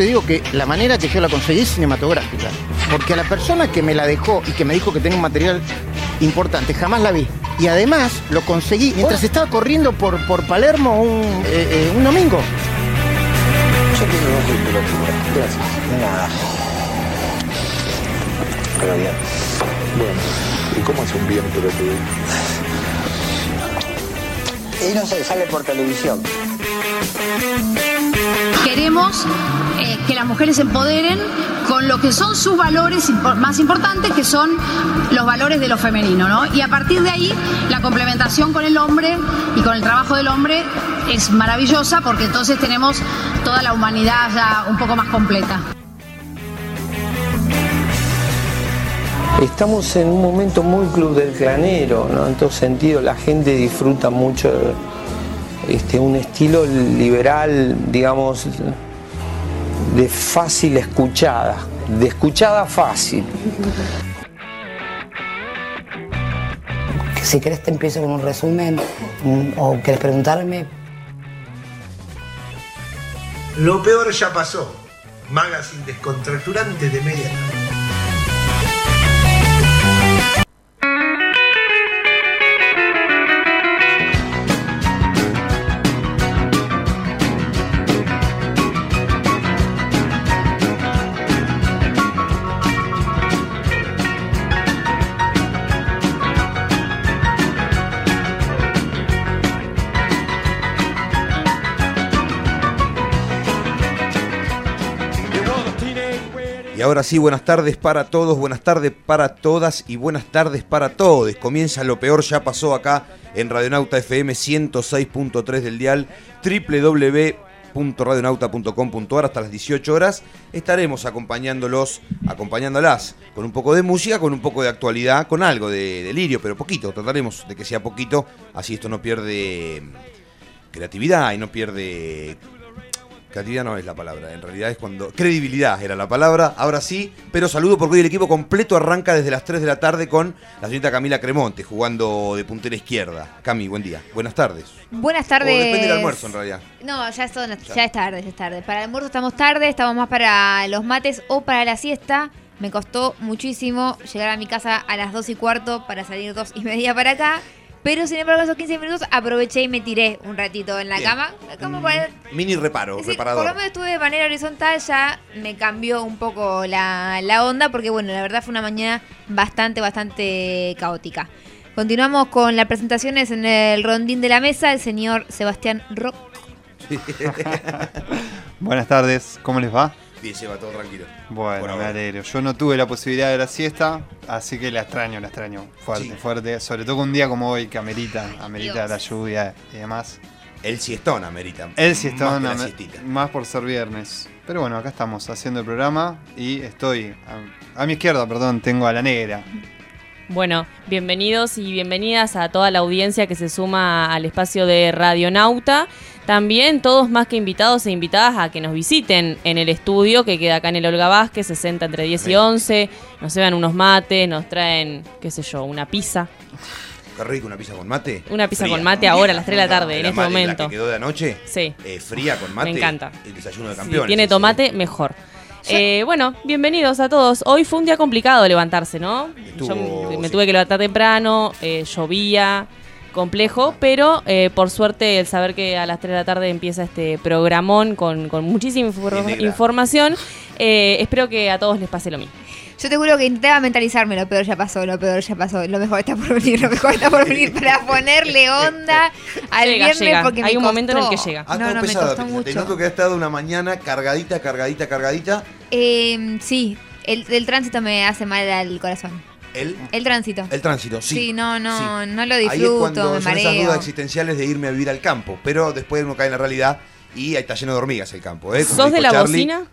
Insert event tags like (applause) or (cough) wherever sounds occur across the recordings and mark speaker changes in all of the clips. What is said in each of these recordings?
Speaker 1: te digo que la manera que yo la conseguí es cinematográfica. Porque a la persona que me la dejó y que me dijo que tengo un material importante, jamás la vi. Y además lo conseguí mientras estaba corriendo por, por Palermo un, eh, eh, un domingo.
Speaker 2: Yo tengo dos temperaturas. Gracias. Nada. Pero bien. Bueno, ¿y cómo es un bien pelotudo? Y no sé, sale por televisión.
Speaker 3: Queremos eh, que las mujeres se empoderen con lo que son sus valores más importantes, que son los valores de lo femenino, ¿no? Y a partir de ahí, la complementación con el hombre y con el trabajo del hombre es maravillosa porque entonces tenemos toda la humanidad ya un poco más completa.
Speaker 4: Estamos en un momento muy club del clanero, ¿no? En todo sentido, la gente disfruta mucho este, un estilo liberal, digamos, de fácil escuchada, de escuchada fácil.
Speaker 5: Si querés te empiezo con un resumen mm, o querés preguntarme.
Speaker 6: Lo peor ya pasó. Magazine descontracturante de media
Speaker 7: sí, buenas tardes para todos, buenas tardes para todas y buenas tardes para todos. Comienza lo peor, ya pasó acá en Radionauta FM 106.3 del dial, www.radionauta.com.ar hasta las 18 horas. Estaremos acompañándolos, acompañándolas con un poco de música, con un poco de actualidad, con algo de delirio, pero poquito. Trataremos de que sea poquito, así esto no pierde creatividad y no pierde Creatividad no es la palabra, en realidad es cuando. Credibilidad era la palabra, ahora sí, pero saludo porque hoy el equipo completo arranca desde las 3 de la tarde con la señorita Camila Cremonte jugando de puntera izquierda. Cami, buen día. Buenas tardes.
Speaker 8: Buenas
Speaker 7: O
Speaker 8: tardes.
Speaker 7: depende del almuerzo en realidad.
Speaker 8: No, ya, son- ya es tarde, ya es tarde. Para el almuerzo estamos tarde, estamos más para los mates o para la siesta. Me costó muchísimo llegar a mi casa a las 2 y cuarto para salir 2 y media para acá. Pero sin embargo, esos 15 minutos aproveché y me tiré un ratito en la
Speaker 7: Bien.
Speaker 8: cama. Como para
Speaker 7: Mini reparo,
Speaker 8: Es decir, por
Speaker 7: reparador.
Speaker 8: lo menos estuve de manera horizontal, ya me cambió un poco la, la onda, porque bueno, la verdad fue una mañana bastante, bastante caótica. Continuamos con las presentaciones en el rondín de la mesa, el señor Sebastián Rock. (laughs)
Speaker 9: Buenas tardes, ¿cómo les va?
Speaker 7: Bien, lleva todo tranquilo.
Speaker 9: Bueno, me alegro. Yo no tuve la posibilidad de la siesta, así que la extraño, la extraño. Fuerte,
Speaker 7: Sí.
Speaker 9: fuerte. Sobre todo un día como hoy, que amerita, amerita
Speaker 8: Dios.
Speaker 9: la lluvia y demás.
Speaker 7: El siestón amerita.
Speaker 9: El siestón,
Speaker 7: Más la
Speaker 9: más por ser viernes. Pero bueno, acá estamos haciendo el programa y estoy a, a mi izquierda, perdón, tengo a la negra.
Speaker 10: Bueno, bienvenidos y bienvenidas a toda la audiencia que se suma al espacio de Radionauta. También todos más que invitados e invitadas a que nos visiten en el estudio que queda acá en el Olga Vázquez, 60 entre 10 y
Speaker 7: Bien.
Speaker 10: 11. Nos llevan unos mates, nos traen, qué sé yo, una pizza.
Speaker 7: Qué rico, una pizza con mate.
Speaker 10: Una pizza
Speaker 7: Fría.
Speaker 10: con mate ahora a las 3 de la tarde, en este momento.
Speaker 7: La que quedó de anoche.
Speaker 10: Sí.
Speaker 7: eh, fría con mate.
Speaker 10: Me encanta.
Speaker 7: El desayuno de
Speaker 10: Si
Speaker 7: campeones.
Speaker 10: tiene
Speaker 7: ese.
Speaker 10: tomate, mejor. Eh, bueno, bienvenidos a todos. Hoy fue un día complicado levantarse, ¿no?
Speaker 7: Estuvo-
Speaker 10: Yo me
Speaker 7: sí.
Speaker 10: tuve que levantar temprano, eh, llovía, complejo, pero eh, por suerte el saber que a las 3 de la tarde empieza este programón con, con muchísima infor- información, eh, espero que a todos les pase lo mismo.
Speaker 8: Yo te juro que intentaba mentalizarme, lo peor ya pasó, lo peor ya pasó, lo mejor está por venir, lo mejor está por venir, para ponerle onda al
Speaker 10: Llega,
Speaker 8: viernes
Speaker 10: llega.
Speaker 8: porque
Speaker 10: Hay
Speaker 8: me
Speaker 10: un momento en el
Speaker 8: costó.
Speaker 10: que llega.
Speaker 7: Ah,
Speaker 8: No, no, me
Speaker 7: pesada,
Speaker 8: costó
Speaker 7: Pizza.
Speaker 8: mucho.
Speaker 7: Te noto que ha estado una mañana cargadita, cargadita, cargadita.
Speaker 8: Eh, sí, el, el tránsito me hace mal al corazón.
Speaker 7: El,
Speaker 8: El tránsito.
Speaker 7: el tránsito, sí.
Speaker 8: Sí, no, no,
Speaker 7: Sí.
Speaker 8: no lo
Speaker 7: Ahí es
Speaker 8: disfruto,
Speaker 7: cuando
Speaker 8: me
Speaker 7: son esas dudas existenciales de irme a vivir al campo. Pero después uno cae en la realidad y ahí está lleno de hormigas el campo. ¿eh? Como
Speaker 10: ¿Sos de la
Speaker 7: Charlie.
Speaker 10: bocina?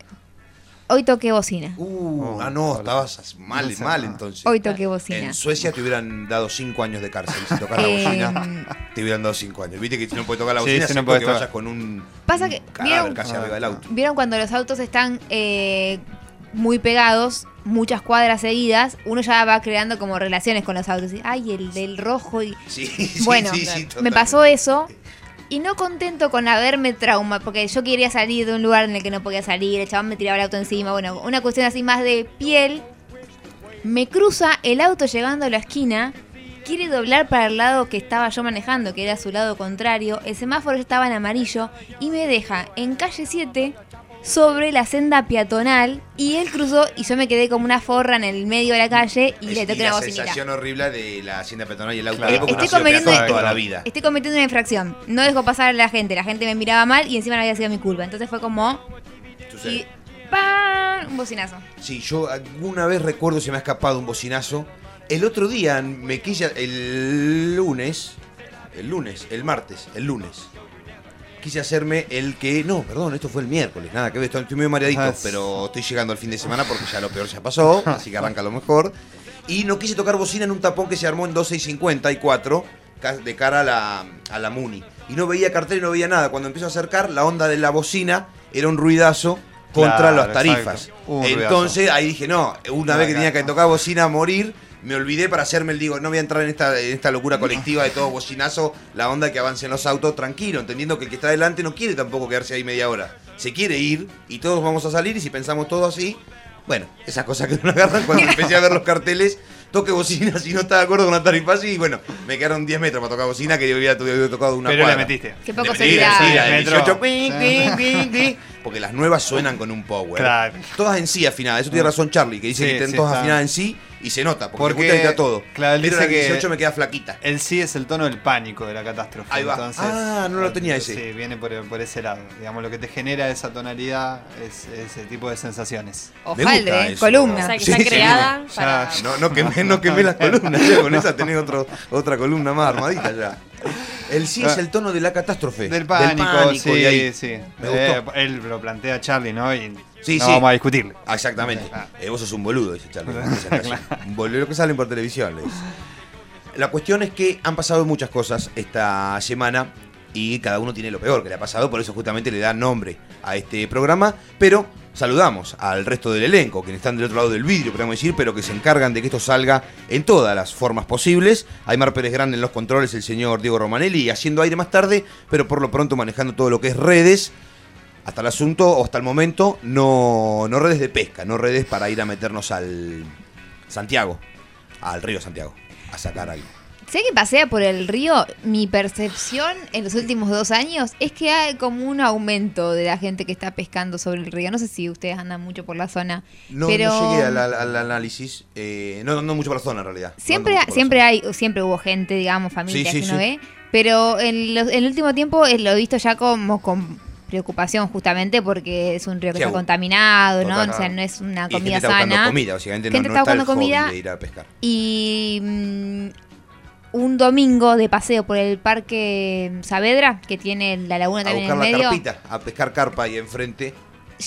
Speaker 8: Hoy toqué bocina.
Speaker 7: Uh,
Speaker 9: Oh,
Speaker 7: ah, no, estabas mal,
Speaker 9: No
Speaker 7: mal entonces.
Speaker 8: Hoy toqué bocina.
Speaker 7: En Suecia te hubieran dado 5 años de cárcel si tocas la (laughs)
Speaker 8: Eh,
Speaker 7: bocina. Te hubieran dado 5 años. Viste que si no puedes tocar la
Speaker 9: Sí,
Speaker 7: bocina,
Speaker 9: sí,
Speaker 7: no
Speaker 9: no
Speaker 7: puedes que vayas con un,
Speaker 8: Pasa
Speaker 7: un
Speaker 8: que,
Speaker 7: cadáver
Speaker 8: ¿vieron?
Speaker 7: casi arriba del auto.
Speaker 8: ¿Vieron cuando los autos están eh, muy pegados, muchas cuadras seguidas? Uno ya va creando como relaciones con los autos. Y, Ay, el del rojo y...
Speaker 7: Sí, (laughs) sí,
Speaker 8: Bueno,
Speaker 7: sí, sí,
Speaker 8: me
Speaker 7: totalmente.
Speaker 8: pasó eso Y no contento con haberme trauma, porque yo quería salir de un lugar en el que no podía salir, el chabón me tiraba el auto encima, bueno, una cuestión así más de piel. Me cruza el auto llegando a la esquina, quiere doblar para el lado que estaba yo manejando, que era su lado contrario, el semáforo estaba en amarillo y me deja en calle 7 sobre la senda peatonal y él cruzó y yo me quedé como una forra en el medio de la calle y le toqué
Speaker 7: la
Speaker 8: una bocinita.
Speaker 7: sensación horrible de la hacienda peatonal y el auto.
Speaker 9: Claro.
Speaker 8: Estoy cometiendo-
Speaker 7: toda la vida.
Speaker 8: Estoy cometiendo una infracción. No dejo pasar a la gente. La gente me miraba mal y encima no había sido mi culpa. Entonces fue como. Y. ¡Pam! Un bocinazo.
Speaker 7: Sí, yo alguna vez recuerdo se me ha escapado un bocinazo. El otro día me quise. El lunes. El lunes, el martes, el lunes. Quise hacerme el que. No, perdón, esto fue el miércoles. Nada que estoy medio mareadito,
Speaker 9: Ah,
Speaker 7: pero estoy llegando al fin de semana porque ya lo peor ya pasó, (laughs) así que arranca lo mejor. Y no quise tocar bocina en un tapón que se armó en 2654 ca- de cara a la, a la Muni. Y no veía cartel y no veía nada. Cuando empiezo a acercar, la onda de la bocina era un ruidazo contra
Speaker 9: Claro,
Speaker 7: las tarifas. Entonces ahí dije, no, una
Speaker 9: No,
Speaker 7: vez que tenía que tocar bocina a morir, me olvidé para hacerme el digo, no voy a entrar en esta, en esta locura colectiva de todo bocinazo, la onda que avancen los autos, tranquilo, entendiendo que el que está adelante no quiere tampoco quedarse ahí media hora. Se quiere ir y todos vamos a salir y si pensamos todo así, bueno, esas cosas que uno agarran cuando (laughs) empecé a ver los carteles, toque bocina si no estaba de acuerdo con la tarifa y bueno, me quedaron 10 metros para tocar bocina que yo había, había tocado una
Speaker 9: Pero le
Speaker 7: cuadra.
Speaker 9: metiste.
Speaker 8: Qué poco
Speaker 7: la
Speaker 9: Metro.
Speaker 7: 18, ping, ping, ping, ping, porque las nuevas suenan con un power.
Speaker 9: Claro.
Speaker 7: Todas en sí afinadas. Eso tiene razón Charlie, que dice
Speaker 9: Sí,
Speaker 7: que están
Speaker 9: sí,
Speaker 7: todas
Speaker 9: está.
Speaker 7: afinadas en sí y se nota, porque,
Speaker 9: Porque,
Speaker 7: porque todo.
Speaker 9: claro, él
Speaker 7: Pero
Speaker 9: dice
Speaker 7: la
Speaker 9: que-
Speaker 7: 18 me queda flaquita.
Speaker 9: El sí es el tono del pánico de la catástrofe.
Speaker 7: Ahí va.
Speaker 9: Entonces,
Speaker 7: Ah, no lo tenía ese.
Speaker 9: Sí, viene por, por ese lado. Digamos, lo que te genera esa tonalidad es ese tipo de sensaciones.
Speaker 7: Gusta
Speaker 8: Ojaldre,
Speaker 7: eso.
Speaker 8: columna.
Speaker 10: O sea, que
Speaker 7: Sí,
Speaker 10: está
Speaker 7: sí,
Speaker 10: creada para...
Speaker 7: No, no quemé, no quemé las (laughs) columnas, ya con esa tenés otro, otra columna más armadita ya. El sí es el tono de la catástrofe.
Speaker 9: Del pánico, sí,
Speaker 7: de ahí.
Speaker 9: sí.
Speaker 7: Me
Speaker 9: Eh,
Speaker 7: gustó.
Speaker 9: él lo plantea Charlie, ¿no? Y
Speaker 7: Sí,
Speaker 9: no
Speaker 7: sí.
Speaker 9: vamos a discutirle.
Speaker 7: Ah, Exactamente.
Speaker 9: Ah.
Speaker 7: Eh, vos sos un boludo, dice Charlie. (laughs) Un boludo que salen por televisión, le dice. La cuestión es que han pasado muchas cosas esta semana y cada uno tiene lo peor que le ha pasado, por eso justamente le da nombre a este programa, pero saludamos al resto del elenco, quienes están del otro lado del vidrio, podemos decir, pero que se encargan de que esto salga en todas las formas posibles. Aymar Pérez Grande en los controles, el señor Diego Romanelli haciendo aire más tarde, pero por lo pronto manejando todo lo que es redes. Hasta el asunto, o hasta el momento, no, no redes de pesca, no redes para ir a meternos al Santiago, al río Santiago, a sacar algo.
Speaker 8: Sé que pasea por el río, mi percepción en los últimos dos años es que hay como un aumento de la gente que está pescando sobre el río. No sé si ustedes andan mucho por la zona.
Speaker 7: No,
Speaker 8: pero
Speaker 7: no llegué al, al- al análisis, eh, no, no mucho para la zona en realidad. No
Speaker 8: Siempre,
Speaker 7: por
Speaker 8: siempre hay, siempre hubo gente, digamos, familias
Speaker 7: Sí, sí,
Speaker 8: que uno
Speaker 7: sí.
Speaker 8: ve. Pero en, los- en el último tiempo eh, lo he visto ya como con preocupación justamente porque es un río que
Speaker 7: Sí,
Speaker 8: está contaminado, ¿no? O sea, no es una
Speaker 7: Y gente
Speaker 8: comida
Speaker 7: está buscando
Speaker 8: sana.
Speaker 7: comida, básicamente
Speaker 8: Gente
Speaker 7: no, no
Speaker 8: está
Speaker 7: está el
Speaker 8: buscando comida.
Speaker 7: de ir a pescar.
Speaker 8: Y mm, un domingo de paseo por el parque Saavedra, que tiene la laguna
Speaker 7: A
Speaker 8: también
Speaker 7: buscar
Speaker 8: en
Speaker 7: la
Speaker 8: el medio,
Speaker 7: carpita, a pescar carpa ahí enfrente.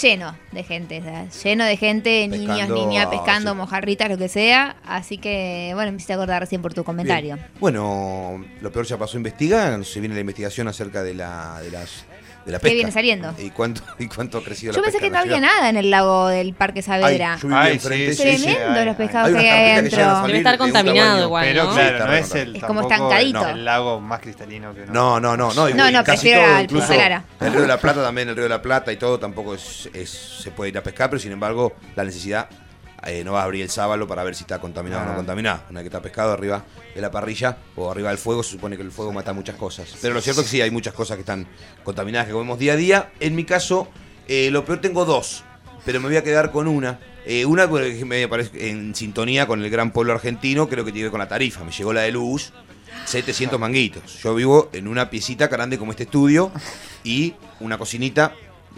Speaker 8: lleno de gente, sea, lleno de gente, niños, niñas pescando,
Speaker 7: sí.
Speaker 8: mojarritas, lo que sea. Así que, bueno, me hiciste acordar recién por tu comentario.
Speaker 7: Bien. Bueno, lo peor ya pasó, investiga, se viene la investigación acerca de la, de las, de la
Speaker 8: ¿Qué
Speaker 7: pesca.
Speaker 8: viene saliendo?
Speaker 7: ¿Y cuánto, y cuánto ha crecido
Speaker 8: Yo
Speaker 7: la
Speaker 8: pensé
Speaker 7: pesca
Speaker 8: que no había nada en el lago del Parque Saavedra.
Speaker 7: Ay, yo
Speaker 9: Ay,
Speaker 7: enfrente,
Speaker 9: sí.
Speaker 8: Tremendo los pescados
Speaker 7: hay
Speaker 8: que hay
Speaker 7: que
Speaker 8: adentro.
Speaker 10: Debe estar contaminado igual,
Speaker 9: Pero
Speaker 10: ¿no?
Speaker 9: claro, no es el,
Speaker 8: Es como estancadito.
Speaker 9: el lago más cristalino que uno.
Speaker 7: No, no, no, no. y-
Speaker 8: No, no, prefiero
Speaker 7: todo,
Speaker 8: al
Speaker 7: incluso el río de la Plata también, el río de la Plata y todo tampoco es, es- se puede ir a pescar, pero sin embargo la necesidad eh, no va a abrir el sábalo para ver si está contaminado o no
Speaker 9: Ah.
Speaker 7: contaminado. Una vez que está pescado arriba de la parrilla o arriba del fuego, se supone que el fuego mata muchas cosas. Pero lo cierto es que sí, hay muchas cosas que están contaminadas que comemos día a día. En mi caso, eh, lo peor tengo dos, pero me voy a quedar con una. Eh, una porque me parece en sintonía con el gran pueblo argentino, creo que tiene que ver con la tarifa. Me llegó la de luz, 700 manguitos. Yo vivo en una piecita grande como este estudio y una cocinita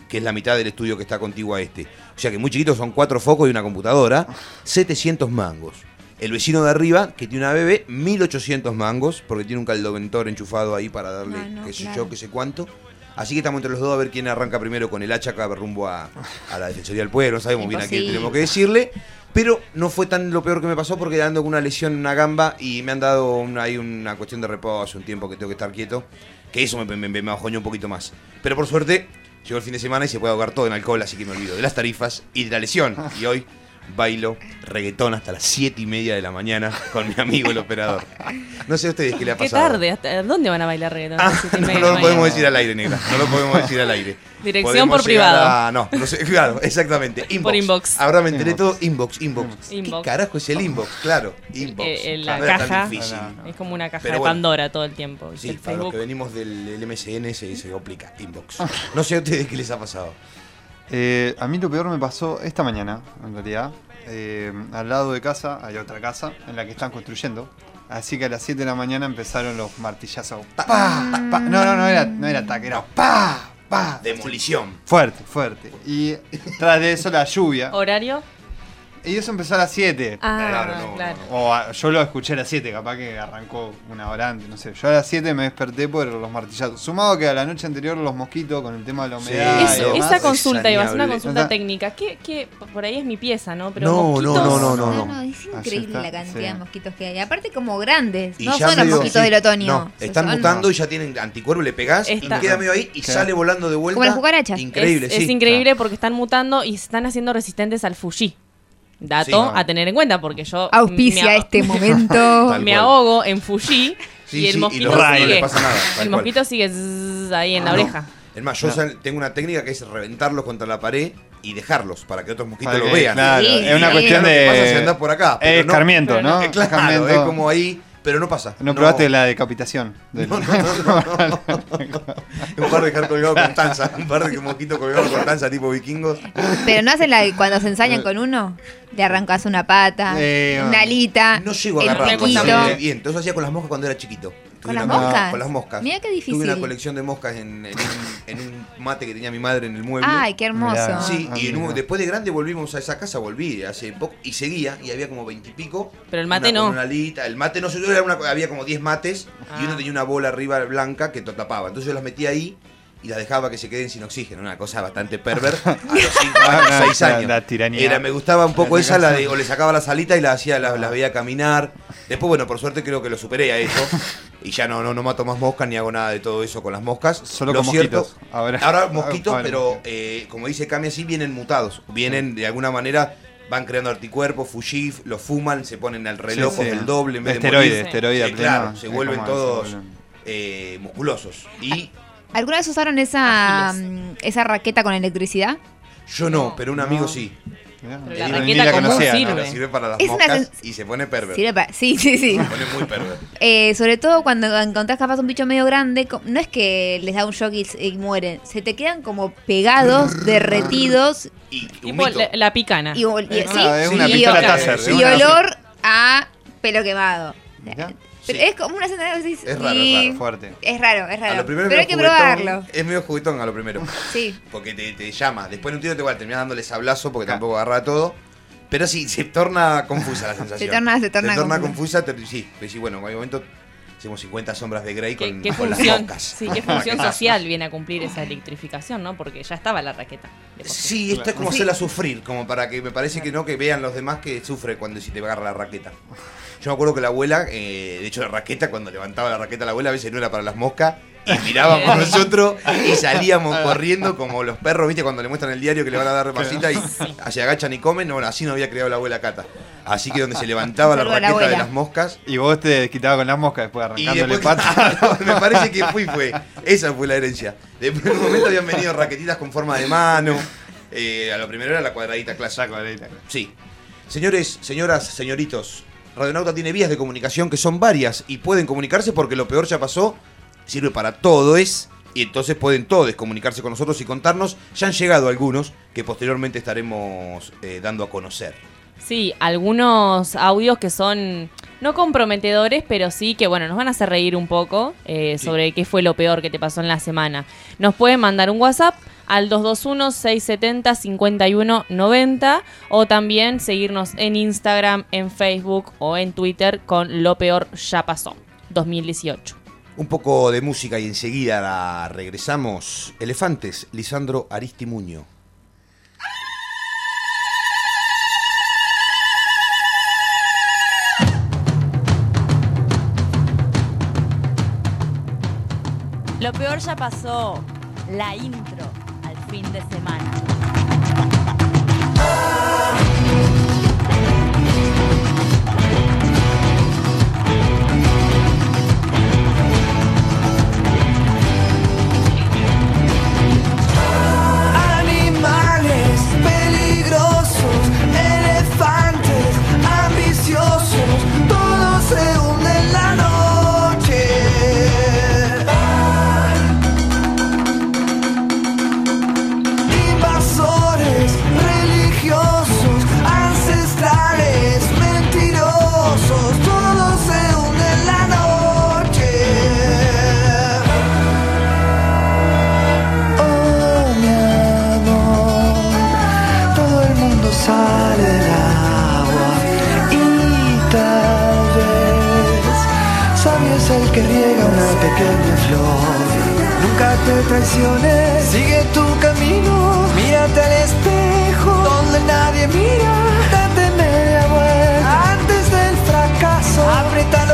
Speaker 7: que es la mitad del estudio que está contigo a este. O sea que muy chiquitos son cuatro focos y una computadora, 700 mangos. El vecino de arriba, que tiene una bebé, 1800 mangos, porque tiene un caldoventor enchufado ahí para darle
Speaker 8: Ah, no,
Speaker 7: qué sé
Speaker 8: claro.
Speaker 7: yo, qué sé cuánto. Así que estamos entre los dos a ver quién arranca primero con el hacha acá rumbo a, a la Defensoría del Pueblo. No sabemos bien a quién tenemos que decirle. Pero no fue tan lo peor que me pasó porque ando con una lesión en una gamba y me han dado una, ahí una cuestión de reposo, un tiempo que tengo que estar quieto. Que eso me, me, me bajoñó un poquito más. Pero por suerte, llegó el fin de semana y se puede ahogar todo en alcohol, así que me olvido de las tarifas y de la lesión. Y hoy bailo reggaetón hasta las 7 y media de la mañana con mi amigo el operador. No sé a ustedes qué le ha
Speaker 10: Qué
Speaker 7: pasado.
Speaker 10: tarde, ¿hasta dónde van a bailar reggaetón?
Speaker 7: Ah, no, no lo podemos decir al aire, negra. No lo podemos decir al aire.
Speaker 10: Dirección
Speaker 7: Podemos
Speaker 10: por privado.
Speaker 7: a- no, no sé, (laughs) claro, exactamente. Inbox.
Speaker 10: Por inbox.
Speaker 7: Ahora me enteré todo inbox, inbox.
Speaker 10: Inbox.
Speaker 7: ¿Qué carajo es el inbox? Claro, inbox.
Speaker 10: Eh, eh, la
Speaker 7: No
Speaker 10: caja es como una caja
Speaker 7: Pero
Speaker 10: de
Speaker 7: bueno.
Speaker 10: Pandora todo el tiempo.
Speaker 7: Sí,
Speaker 10: el
Speaker 7: para los
Speaker 10: Facebook.
Speaker 7: que venimos del, del MSN se, se complica, inbox. No sé a ustedes qué les ha pasado.
Speaker 9: Eh, a mí lo peor me pasó esta mañana, en realidad. Eh, al lado de casa hay otra casa en la que están construyendo. Así que a las 7 de la mañana empezaron los martillazos. ¡Pa! pa, pa. No, no, no era, no era ataque, era ¡pa! ¡pa!
Speaker 7: Demolición.
Speaker 9: Fuerte, fuerte. Y (laughs) tras de eso la lluvia.
Speaker 10: ¿Horario?
Speaker 9: Y eso empezó a las 7.
Speaker 10: Ah,
Speaker 7: Claro, no,
Speaker 10: claro.
Speaker 9: O a- yo lo escuché a las 7, capaz que arrancó una hora antes, no sé. Yo a las 7 me desperté por los martillazos. Sumado que a la noche anterior los mosquitos con el tema de la humedad.
Speaker 10: Es-
Speaker 9: y demás.
Speaker 10: esa consulta, iba a ser una consulta técnica. ¿Qué, qué, por ahí es mi pieza, ¿no? Pero
Speaker 7: No,
Speaker 10: mosquitos,
Speaker 7: no, no, no, no.
Speaker 8: No, es increíble
Speaker 9: está,
Speaker 8: la cantidad
Speaker 9: sí.
Speaker 8: de mosquitos que hay. Aparte como grandes,
Speaker 7: Y
Speaker 8: no son los mosquitos
Speaker 7: sí.
Speaker 8: del otoño.
Speaker 7: Están
Speaker 8: son-
Speaker 7: mutando y ya tienen anticuerpos, le pegás
Speaker 10: Está-
Speaker 7: y queda medio ahí y sale volando de vuelta.
Speaker 8: Como las cucarachas.
Speaker 7: Increíble,
Speaker 10: es,
Speaker 7: sí.
Speaker 10: es increíble porque están mutando y se están haciendo resistentes al Fuji. Dato
Speaker 7: Sí, no.
Speaker 10: a tener en cuenta porque yo
Speaker 8: Auspicia este (laughs) momento.
Speaker 10: Me ahogo en Fuji
Speaker 7: Sí,
Speaker 10: y el
Speaker 7: sí, y
Speaker 10: mosquito
Speaker 9: no
Speaker 10: sigue.
Speaker 9: le
Speaker 7: pasa nada,
Speaker 10: el
Speaker 7: cual.
Speaker 10: mosquito sigue ahí en la
Speaker 7: No.
Speaker 10: oreja.
Speaker 7: Es más, yo tengo una técnica que es reventarlos contra la pared y dejarlos para que otros mosquitos
Speaker 9: Ok,
Speaker 7: lo vean.
Speaker 9: Claro,
Speaker 8: Sí,
Speaker 9: es una
Speaker 8: sí.
Speaker 9: cuestión de.
Speaker 7: ¿qué pasa si andás por acá? Pero
Speaker 9: Es
Speaker 7: no-
Speaker 9: escarmiento,
Speaker 10: pero
Speaker 9: ¿no?
Speaker 10: no.
Speaker 7: Eh, Claro,
Speaker 9: Escarmiento.
Speaker 7: es como ahí, pero no pasa.
Speaker 9: No probaste la decapitación. del-
Speaker 7: No, no, no, no. un par de dejar colgado con tanza, un par de mosquitos colgados con tanza tipo vikingos.
Speaker 8: Pero no hacen la de cuando se ensañan con uno, le arrancas una pata,
Speaker 9: Eh,
Speaker 8: una alita,
Speaker 7: No llego a agarrar bien. Entonces hacía con las moscas cuando era chiquito.
Speaker 8: ¿Con
Speaker 7: Tuve
Speaker 8: las moscas?
Speaker 7: Con las moscas.
Speaker 8: Mira qué
Speaker 7: Tuve
Speaker 8: difícil.
Speaker 7: una colección de moscas en, en un, en un mate que tenía mi madre en el mueble.
Speaker 8: Ay, qué hermoso.
Speaker 9: Mirá.
Speaker 7: Sí,
Speaker 9: Ah,
Speaker 7: y en un-
Speaker 9: mira.
Speaker 7: después de grande volvimos a esa casa, volví hace poco y seguía y había como veintipico.
Speaker 10: Pero el mate
Speaker 7: una,
Speaker 10: no.
Speaker 7: con Una alita. El mate no, yo era una, había como 10 mates y
Speaker 10: Ah.
Speaker 7: uno tenía una bola arriba blanca que to- tapaba. Entonces yo las metía ahí y las dejaba que se queden sin oxígeno, una cosa bastante perver (laughs) a los 5 años,
Speaker 9: Ah,
Speaker 7: 6
Speaker 9: la-
Speaker 7: años.
Speaker 9: la tiranía.
Speaker 7: Era, me gustaba un poco
Speaker 9: La
Speaker 7: esa, la de, o le sacaba las alitas y las hacía, las, las veía caminar. Después, bueno, por suerte creo que lo superé a eso. Y ya no, no, no mato más moscas ni hago nada de todo eso con las moscas.
Speaker 9: Solo
Speaker 7: Lo
Speaker 9: con
Speaker 7: cierto-
Speaker 9: mosquitos. Ahora,
Speaker 7: Ahora mosquitos,
Speaker 9: ahora
Speaker 7: pero eh, como dice Cami, así vienen mutados. Vienen de alguna manera, van creando anticuerpos, Fujif, los fuman, se ponen al reloj
Speaker 9: Sí, sí.
Speaker 7: el doble en vez de
Speaker 9: Esteroide,
Speaker 7: morir.
Speaker 9: esteroide
Speaker 7: Sí, claro, se vuelven todos eh, musculosos. Y
Speaker 8: ¿Alguna vez usaron esa, mm, esa raqueta con electricidad?
Speaker 7: yo no,
Speaker 10: No.
Speaker 7: pero un amigo
Speaker 9: No.
Speaker 7: sí.
Speaker 9: Ni-
Speaker 10: la
Speaker 9: ni
Speaker 10: raqueta
Speaker 9: la
Speaker 10: común
Speaker 9: conocía,
Speaker 10: sirve.
Speaker 9: ¿no?
Speaker 7: Ahora sirve para las
Speaker 8: Es una
Speaker 7: moscas y se pone perver.
Speaker 8: Sirve para- Sí, sí, sí.
Speaker 7: Se pone muy perver. (laughs)
Speaker 8: Eh, sobre todo cuando encontrás capaz un bicho medio grande, co- no es que les da un shock y, y mueren, se te quedan como pegados, (laughs) derretidos
Speaker 7: Y un
Speaker 10: Tipo
Speaker 7: mito.
Speaker 10: la, la picana.
Speaker 8: y, ol- y-
Speaker 9: Ah,
Speaker 8: ¿sí?
Speaker 9: es una
Speaker 8: y,
Speaker 9: pistola
Speaker 8: ol-
Speaker 9: Taser,
Speaker 7: es
Speaker 8: y
Speaker 7: una-
Speaker 8: olor a pelo quemado.
Speaker 9: Mirá.
Speaker 8: Pero
Speaker 7: Sí.
Speaker 8: es como una sensación que decís,
Speaker 7: Es raro,
Speaker 8: y-
Speaker 7: es raro.
Speaker 9: Fuerte.
Speaker 8: Es raro, es
Speaker 7: A
Speaker 8: raro.
Speaker 7: lo primero
Speaker 8: Pero hay
Speaker 7: es
Speaker 8: que
Speaker 7: juguetón,
Speaker 8: probarlo.
Speaker 7: Es medio juguetón a lo primero.
Speaker 8: Sí.
Speaker 7: Porque te, te llama. Después de un tiro te igual terminas dándole sablazo porque tampoco agarra todo. Pero sí, se torna confusa la (laughs) sensación.
Speaker 8: Se torna- se torna confusa.
Speaker 7: confusa. te- sí, sí, bueno, en algún momento hacemos 50 sombras de Grey
Speaker 10: ¿Qué,
Speaker 7: con,
Speaker 10: qué
Speaker 7: con las
Speaker 10: función,
Speaker 7: moscas.
Speaker 10: sí, qué función social viene a cumplir esa electrificación, ¿no? Porque ya estaba la raqueta. de sí.
Speaker 7: Esto es como
Speaker 8: Sí.
Speaker 7: hacerla sufrir, como para que me parece que no, que vean los demás que sufre cuando si te agarra la raqueta. Yo me acuerdo que la abuela, eh, de hecho la raqueta, cuando levantaba la raqueta la abuela, a veces no era para las moscas, y mirábamos (laughs) nosotros y salíamos (laughs) corriendo como los perros, viste, cuando le muestran el diario que le van a dar masita y se agachan y comen, bueno, así no había creado la abuela Cata. Así que donde se levantaba la raqueta de las moscas,
Speaker 9: Y vos te quitabas con las moscas después arrancándole
Speaker 7: después,
Speaker 9: patas. (laughs)
Speaker 7: me parece que fui, fue. Esa fue la herencia. Después en un momento habían venido raquetitas con forma de mano. Eh, a lo primero era la cuadradita clásica. Sí. Señores, señoras, señoritos, Radionauta tiene vías de comunicación que son varias y pueden comunicarse porque lo peor ya pasó. Sirve para todo es. Y entonces pueden todos comunicarse con nosotros y contarnos. Ya han llegado algunos que posteriormente estaremos eh, dando a conocer.
Speaker 10: Sí, algunos audios que son no comprometedores, pero sí que, bueno, nos van a hacer reír un poco eh,
Speaker 7: Sí.
Speaker 10: sobre qué fue lo peor que te pasó en la semana. Nos pueden mandar un WhatsApp al 221-670-5190 o también seguirnos en Instagram, en Facebook o en Twitter con Lo Peor Ya Pasó 2018.
Speaker 7: Un poco de música y enseguida la regresamos. Elefantes, Lisandro Aristimuño.
Speaker 11: Lo peor ya pasó. La intro al fin de semana.
Speaker 12: Nunca te traiciones, sigue tu camino, mírate al espejo donde nadie mira, date media vuelta antes del fracaso, aprieta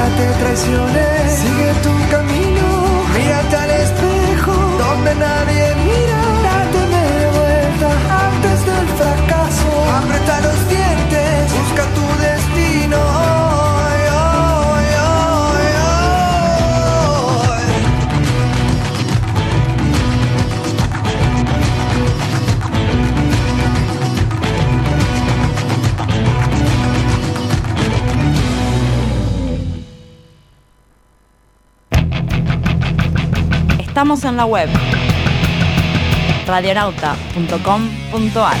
Speaker 12: Te traiciones, sigue tu camino, mírate al espejo donde nadie
Speaker 11: Estamos en la web radionauta.com.ar.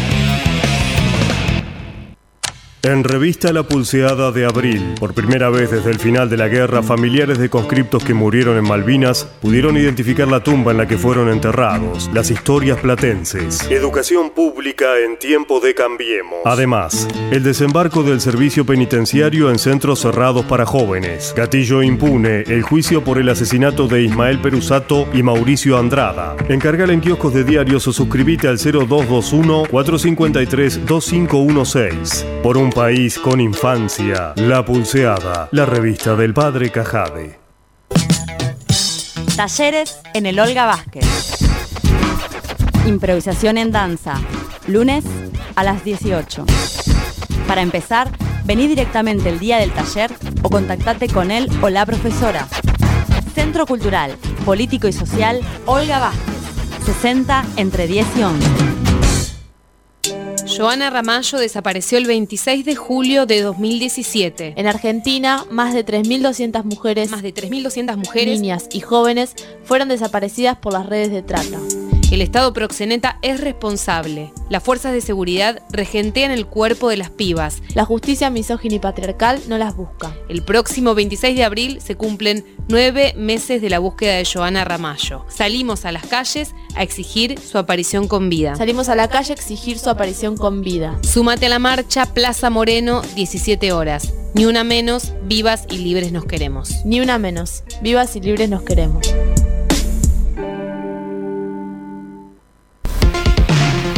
Speaker 13: En revista La Pulseada de Abril, por primera vez desde el final de la guerra, familiares de conscriptos que murieron en Malvinas pudieron identificar la tumba en la que fueron enterrados, las historias platenses. Educación pública en tiempo de Cambiemos. Además, el desembarco del servicio penitenciario en centros cerrados para jóvenes. Gatillo impune, el juicio por el asesinato de Ismael Perusato y Mauricio Andrada. Encargala en kioscos de diarios o suscríbete al 0221 453 2516. Por un país con infancia, La Pulseada, la revista del padre Cajade.
Speaker 11: Talleres en el Olga Vázquez. Improvisación en danza. Lunes a las 18. Para empezar, vení directamente el día del taller o contactate con él o la profesora. Centro Cultural, Político y Social Olga Vázquez. 60 entre 10 y 11.
Speaker 14: Joana Ramallo desapareció el 26 de julio de 2017.
Speaker 10: En Argentina, más de 3.200 mujeres,
Speaker 14: Más de 3.200 mujeres.
Speaker 10: niñas y jóvenes fueron desaparecidas por las redes de trata.
Speaker 14: El Estado proxeneta es responsable. Las fuerzas de seguridad regentean el cuerpo de las pibas.
Speaker 10: La justicia misógina y patriarcal no las busca.
Speaker 14: El próximo 26 de abril se cumplen nueve meses de la búsqueda de Joana Ramallo. Salimos a las calles a exigir su aparición con vida.
Speaker 10: Salimos a la calle a exigir su aparición con vida.
Speaker 14: Súmate a la marcha Plaza Moreno, 17 horas. Ni una menos, vivas y libres nos queremos.
Speaker 10: Ni una menos. Vivas y libres nos queremos.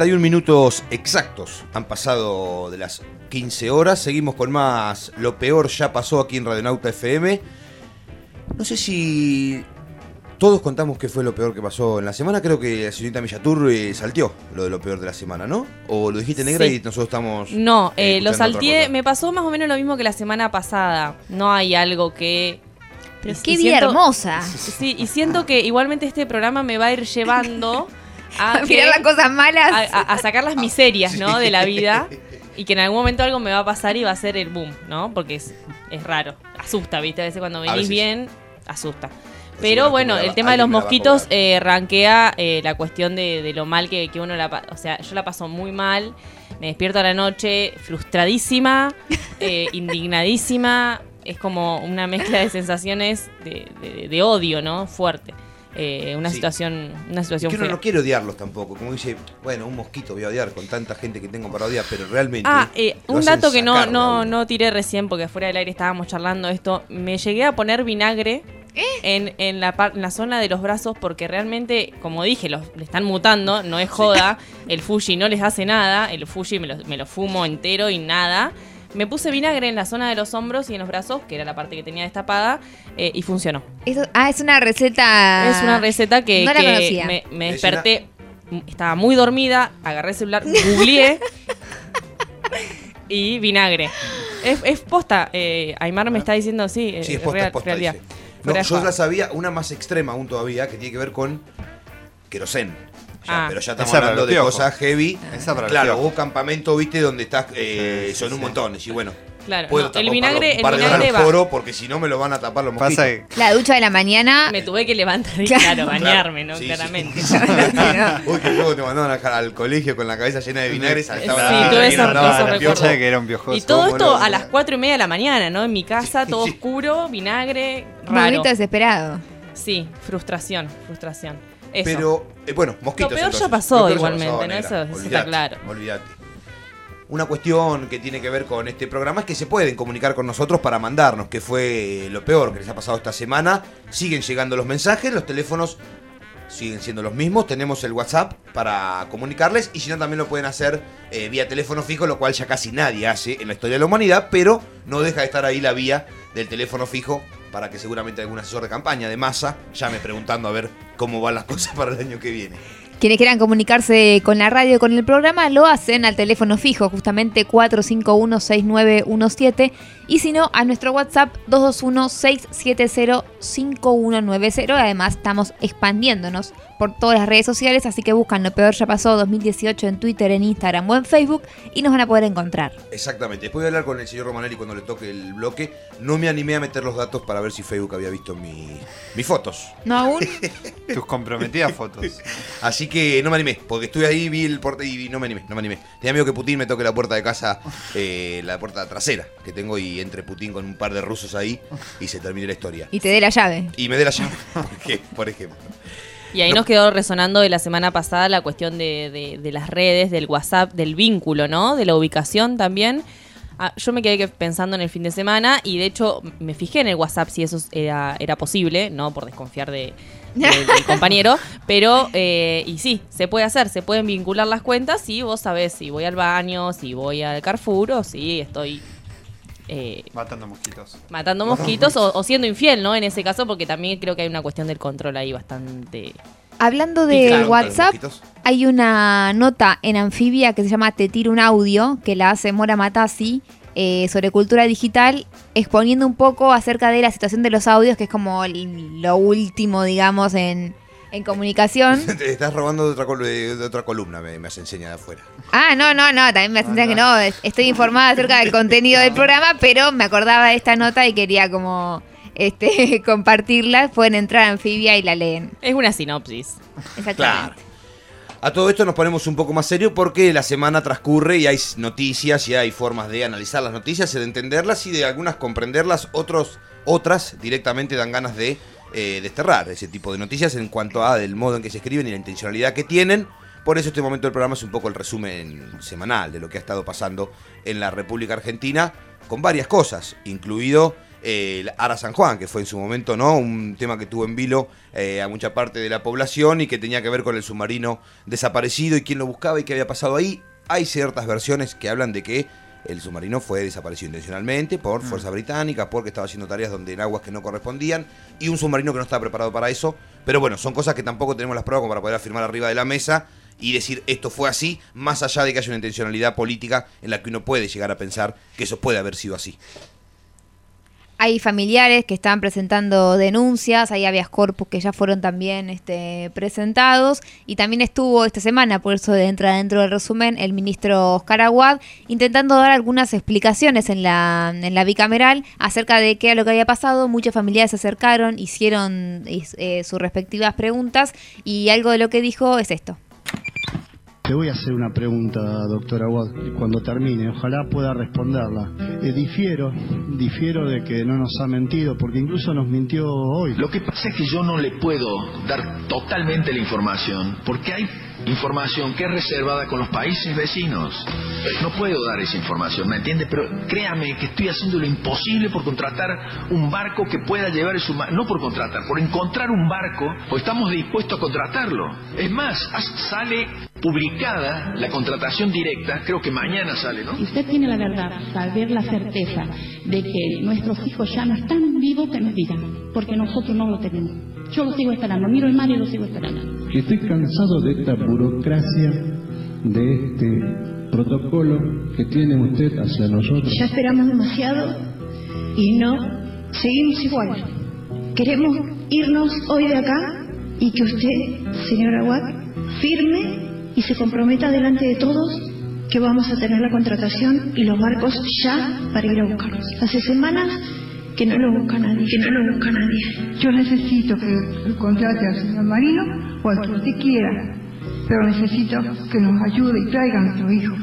Speaker 7: 31 minutos exactos han pasado de las 15 horas. Seguimos con más Lo peor ya pasó aquí en Radionauta FM. No sé si todos contamos qué fue lo peor que pasó en la semana. Creo que la señorita Millatur eh, salteó lo de lo peor de la semana, ¿no? O lo dijiste negra
Speaker 10: Sí.
Speaker 7: y nosotros estamos.
Speaker 10: No,
Speaker 7: eh,
Speaker 10: eh, lo salteé. Me pasó más o menos lo mismo que la semana pasada. No hay algo que.
Speaker 8: Pero
Speaker 10: y
Speaker 8: qué vida
Speaker 10: siento-
Speaker 8: hermosa.
Speaker 10: Sí, y siento que igualmente este programa me va a ir llevando (laughs) a,
Speaker 8: A (laughs) mirar las cosas malas.
Speaker 10: A, sacar las (laughs) miserias, ¿no? De la vida. Y que en algún momento algo me va a pasar y va a ser el boom, ¿no? Porque es, es raro. Asusta, ¿viste? A veces cuando venís
Speaker 7: veces.
Speaker 10: bien, asusta. Pero bueno, el
Speaker 7: va-
Speaker 10: tema de los mosquitos eh, rankea eh, la cuestión de, de lo mal que, que uno la O sea, yo la paso muy mal. Me despierto a la noche frustradísima, (laughs) eh, indignadísima. Es como una mezcla de sensaciones de, de- de odio, ¿no? Fuerte. Eh, una
Speaker 7: Sí.
Speaker 10: situación, una situación
Speaker 7: que uno no quiere odiarlos tampoco. Como dice, bueno, un mosquito voy a odiar con tanta gente que tengo para odiar, pero realmente.
Speaker 10: Ah, eh, un dato que no, no, no tiré recién porque fuera del aire estábamos charlando esto. Me llegué a poner vinagre en, en la, par- en la zona de los brazos porque realmente, como dije, los, le están mutando, no es joda. El Fuji no les hace nada, el Fuji me lo, me lo fumo entero y nada. Me puse vinagre en la zona de los hombros y en los brazos, que era la parte que tenía destapada, eh, y funcionó.
Speaker 8: Eso- ah, es una receta.
Speaker 10: Es una receta que,
Speaker 8: No la
Speaker 10: que
Speaker 8: conocía.
Speaker 10: me, me
Speaker 7: Es
Speaker 10: desperté, estaba muy dormida, agarré el celular, googleé (laughs) y vinagre. Es, es posta, eh, Aymar me está diciendo, sí, eh,
Speaker 7: Sí, es posta,
Speaker 10: real-
Speaker 7: es posta,
Speaker 10: realidad.
Speaker 7: No, yo la sabía, una más extrema aún todavía, que tiene que ver con querosén. Ya,
Speaker 10: Ah.
Speaker 7: pero ya estamos
Speaker 9: Esa
Speaker 7: hablando de cosas heavy.
Speaker 9: Esa
Speaker 7: claro, vos campamento, viste, donde estás, eh,
Speaker 9: Sí, sí,
Speaker 7: son un
Speaker 9: sí.
Speaker 7: montón. Y bueno,
Speaker 10: Claro,
Speaker 7: puedo
Speaker 10: no, el vinagre,
Speaker 7: un
Speaker 10: el vinagre va.
Speaker 7: foro, porque si no me lo van a tapar los mosquitos.
Speaker 9: Pasa que
Speaker 8: La ducha de la mañana.
Speaker 10: Me tuve que levantar y,
Speaker 8: Claro.
Speaker 10: claro, bañarme, ¿no?
Speaker 7: Sí, sí.
Speaker 10: Claramente. (laughs)
Speaker 7: Uy, qué juego te mandaban al, al colegio con la cabeza llena de vinagre. saltaba
Speaker 10: Sí, tuve esos-
Speaker 9: que era un piojoso.
Speaker 10: Y todo
Speaker 7: ¿Cómo
Speaker 10: esto
Speaker 7: no?
Speaker 10: a las cuatro y media de la mañana, ¿no? En mi casa, todo oscuro, vinagre, raro.
Speaker 8: Desesperado.
Speaker 10: Sí, frustración, frustración. Eso.
Speaker 7: Pero, eh, bueno, mosquitos.
Speaker 10: Lo peor ya pasó
Speaker 7: peor
Speaker 10: igualmente, ¿no?
Speaker 7: negra.
Speaker 10: Eso- eso está claro.
Speaker 7: Olvídate. Una cuestión que tiene que ver con este programa es que se pueden comunicar con nosotros para mandarnos qué fue lo peor que les ha pasado esta semana. Siguen llegando los mensajes, los teléfonos siguen siendo los mismos. Tenemos el WhatsApp para comunicarles y si no también lo pueden hacer eh, vía teléfono fijo, lo cual ya casi nadie hace en la historia de la humanidad, pero no deja de estar ahí la vía del teléfono fijo para que seguramente algún asesor de campaña de masa llame preguntando a ver cómo van las (laughs) cosas para el año que viene.
Speaker 8: Quienes quieran comunicarse con la radio, con el programa, lo hacen al teléfono fijo, justamente 451-6917. Y si no, a nuestro WhatsApp 221-670-5190. Además, estamos expandiéndonos por todas las redes sociales, así que buscan Lo Peor Ya Pasó 2018 en Twitter, en Instagram o en Facebook y nos van a poder encontrar.
Speaker 7: Exactamente. Después de hablar con el señor Romanelli cuando le toque el bloque, no me animé a meter los datos para ver si Facebook había visto mi- mis fotos.
Speaker 8: ¿No aún? (laughs)
Speaker 9: tus comprometidas fotos.
Speaker 7: Así que no me animé, porque estuve ahí, vi el porte y no me animé, no me animé. Tenía miedo que Putin me toque la puerta de casa, eh, la puerta trasera que tengo y entre Putin con un par de rusos ahí y se termine la historia.
Speaker 8: Y te dé la llave.
Speaker 7: Y me dé la llave, (laughs) porque, por ejemplo.
Speaker 10: Y ahí
Speaker 7: No.
Speaker 10: nos quedó resonando de la semana pasada la cuestión de, de- de las redes, del WhatsApp, del vínculo, ¿no? De la ubicación también. Ah, yo me quedé que- pensando en el fin de semana y de hecho me fijé en el WhatsApp si eso era, era posible, no por desconfiar de, de- del (laughs) compañero, pero eh, y sí, se puede hacer, se pueden vincular las cuentas si vos sabés si voy al baño, si voy al Carrefour o si estoy eh,
Speaker 9: Matando mosquitos.
Speaker 10: matando mosquitos o, o siendo infiel, ¿no? En ese caso, porque también creo que hay una cuestión del control ahí bastante...
Speaker 8: Hablando de
Speaker 10: claro,
Speaker 8: WhatsApp, hay una nota en Anfibia que se llama Te tiro un audio, que la hace Mora Matasi, eh, sobre cultura digital, exponiendo un poco acerca de la situación de los audios, que es como el- lo último, digamos, en, en comunicación. (laughs)
Speaker 7: Te estás robando de otra, col- de de otra columna, me, me has enseñado de afuera.
Speaker 8: Ah, no, no, no, también me hacen que no, es- estoy informada acerca del (laughs) contenido del programa, pero me acordaba de esta nota y quería como este (laughs) compartirla. Pueden entrar a Anfibia y la leen.
Speaker 10: Es una sinopsis.
Speaker 8: Exactamente.
Speaker 7: A todo esto nos ponemos un poco más serio porque la semana transcurre y hay noticias y hay formas de analizar las noticias, de entenderlas y de algunas comprenderlas, otros, otras directamente dan ganas de eh, desterrar ese tipo de noticias en cuanto a del modo en que se escriben y la intencionalidad que tienen. Por eso este momento del programa es un poco el resumen semanal de lo que ha estado pasando en la República Argentina con varias cosas, incluido eh, el Ara San Juan, que fue en su momento no un tema que tuvo en vilo eh, a mucha parte de la población y que tenía que ver con el submarino desaparecido y quién lo buscaba y qué había pasado ahí. Hay ciertas versiones que hablan de que el submarino fue desaparecido intencionalmente por
Speaker 15: Mm.
Speaker 7: fuerzas británicas, porque estaba haciendo tareas donde en aguas que no correspondían, y un submarino que no estaba preparado para eso. Pero bueno, son cosas que tampoco tenemos las pruebas como para poder afirmar arriba de la mesa y decir esto fue así, más allá de que haya una intencionalidad política en la que uno puede llegar a pensar que eso puede haber sido así.
Speaker 8: Hay familiares que están presentando denuncias, hay habeas corpus que ya fueron también este, presentados y también estuvo esta semana, por eso entra dentro del resumen, el ministro Oscar Aguad intentando dar algunas explicaciones en la, en la bicameral acerca de qué era lo que había pasado. Muchos familiares se acercaron, hicieron eh, sus respectivas preguntas y algo de lo que dijo es esto.
Speaker 15: Le voy a hacer una pregunta, doctora Watt, cuando termine. Ojalá pueda responderla. Eh, difiero, difiero de que no nos ha mentido, porque incluso nos mintió hoy.
Speaker 16: Lo que pasa es que yo no le puedo dar totalmente la información, porque hay información que es reservada con los países vecinos. No puedo dar esa información, ¿me entiende? Pero créame que estoy haciendo lo imposible por contratar un barco que pueda llevar submarino. No por contratar, por encontrar un barco, pues estamos dispuestos a contratarlo. Es más, sale publicada la contratación directa, creo que mañana sale, ¿no?
Speaker 17: Si usted tiene la verdad, saber la certeza de que nuestros hijos ya no están vivos, que nos digan, porque nosotros no lo tenemos. Yo lo sigo esperando, miro el mar y lo sigo esperando.
Speaker 18: que estoy cansado de esta burocracia, de este protocolo que tiene usted hacia nosotros.
Speaker 19: Ya esperamos demasiado y no seguimos igual. Queremos irnos hoy de acá y que usted, señora Watt, firme y se comprometa delante de todos que vamos a tener la contratación y los barcos ya para ir a buscarlos. Hace semanas que no lo busca nadie, que no lo busca nadie.
Speaker 20: Yo necesito que contrate al señor Marino o al que usted quiera, pero necesito que nos ayude y traiga a nuestro hijo.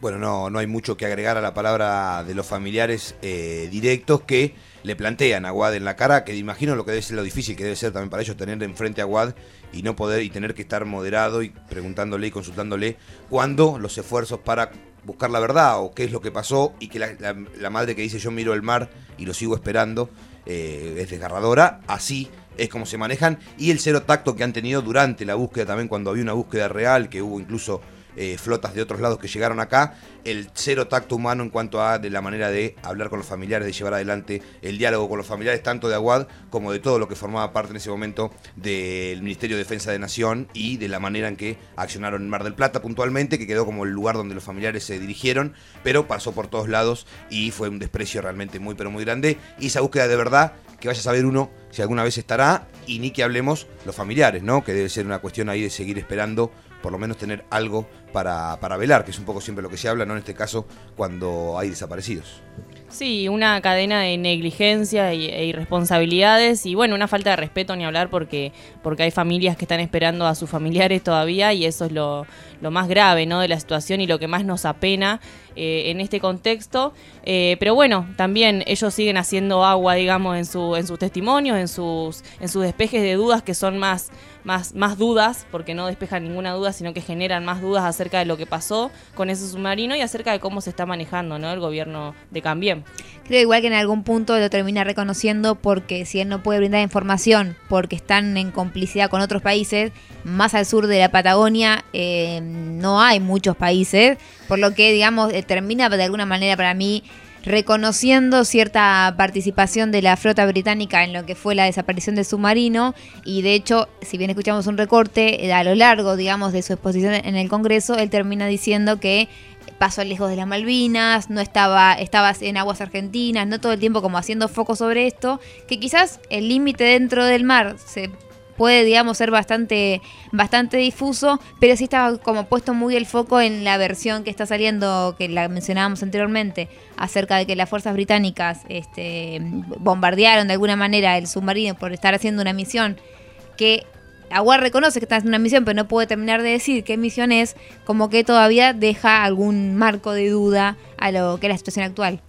Speaker 7: Bueno, no, no hay mucho que agregar a la palabra de los familiares eh, directos que le plantean a Wad en la cara, que imagino lo que debe ser lo difícil que debe ser también para ellos tener enfrente a Wad y no poder y tener que estar moderado y preguntándole y consultándole cuándo los esfuerzos para buscar la verdad o qué es lo que pasó y que la, la- madre que dice yo miro el mar y lo sigo esperando eh, es desgarradora, así es como se manejan. Y el cero tacto que han tenido durante la búsqueda también cuando había una búsqueda real, que hubo incluso eh, flotas de otros lados que llegaron acá, el cero tacto humano en cuanto a de la manera de hablar con los familiares, de llevar adelante el diálogo con los familiares, tanto de Aguad como de todo lo que formaba parte en ese momento del Ministerio de Defensa de Nación y de la manera en que accionaron en Mar del Plata puntualmente, que quedó como el lugar donde los familiares se dirigieron, pero pasó por todos lados y fue un desprecio realmente muy pero muy grande. Y esa búsqueda de verdad, que vaya a saber uno si alguna vez estará, y ni que hablemos los familiares, ¿no? Que debe ser una cuestión ahí de seguir esperando por lo menos tener algo para, para velar, que es un poco siempre lo que se habla, ¿no? En este caso, cuando hay desaparecidos.
Speaker 10: Sí, una cadena de negligencia e irresponsabilidades y bueno, una falta de respeto ni hablar porque, porque hay familias que están esperando a sus familiares todavía y eso es lo, lo más grave ¿no? de la situación y lo que más nos apena eh, en este contexto. Eh, pero bueno, también ellos siguen haciendo agua, digamos, en, su, en sus testimonios, en sus, en sus despejes de dudas que son más, más, más dudas, porque no despejan ninguna duda, sino que generan más dudas acerca de lo que pasó con ese submarino y acerca de cómo se está manejando ¿no? el gobierno de Cambien.
Speaker 8: Creo igual que en algún punto lo termina reconociendo porque si él no puede brindar información porque están en complicidad con otros países, más al sur de la Patagonia eh, no hay muchos países, por lo que digamos eh, termina de alguna manera para mí reconociendo cierta participación de la flota británica en lo que fue la desaparición del submarino. Y de hecho, si bien escuchamos un recorte eh, a lo largo, digamos, de su exposición en el Congreso, él termina diciendo que pasó lejos de las Malvinas, no estaba, estaba en aguas argentinas, no todo el tiempo como haciendo foco sobre esto, que quizás el límite dentro del mar se puede, digamos, ser bastante, bastante difuso, pero sí estaba como puesto muy el foco en la versión que está saliendo, que la mencionábamos anteriormente, acerca de que las fuerzas británicas este, bombardearon de alguna manera el submarino por estar haciendo una misión que Aguar reconoce que está haciendo una misión, pero no puede terminar de decir qué misión es, como que todavía deja algún marco de duda a lo que es la situación actual.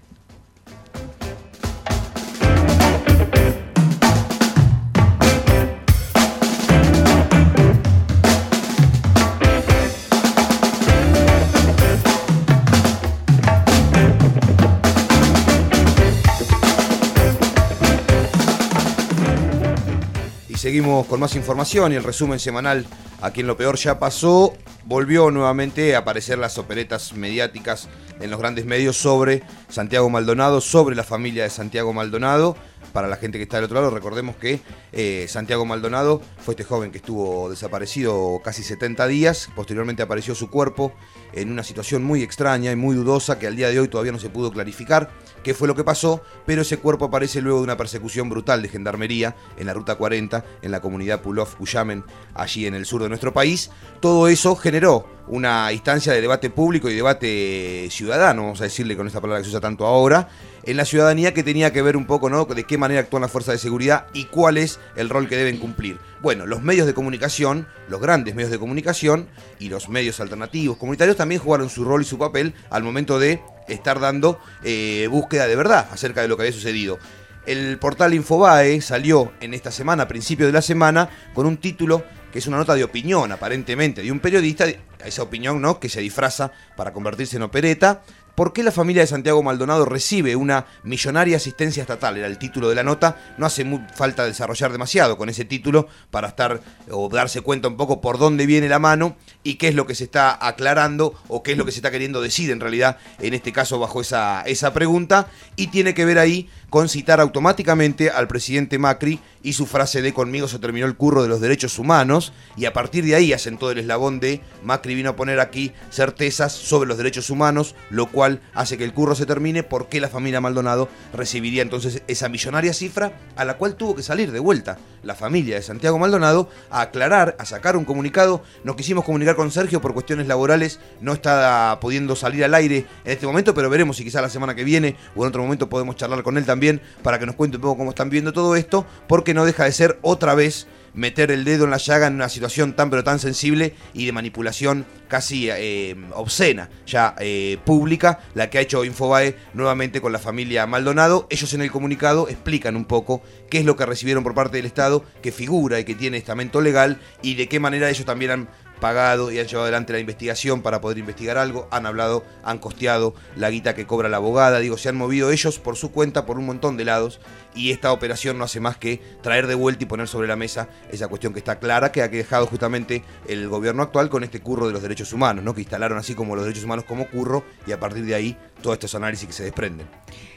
Speaker 7: Seguimos con más información y el resumen semanal aquí en Lo Peor ya pasó. Volvió nuevamente a aparecer las operetas mediáticas en los grandes medios sobre Santiago Maldonado, sobre la familia de Santiago Maldonado. Para la gente que está del otro lado, recordemos que eh, Santiago Maldonado fue este joven que estuvo desaparecido casi 70 días. Posteriormente apareció su cuerpo en una situación muy extraña y muy dudosa que al día de hoy todavía no se pudo clarificar qué fue lo que pasó, pero ese cuerpo aparece luego de una persecución brutal de gendarmería en la ruta 40 en la comunidad Pulov Cuyamen, allí en el sur de nuestro país. Todo eso generó una instancia de debate público y debate ciudadano, vamos a decirle con esta palabra que se usa tanto ahora, en la ciudadanía que tenía que ver un poco ¿no? de qué manera actúan las fuerzas de seguridad y cuál es el rol que deben cumplir. Bueno, los medios de comunicación, los grandes medios de comunicación y los medios alternativos comunitarios también jugaron su rol y su papel al momento de estar dando eh, búsqueda de verdad acerca de lo que había sucedido. El portal Infobae salió en esta semana, a principio de la semana, con un título que es una nota de opinión, aparentemente, de un periodista, esa opinión ¿no? que se disfraza para convertirse en opereta, ¿Por qué la familia de Santiago Maldonado recibe una millonaria asistencia estatal? Era el título de la nota. No hace falta desarrollar demasiado con ese título para estar o darse cuenta un poco por dónde viene la mano y qué es lo que se está aclarando o qué es lo que se está queriendo decir en realidad, en este caso bajo esa, esa pregunta. Y tiene que ver ahí con citar automáticamente al presidente Macri y su frase de conmigo se terminó el curro de los derechos humanos y a partir de ahí todo el eslabón de Macri vino a poner aquí certezas sobre los derechos humanos, lo cual hace que el curro se termine porque la familia Maldonado recibiría entonces esa millonaria cifra a la cual tuvo que salir de vuelta la familia de Santiago Maldonado a aclarar, a sacar un comunicado. Nos quisimos comunicar con Sergio por cuestiones laborales, no está pudiendo salir al aire en este momento, pero veremos si quizá la semana que viene o en otro momento podemos charlar con él también para que nos cuente un poco cómo están viendo todo esto, porque no deja de ser otra vez meter el dedo en la llaga en una situación tan pero tan sensible y de manipulación casi eh, obscena, ya eh, pública, la que ha hecho Infobae nuevamente con la familia Maldonado. Ellos en el comunicado explican un poco qué es lo que recibieron por parte del Estado, que figura y que tiene estamento legal y de qué manera ellos también han pagado y han llevado adelante la investigación para poder investigar algo, han hablado, han costeado la guita que cobra la abogada, digo, se han movido ellos por su cuenta por un montón de lados y esta operación no hace más que traer de vuelta y poner sobre la mesa esa cuestión que está clara, que ha dejado justamente el gobierno actual con este curro de los derechos humanos, ¿no? que instalaron así como los derechos humanos como curro y a partir de ahí todos estos análisis que se desprenden.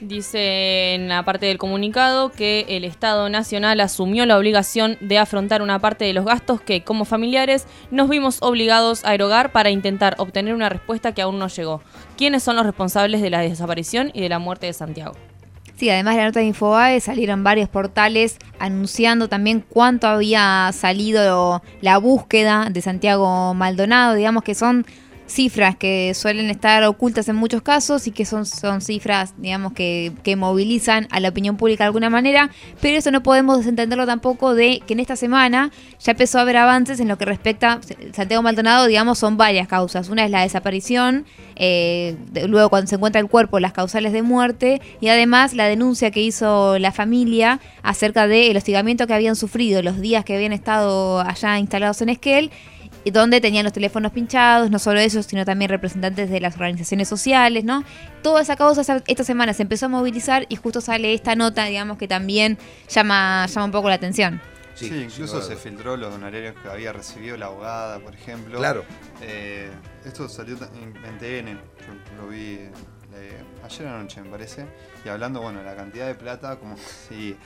Speaker 10: Dice en la parte del comunicado que el Estado Nacional asumió la obligación de afrontar una parte de los gastos que como familiares nos vimos obligados a erogar para intentar obtener una respuesta que aún no llegó. ¿Quiénes son los responsables de la desaparición y de la muerte de Santiago?
Speaker 8: Sí, además de la nota de Infobae salieron varios portales anunciando también cuánto había salido la búsqueda de Santiago Maldonado, digamos que son cifras que suelen estar ocultas en muchos casos y que son, son cifras, digamos, que, que, movilizan a la opinión pública de alguna manera, pero eso no podemos desentenderlo tampoco de que en esta semana ya empezó a haber avances en lo que respecta Santiago Maldonado, digamos, son varias causas. Una es la desaparición, eh, luego cuando se encuentra el cuerpo, las causales de muerte y además la denuncia que hizo la familia acerca del hostigamiento que habían sufrido los días que habían estado allá instalados en Esquel y donde tenían los teléfonos pinchados, no solo eso, sino también representantes de las organizaciones sociales, ¿no? Toda esa causa esta semana se empezó a movilizar y justo sale esta nota, digamos, que también llama, llama un poco la atención.
Speaker 9: Sí, incluso se filtró los honorarios que había recibido la abogada, por ejemplo.
Speaker 7: Claro.
Speaker 9: Eh, esto salió en, TN, yo lo vi eh, ayer anoche, me parece. Y hablando, bueno, la cantidad de plata, como (laughs) si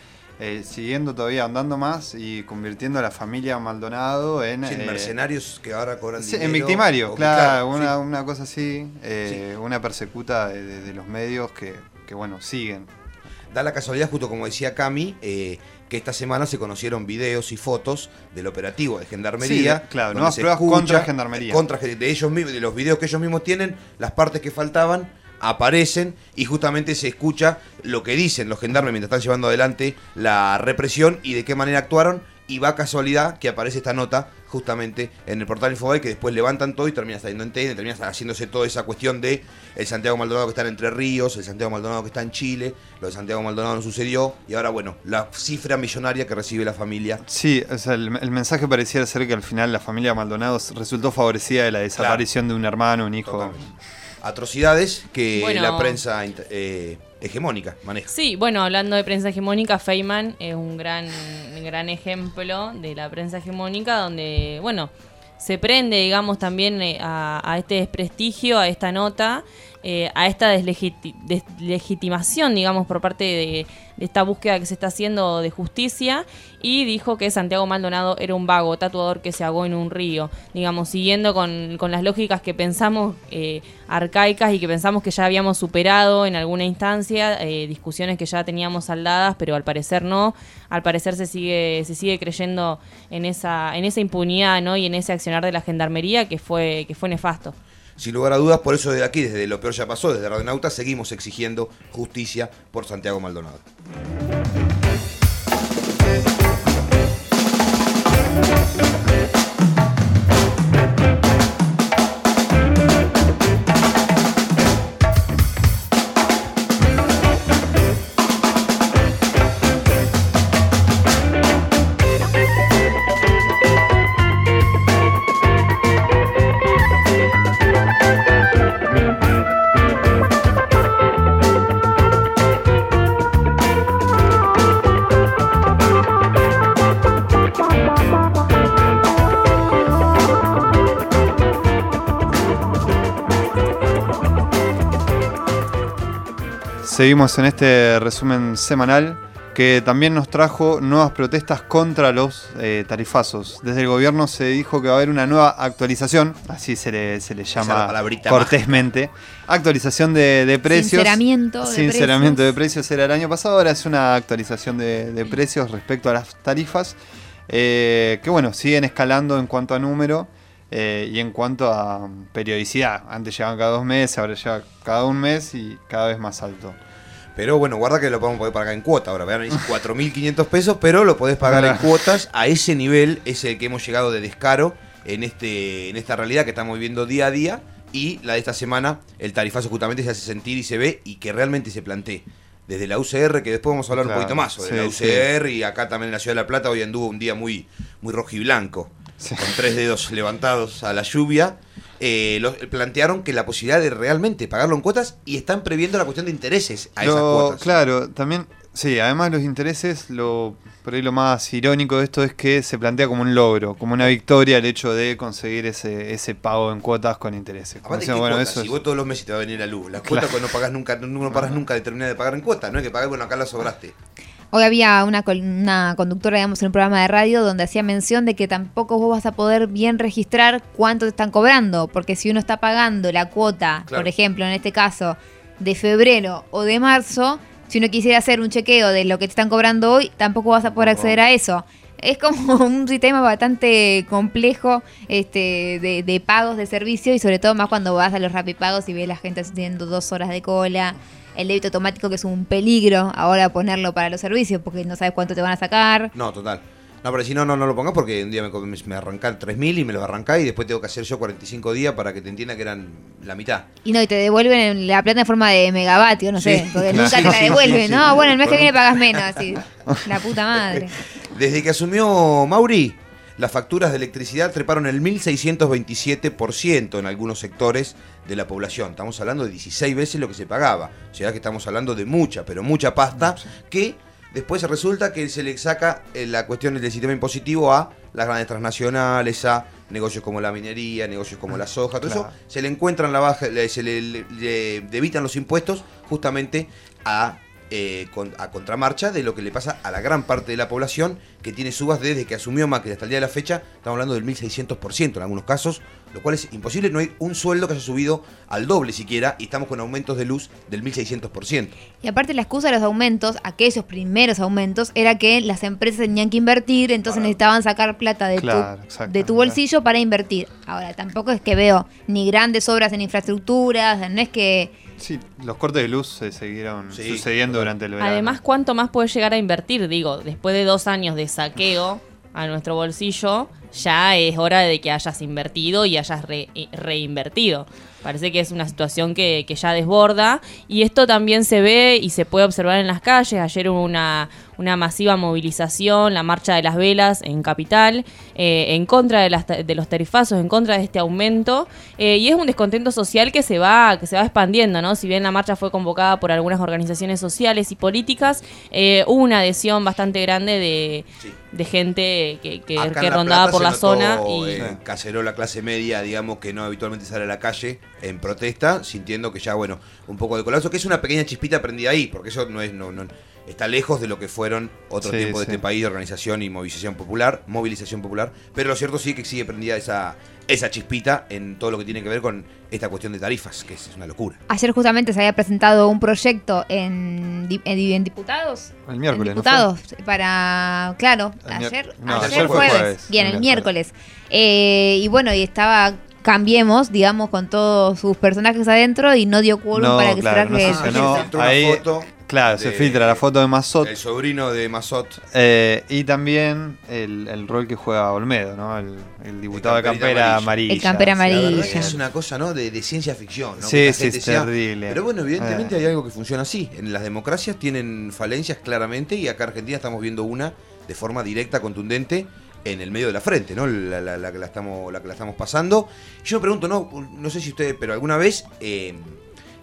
Speaker 9: eh, siguiendo todavía andando más y convirtiendo a la familia Maldonado en...
Speaker 7: Sí,
Speaker 9: eh,
Speaker 7: mercenarios que ahora cobran
Speaker 9: sí,
Speaker 7: dinero.
Speaker 9: En victimario, claro,
Speaker 7: claro,
Speaker 9: una,
Speaker 7: sí.
Speaker 9: una cosa así, eh, una persecuta de, de- de los medios que, que, bueno, siguen.
Speaker 7: Da la casualidad, justo como decía Cami, que esta semana se conocieron videos y fotos del operativo de Gendarmería.
Speaker 9: Sí, claro, nuevas
Speaker 7: se
Speaker 9: pruebas
Speaker 7: escucha-
Speaker 9: contra Gendarmería.
Speaker 7: contra de ellos mismos, de los videos que ellos mismos tienen, las partes que faltaban aparecen y justamente se escucha lo que dicen los gendarmes mientras están llevando adelante la represión y de qué manera actuaron y va casualidad que aparece esta nota justamente en el portal Infobae que después levantan todo y termina saliendo en TN, termina haciéndose toda esa cuestión de el Santiago Maldonado que está en Entre Ríos, el Santiago Maldonado que está en Chile, lo de Santiago Maldonado no sucedió y ahora bueno, la cifra millonaria que recibe la familia.
Speaker 9: Sí, o sea, el, el mensaje pareciera ser que al final la familia Maldonado resultó favorecida de la desaparición de un hermano, un hijo.
Speaker 7: Atrocidades que
Speaker 10: Bueno.
Speaker 7: la prensa eh, hegemónica maneja.
Speaker 10: Sí, bueno, hablando de prensa hegemónica, Feynman es un gran, gran ejemplo de la prensa hegemónica donde, bueno, se prende, digamos, también eh, a, a este desprestigio, a esta nota, eh, a esta deslegiti- deslegitimación, digamos, por parte de, de esta búsqueda que se está haciendo de justicia y dijo que Santiago Maldonado era un vago, tatuador que se ahogó en un río, digamos, siguiendo con, con las lógicas que pensamos eh, arcaicas y que pensamos que ya habíamos superado en alguna instancia, eh, discusiones que ya teníamos saldadas, pero al parecer no, al parecer se sigue, se sigue creyendo en esa, en esa impunidad ¿no? y en ese accionar de la gendarmería que fue, que fue nefasto.
Speaker 7: Sin lugar a dudas, por eso desde aquí, desde lo peor ya pasó, desde Radionauta, seguimos exigiendo justicia por Santiago Maldonado.
Speaker 9: Seguimos en este resumen semanal que también nos trajo nuevas protestas contra los eh, tarifazos. Desde el gobierno se dijo que va a haber una nueva actualización, así se le, se le llama cortésmente, actualización de, de precios.
Speaker 8: Sinceramiento de
Speaker 9: Sinceramiento de precios era el año pasado, ahora es una actualización de, de precios respecto a las tarifas, eh, que bueno, siguen escalando en cuanto a número. eh, y en cuanto a periodicidad, antes llegaban cada dos meses, ahora llega cada un mes y cada vez más alto.
Speaker 7: Pero bueno, guarda que lo podemos poder pagar en cuota. Ahora, vean, es (laughs) 4.500 pesos, pero lo podés pagar en cuotas. A ese nivel es el que hemos llegado de descaro en, este, en esta realidad que estamos viviendo día a día. Y la de esta semana, el tarifazo justamente se hace sentir y se ve y que realmente se plantee. Desde la UCR, que después vamos a hablar
Speaker 9: Claro,
Speaker 7: un poquito más sobre
Speaker 9: sí,
Speaker 7: la UCR y acá también en la Ciudad de La Plata hoy anduvo un día muy, muy rojo y blanco, con tres dedos levantados a la lluvia. Eh, lo- plantearon que la posibilidad de realmente pagarlo en cuotas y están previendo la cuestión de intereses a esas cuotas.
Speaker 9: Claro, también, sí, además los intereses, lo, por ahí lo más irónico de esto es que se plantea como un logro, como una victoria el hecho de conseguir ese, ese pago en cuotas con intereses.
Speaker 7: Aparte, si
Speaker 9: es-
Speaker 7: vos todos los meses te va a venir la luz. Las
Speaker 9: Claro.
Speaker 7: cuotas cuando no pagás nunca, no, no paras nunca de terminar de pagar en cuotas. No es que pagar, bueno, acá la sobraste.
Speaker 8: Hoy había una, una conductora, digamos, en un programa de radio donde hacía mención de que tampoco vos vas a poder bien registrar cuánto te están cobrando, porque si uno está pagando la cuota,
Speaker 21: Claro.
Speaker 8: por ejemplo, en este caso, de febrero o de marzo, si uno quisiera hacer un chequeo de lo que te están cobrando hoy, tampoco vas a poder acceder a eso. Es como (laughs) un sistema bastante complejo este, de, de pagos de servicio y sobre todo más cuando vas a los rapipagos y ves la gente haciendo dos horas de cola. El débito automático que es un peligro ahora ponerlo para los servicios porque no sabes cuánto te van a sacar.
Speaker 7: No, total. No, pero si no, no, no lo pongas porque un día me, me, arrancan 3.000 y me los arrancás y después tengo que hacer yo 45 días para que te entienda que eran la mitad.
Speaker 8: Y no, y te devuelven la plata en forma de megavatio, no sé, porque
Speaker 7: claro. (laughs)
Speaker 8: nunca te la devuelven.
Speaker 7: sí,
Speaker 8: no, bueno, el mes que viene pagas menos, así. (laughs) La puta madre.
Speaker 7: Desde que asumió Mauri, las facturas de electricidad treparon el 1.627% en algunos sectores de la población. Estamos hablando de 16 veces lo que se pagaba. O sea que estamos hablando de mucha, pero mucha pasta que después resulta que se le saca eh, la cuestión del sistema impositivo a las grandes transnacionales, a negocios como la minería, negocios como la soja, todo
Speaker 9: Claro.
Speaker 7: eso. Se le encuentran la baja, se le, le- le debitan los impuestos justamente a eh, con- a contramarcha de lo que le pasa a la gran parte de la población que tiene subas desde que asumió Macri hasta el día de la fecha, estamos hablando del 1600% en algunos casos, lo cual es imposible, no hay un sueldo que haya subido al doble siquiera y estamos con aumentos de luz del 1600%.
Speaker 8: Y aparte la excusa de los aumentos, aquellos primeros aumentos, era que las empresas tenían que invertir, entonces necesitaban sacar plata de,
Speaker 9: Claro,
Speaker 8: tu, de tu bolsillo para invertir. Ahora, tampoco es que veo ni grandes obras en infraestructuras, no es que...
Speaker 9: Sí, los cortes de luz se siguieron sucediendo durante el verano.
Speaker 10: Además, ¿cuánto más puede llegar a invertir? Digo, después de dos años de saqueo a nuestro bolsillo, ya es hora de que hayas invertido y hayas re- eh, reinvertido. Parece que es una situación que, que ya desborda y esto también se ve y se puede observar en las calles. Ayer hubo una, una masiva movilización, la marcha de las velas en Capital, eh, en contra de, las de los tarifazos, en contra de este aumento. eh, y es un descontento social que se va, que se va expandiendo, ¿no? Si bien la marcha fue convocada por algunas organizaciones sociales y políticas, eh, hubo una adhesión bastante grande de, de gente que, que, que rondaba por la zona. Y,
Speaker 7: eh, caceró la clase media, digamos, que no habitualmente sale a la calle en protesta, sintiendo que ya, bueno, un poco de colapso, que es una pequeña chispita prendida ahí, porque eso no es, no, no- está lejos de lo que fueron otros
Speaker 9: Sí,
Speaker 7: tiempos de
Speaker 9: sí.
Speaker 7: este país de organización y movilización popular, movilización popular, pero lo cierto sí que sigue prendida esa, esa chispita en todo lo que tiene que ver con esta cuestión de tarifas, que es una locura.
Speaker 8: Ayer justamente se había presentado un proyecto en, en, en diputados.
Speaker 9: El miércoles,
Speaker 8: En
Speaker 9: ¿no fue?
Speaker 8: diputados para, claro,
Speaker 9: El
Speaker 8: ayer,
Speaker 9: no,
Speaker 8: ayer
Speaker 9: ayer fue
Speaker 8: jueves.
Speaker 9: jueves.
Speaker 8: Bien,
Speaker 9: El
Speaker 8: el miércoles. Eh, y bueno, y estaba Cambiemos, digamos, con todos sus personajes adentro y no dio quórum
Speaker 9: No,
Speaker 8: para que
Speaker 9: claro,
Speaker 8: se
Speaker 9: no
Speaker 8: traje
Speaker 9: Ahí,
Speaker 7: foto
Speaker 9: claro, se filtra la foto de Mazot.
Speaker 7: El sobrino de Mazot.
Speaker 9: Eh, y también el, el rol que juega Olmedo, ¿no? El, el diputado de campera
Speaker 7: amarilla.
Speaker 9: amarilla.
Speaker 8: El campera amarilla.
Speaker 7: es una cosa, ¿no? De, de ciencia ficción, ¿no?
Speaker 9: Sí, sí, es
Speaker 7: sea-
Speaker 9: terrible.
Speaker 7: Pero bueno, evidentemente
Speaker 9: Eh.
Speaker 7: hay algo que funciona así. En las democracias tienen falencias claramente y acá en Argentina estamos viendo una de forma directa, contundente, en el medio de la frente, ¿no? La, la- la que, la, estamos, la que la estamos pasando. Yo me pregunto, no, no sé si ustedes, pero alguna vez eh,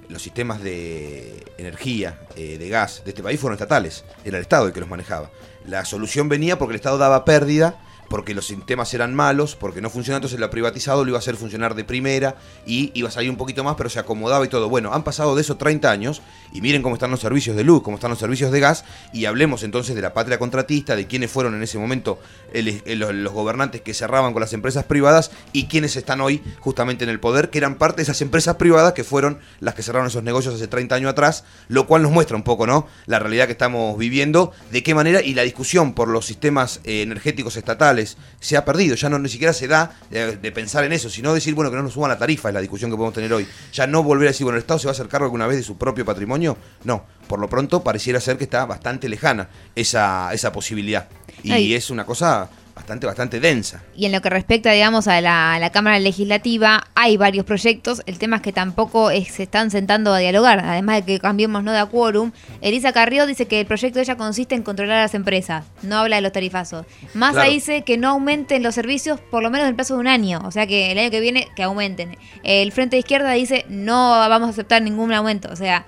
Speaker 7: los sistemas de energía, eh, de gas de este país fueron estatales. Era el Estado el que los manejaba. La solución venía porque el Estado daba pérdida, porque los sistemas eran malos, porque no funcionaba, entonces lo privatizado lo iba a hacer funcionar de primera y iba a salir un poquito más, pero se acomodaba y todo. Bueno, han pasado de esos 30 años y miren cómo están los servicios de luz, cómo están los servicios de gas y hablemos entonces de la patria contratista, de quiénes fueron en ese momento los gobernantes que cerraban con las empresas privadas y quiénes están hoy justamente en el poder, que eran parte de esas empresas privadas que fueron las que cerraron esos negocios hace 30 años atrás, lo cual nos muestra un poco, ¿no? La realidad que estamos viviendo, de qué manera y la discusión por los sistemas eh, energéticos estatales se ha perdido, ya no ni siquiera se da de pensar en eso, sino decir, bueno, que no nos suban la tarifa, es la discusión que podemos tener hoy. Ya no volver a decir, bueno, el Estado se va a hacer cargo alguna vez de su propio patrimonio, no, por lo pronto pareciera ser que está bastante lejana esa, esa posibilidad. Y
Speaker 8: Ay.
Speaker 7: es una cosa bastante, bastante densa.
Speaker 8: Y en lo que respecta, digamos, a la, a la Cámara Legislativa, hay varios proyectos. El tema es que tampoco es- se están sentando a dialogar. Además de que cambiemos no da quórum. Elisa Carrió dice que el proyecto de ella consiste en controlar a las empresas. No habla de los tarifazos. Massa
Speaker 21: Claro.
Speaker 8: dice que no aumenten los servicios por lo menos en el plazo de un año. O sea que el año que viene que aumenten. El Frente de Izquierda dice no vamos a aceptar ningún aumento. O sea,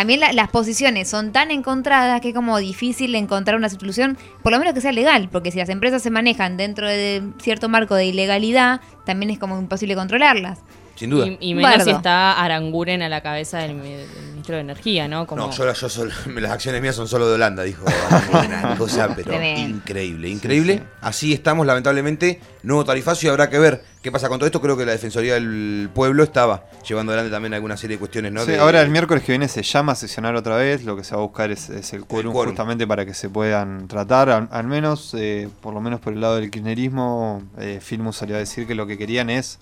Speaker 8: también la- las posiciones son tan encontradas que es como difícil encontrar una solución, por lo menos que sea legal, porque si las empresas se manejan dentro de cierto marco de ilegalidad, también es como imposible controlarlas.
Speaker 7: Sin duda.
Speaker 10: Y, y menos si
Speaker 8: Bardo.
Speaker 10: está Aranguren a la cabeza del, mi- del ministro de Energía, ¿no? Como,
Speaker 7: No, yo, yo solo- (laughs) las acciones mías son solo de Holanda, dijo. Una (laughs) cosa, pero increíble, increíble. Así estamos, lamentablemente. Nuevo tarifazo y habrá que ver qué pasa con todo esto. Creo que la Defensoría del Pueblo estaba llevando adelante también alguna serie de cuestiones, ¿no?
Speaker 9: Sí,
Speaker 7: De-
Speaker 9: ahora el miércoles que viene se llama a sesionar otra vez, lo que se va a buscar es, es el quórum
Speaker 7: quórum.
Speaker 9: justamente para que se puedan tratar, al, al menos, eh, por lo menos por el lado del kirchnerismo, eh, Filmus salió a decir que lo que querían es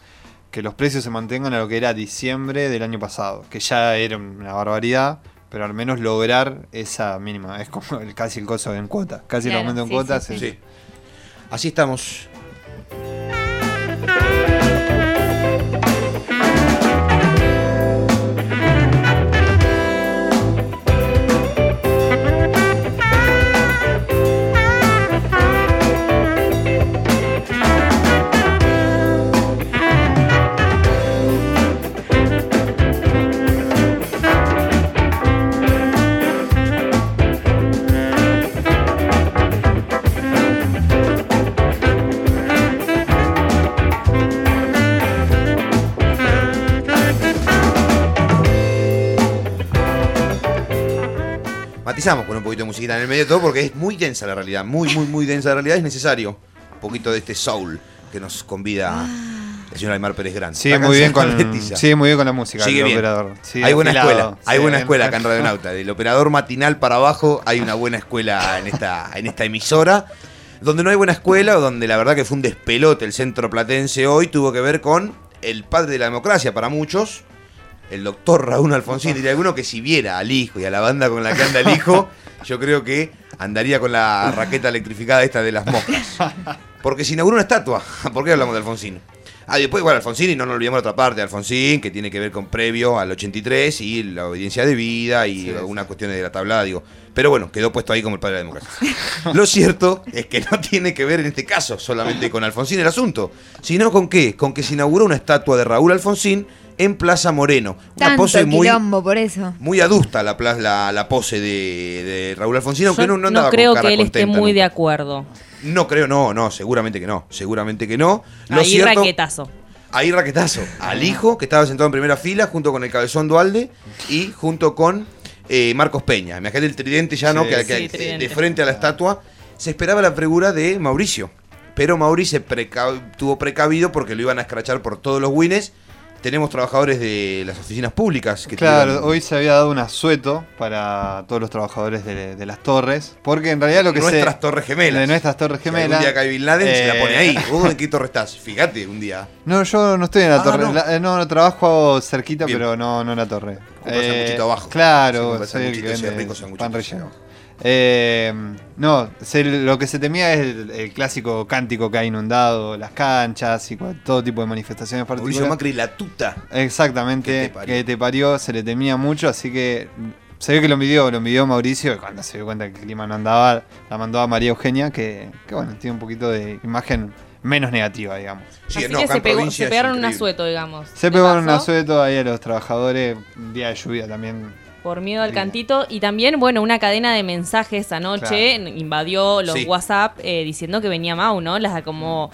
Speaker 9: que los precios se mantengan a lo que era diciembre del año pasado, que ya era una barbaridad, pero al menos lograr esa mínima, es como el, casi el coso en cuota, casi
Speaker 7: Claro,
Speaker 9: el aumento en
Speaker 7: sí,
Speaker 9: cuotas.
Speaker 7: sí,
Speaker 9: es-
Speaker 7: sí. Así estamos. Matizamos con un poquito de musiquita en el medio de todo porque es muy densa la realidad, muy, muy, muy densa la realidad. Es necesario un poquito de este soul que nos convida el señor Aymar Pérez Grande.
Speaker 9: Sigue muy bien con- sigue muy bien con la música,
Speaker 7: Sigue
Speaker 9: el
Speaker 7: bien.
Speaker 9: operador. Sigue
Speaker 7: hay buena
Speaker 9: afilado.
Speaker 7: escuela, hay buena escuela acá en (laughs) Radio Nauta. Del operador matinal para abajo hay una buena escuela en esta, en esta emisora. Donde no hay buena escuela, o donde la verdad que fue un despelote el centro platense hoy, tuvo que ver con el padre de la democracia para muchos, el doctor Raúl Alfonsín. Diría alguno que si viera al hijo y a la banda con la que anda el hijo, (laughs) yo creo que andaría con la raqueta electrificada esta de las moscas. Porque se inauguró una estatua. (laughs) ¿Por qué hablamos de Alfonsín? Ah, después, bueno, Alfonsín, y no nos olvidemos la otra parte Alfonsín, que tiene que ver con previo al 83 y la obediencia de vida y algunas cuestiones de la tablada, digo. Pero bueno, quedó puesto ahí como el padre de la democracia. (laughs) Lo cierto es que no tiene que ver en este caso solamente con Alfonsín el asunto, sino con qué? Con que se inauguró una estatua de Raúl Alfonsín en Plaza Moreno. Una
Speaker 8: Tanto
Speaker 7: pose muy,
Speaker 8: quilombo por eso.
Speaker 7: muy adusta la, la, la pose de, de Raúl Alfonsín, aunque no, no, andaba con
Speaker 10: creo
Speaker 7: cara
Speaker 10: que él esté muy
Speaker 7: nunca.
Speaker 10: de acuerdo.
Speaker 7: No creo, no, no, seguramente que no, seguramente que no. Lo
Speaker 10: Ahí
Speaker 7: cierto,
Speaker 10: raquetazo.
Speaker 7: Ahí raquetazo. Al hijo, que estaba sentado en primera fila, junto con el cabezón Dualde y junto con eh, Marcos Peña. Imagínate el tridente ya, ¿no?
Speaker 10: Sí.
Speaker 7: Que, que-
Speaker 10: Sí,
Speaker 7: que
Speaker 10: tridente.
Speaker 7: de frente a la estatua. Se esperaba la figura de Mauricio. Pero Mauricio preca- tuvo precavido porque lo iban a escrachar por todos los wines. Tenemos trabajadores de las oficinas públicas que
Speaker 9: Claro, hoy se había dado un asueto para todos los trabajadores de, de las torres, porque en realidad lo que
Speaker 7: nuestras
Speaker 9: se...
Speaker 7: torres gemelas.
Speaker 9: De nuestras torres
Speaker 7: Si algún
Speaker 9: gemelas.
Speaker 7: día cae Bin Laden, se la pone
Speaker 9: eh,
Speaker 7: ahí. ¿Vos en (laughs) qué torre estás? Fíjate un día.
Speaker 9: No, yo no estoy en la
Speaker 7: Ah,
Speaker 9: torre.
Speaker 7: no.
Speaker 9: La- eh, no, no, trabajo cerquita, pero no, no en la torre.
Speaker 7: Compras sanguchito abajo.
Speaker 9: Claro, soy el que vende pan relleno. Eh, no, se- lo que se temía es el, el clásico cántico que ha inundado las canchas y cual- todo tipo de manifestaciones
Speaker 7: Mauricio
Speaker 9: particulares.
Speaker 7: Macri, la tuta.
Speaker 9: Exactamente, que te, parió, se le temía mucho, así que se ve que lo midió, lo midió Mauricio, y cuando se dio cuenta que el clima no andaba, la mandó a María Eugenia, que, que bueno, tiene un poquito de imagen menos negativa, digamos.
Speaker 7: Sí,
Speaker 10: Así
Speaker 7: no,
Speaker 10: que se, pegó- se pegaron un asueto, digamos.
Speaker 9: Se
Speaker 10: ¿Qué
Speaker 9: pegó un asueto ahí a los trabajadores, un día de lluvia también.
Speaker 10: Por miedo al cantito. Y también, bueno, una cadena de mensajes anoche invadió los
Speaker 9: Sí.
Speaker 10: WhatsApp eh, diciendo que venía Mau, ¿no? Las como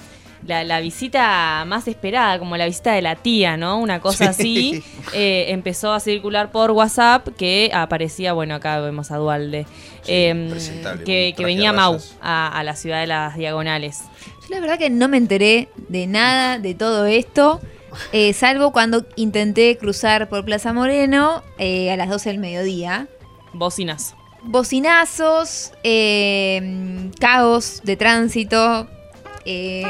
Speaker 10: la, la visita más esperada, como la visita de la tía, ¿no? Una cosa
Speaker 7: Sí.
Speaker 10: así. (laughs) eh, empezó a circular por WhatsApp que aparecía, bueno, acá vemos a Dualde, eh, que, que venía Mau a, a la ciudad de las diagonales.
Speaker 8: Yo la verdad que no me enteré de nada de todo esto, eh, salvo cuando intenté cruzar por Plaza Moreno eh, a las 12 del mediodía.
Speaker 10: Bocinas.
Speaker 8: Bocinazos, eh, caos de tránsito. eh,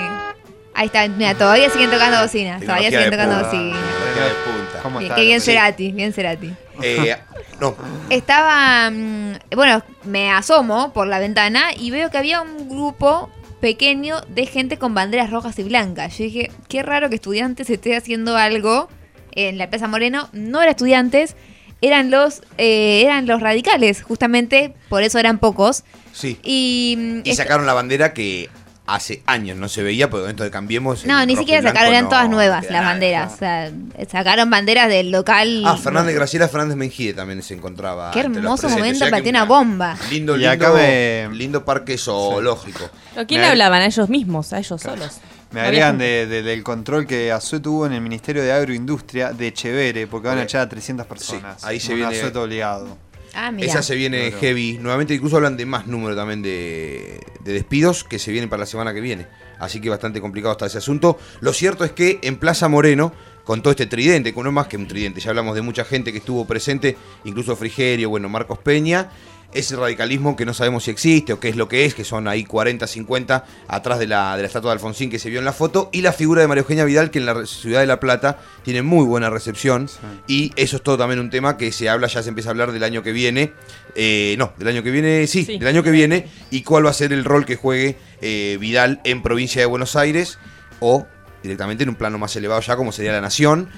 Speaker 8: ahí está, mira, todavía siguen tocando bocinas. Todavía siguen tocando
Speaker 7: punta.
Speaker 8: bocinas.
Speaker 7: Tecnología de punta.
Speaker 8: Bien, qué bien Cerati, bien Cerati.
Speaker 7: Eh, no,
Speaker 8: Estaba, mm, bueno, me asomo por la ventana y veo que había un grupo pequeño de gente con banderas rojas y blancas. Yo dije, qué raro que estudiantes esté haciendo algo en la Plaza Moreno. No eran estudiantes, eran los, eh, eran los radicales, justamente, por eso eran pocos.
Speaker 7: sí.
Speaker 8: Y, mm,
Speaker 7: Y
Speaker 8: est-
Speaker 7: sacaron la bandera que hace años no se veía, porque dentro de Cambiemos.
Speaker 8: no, ni siquiera
Speaker 7: blanco
Speaker 8: sacaron, eran
Speaker 7: no
Speaker 8: todas nuevas las banderas. O sea, sacaron banderas del local.
Speaker 7: Ah, Fernández Graciela Fernández Mengide también se encontraba.
Speaker 8: Qué hermoso momento
Speaker 7: O sea
Speaker 8: para una bomba.
Speaker 7: Lindo,
Speaker 9: Y
Speaker 7: lindo,
Speaker 9: acá me-
Speaker 7: lindo parque zoológico.
Speaker 10: ¿Pero quién le hablaban? ¿A ellos mismos? ¿A ellos solos?
Speaker 9: Me agregan de- de- del control que Asueto tuvo en el Ministerio de Agroindustria de Chevere, porque van a echar a 300 personas.
Speaker 7: ahí se
Speaker 9: Un
Speaker 7: viene-
Speaker 9: obligado.
Speaker 8: Ah, mira.
Speaker 7: Esa se viene
Speaker 9: Claro.
Speaker 7: heavy. Nuevamente, incluso hablan de más número también de, de despidos que se vienen para la semana que viene. Así que bastante complicado está ese asunto. Lo cierto es que en Plaza Moreno, con todo este tridente, que no es más que un tridente, ya hablamos de mucha gente que estuvo presente, incluso Frigerio, bueno, Marcos Peña. Ese radicalismo que no sabemos si existe o qué es lo que es, que son ahí 40, 50 atrás de la, de la estatua de Alfonsín que se vio en la foto, y la figura de María Eugenia Vidal, que en la ciudad de La Plata tiene muy buena recepción. Y eso es todo también un tema que se habla, ya se empieza a hablar del año que viene. Eh, no, del año que viene, sí,
Speaker 10: Sí.
Speaker 7: del año que viene. Y cuál va a ser el rol que juegue eh, Vidal en provincia de Buenos Aires o directamente en un plano más elevado ya como sería la nación.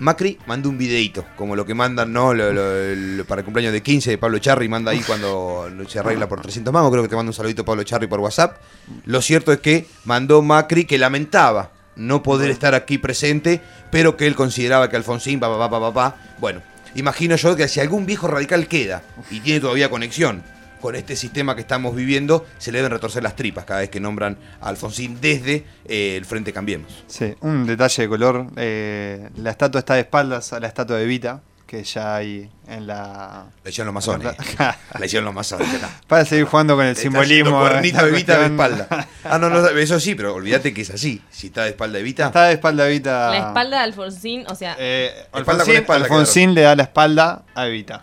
Speaker 7: Macri mandó un videíto, como lo que mandan, ¿no? Lo- lo- lo- para el cumpleaños de 15 de Pablo Charri, manda ahí cuando se arregla por 300 mangos. Creo que te manda un saludito Pablo Charri por WhatsApp. Lo cierto es que mandó Macri que lamentaba no poder estar aquí presente, pero que él consideraba que Alfonsín, papá, papá, papá. Bueno, imagino yo que si algún viejo radical queda y tiene todavía conexión con este sistema que estamos viviendo, se le deben retorcer las tripas cada vez que nombran a Alfonsín desde eh, el Frente Cambiemos.
Speaker 9: Sí, un detalle de color. eh, la estatua está de espaldas a la estatua de Evita, que ya hay en la.
Speaker 7: La hicieron los masones. (laughs) La hicieron los masones.
Speaker 9: Para seguir jugando con el
Speaker 7: Está
Speaker 9: simbolismo.
Speaker 7: haciendo cuernito de Evita de espalda. Ah, no, no, (laughs) eso sí, pero olvídate que es así. Si está de espalda Evita.
Speaker 9: Está de espalda Evita.
Speaker 10: La espalda de Alfonsín, o sea,
Speaker 9: Eh,
Speaker 7: Espalda con
Speaker 9: Alfonsín,
Speaker 7: espalda,
Speaker 9: Alfonsín le da la espalda a Evita.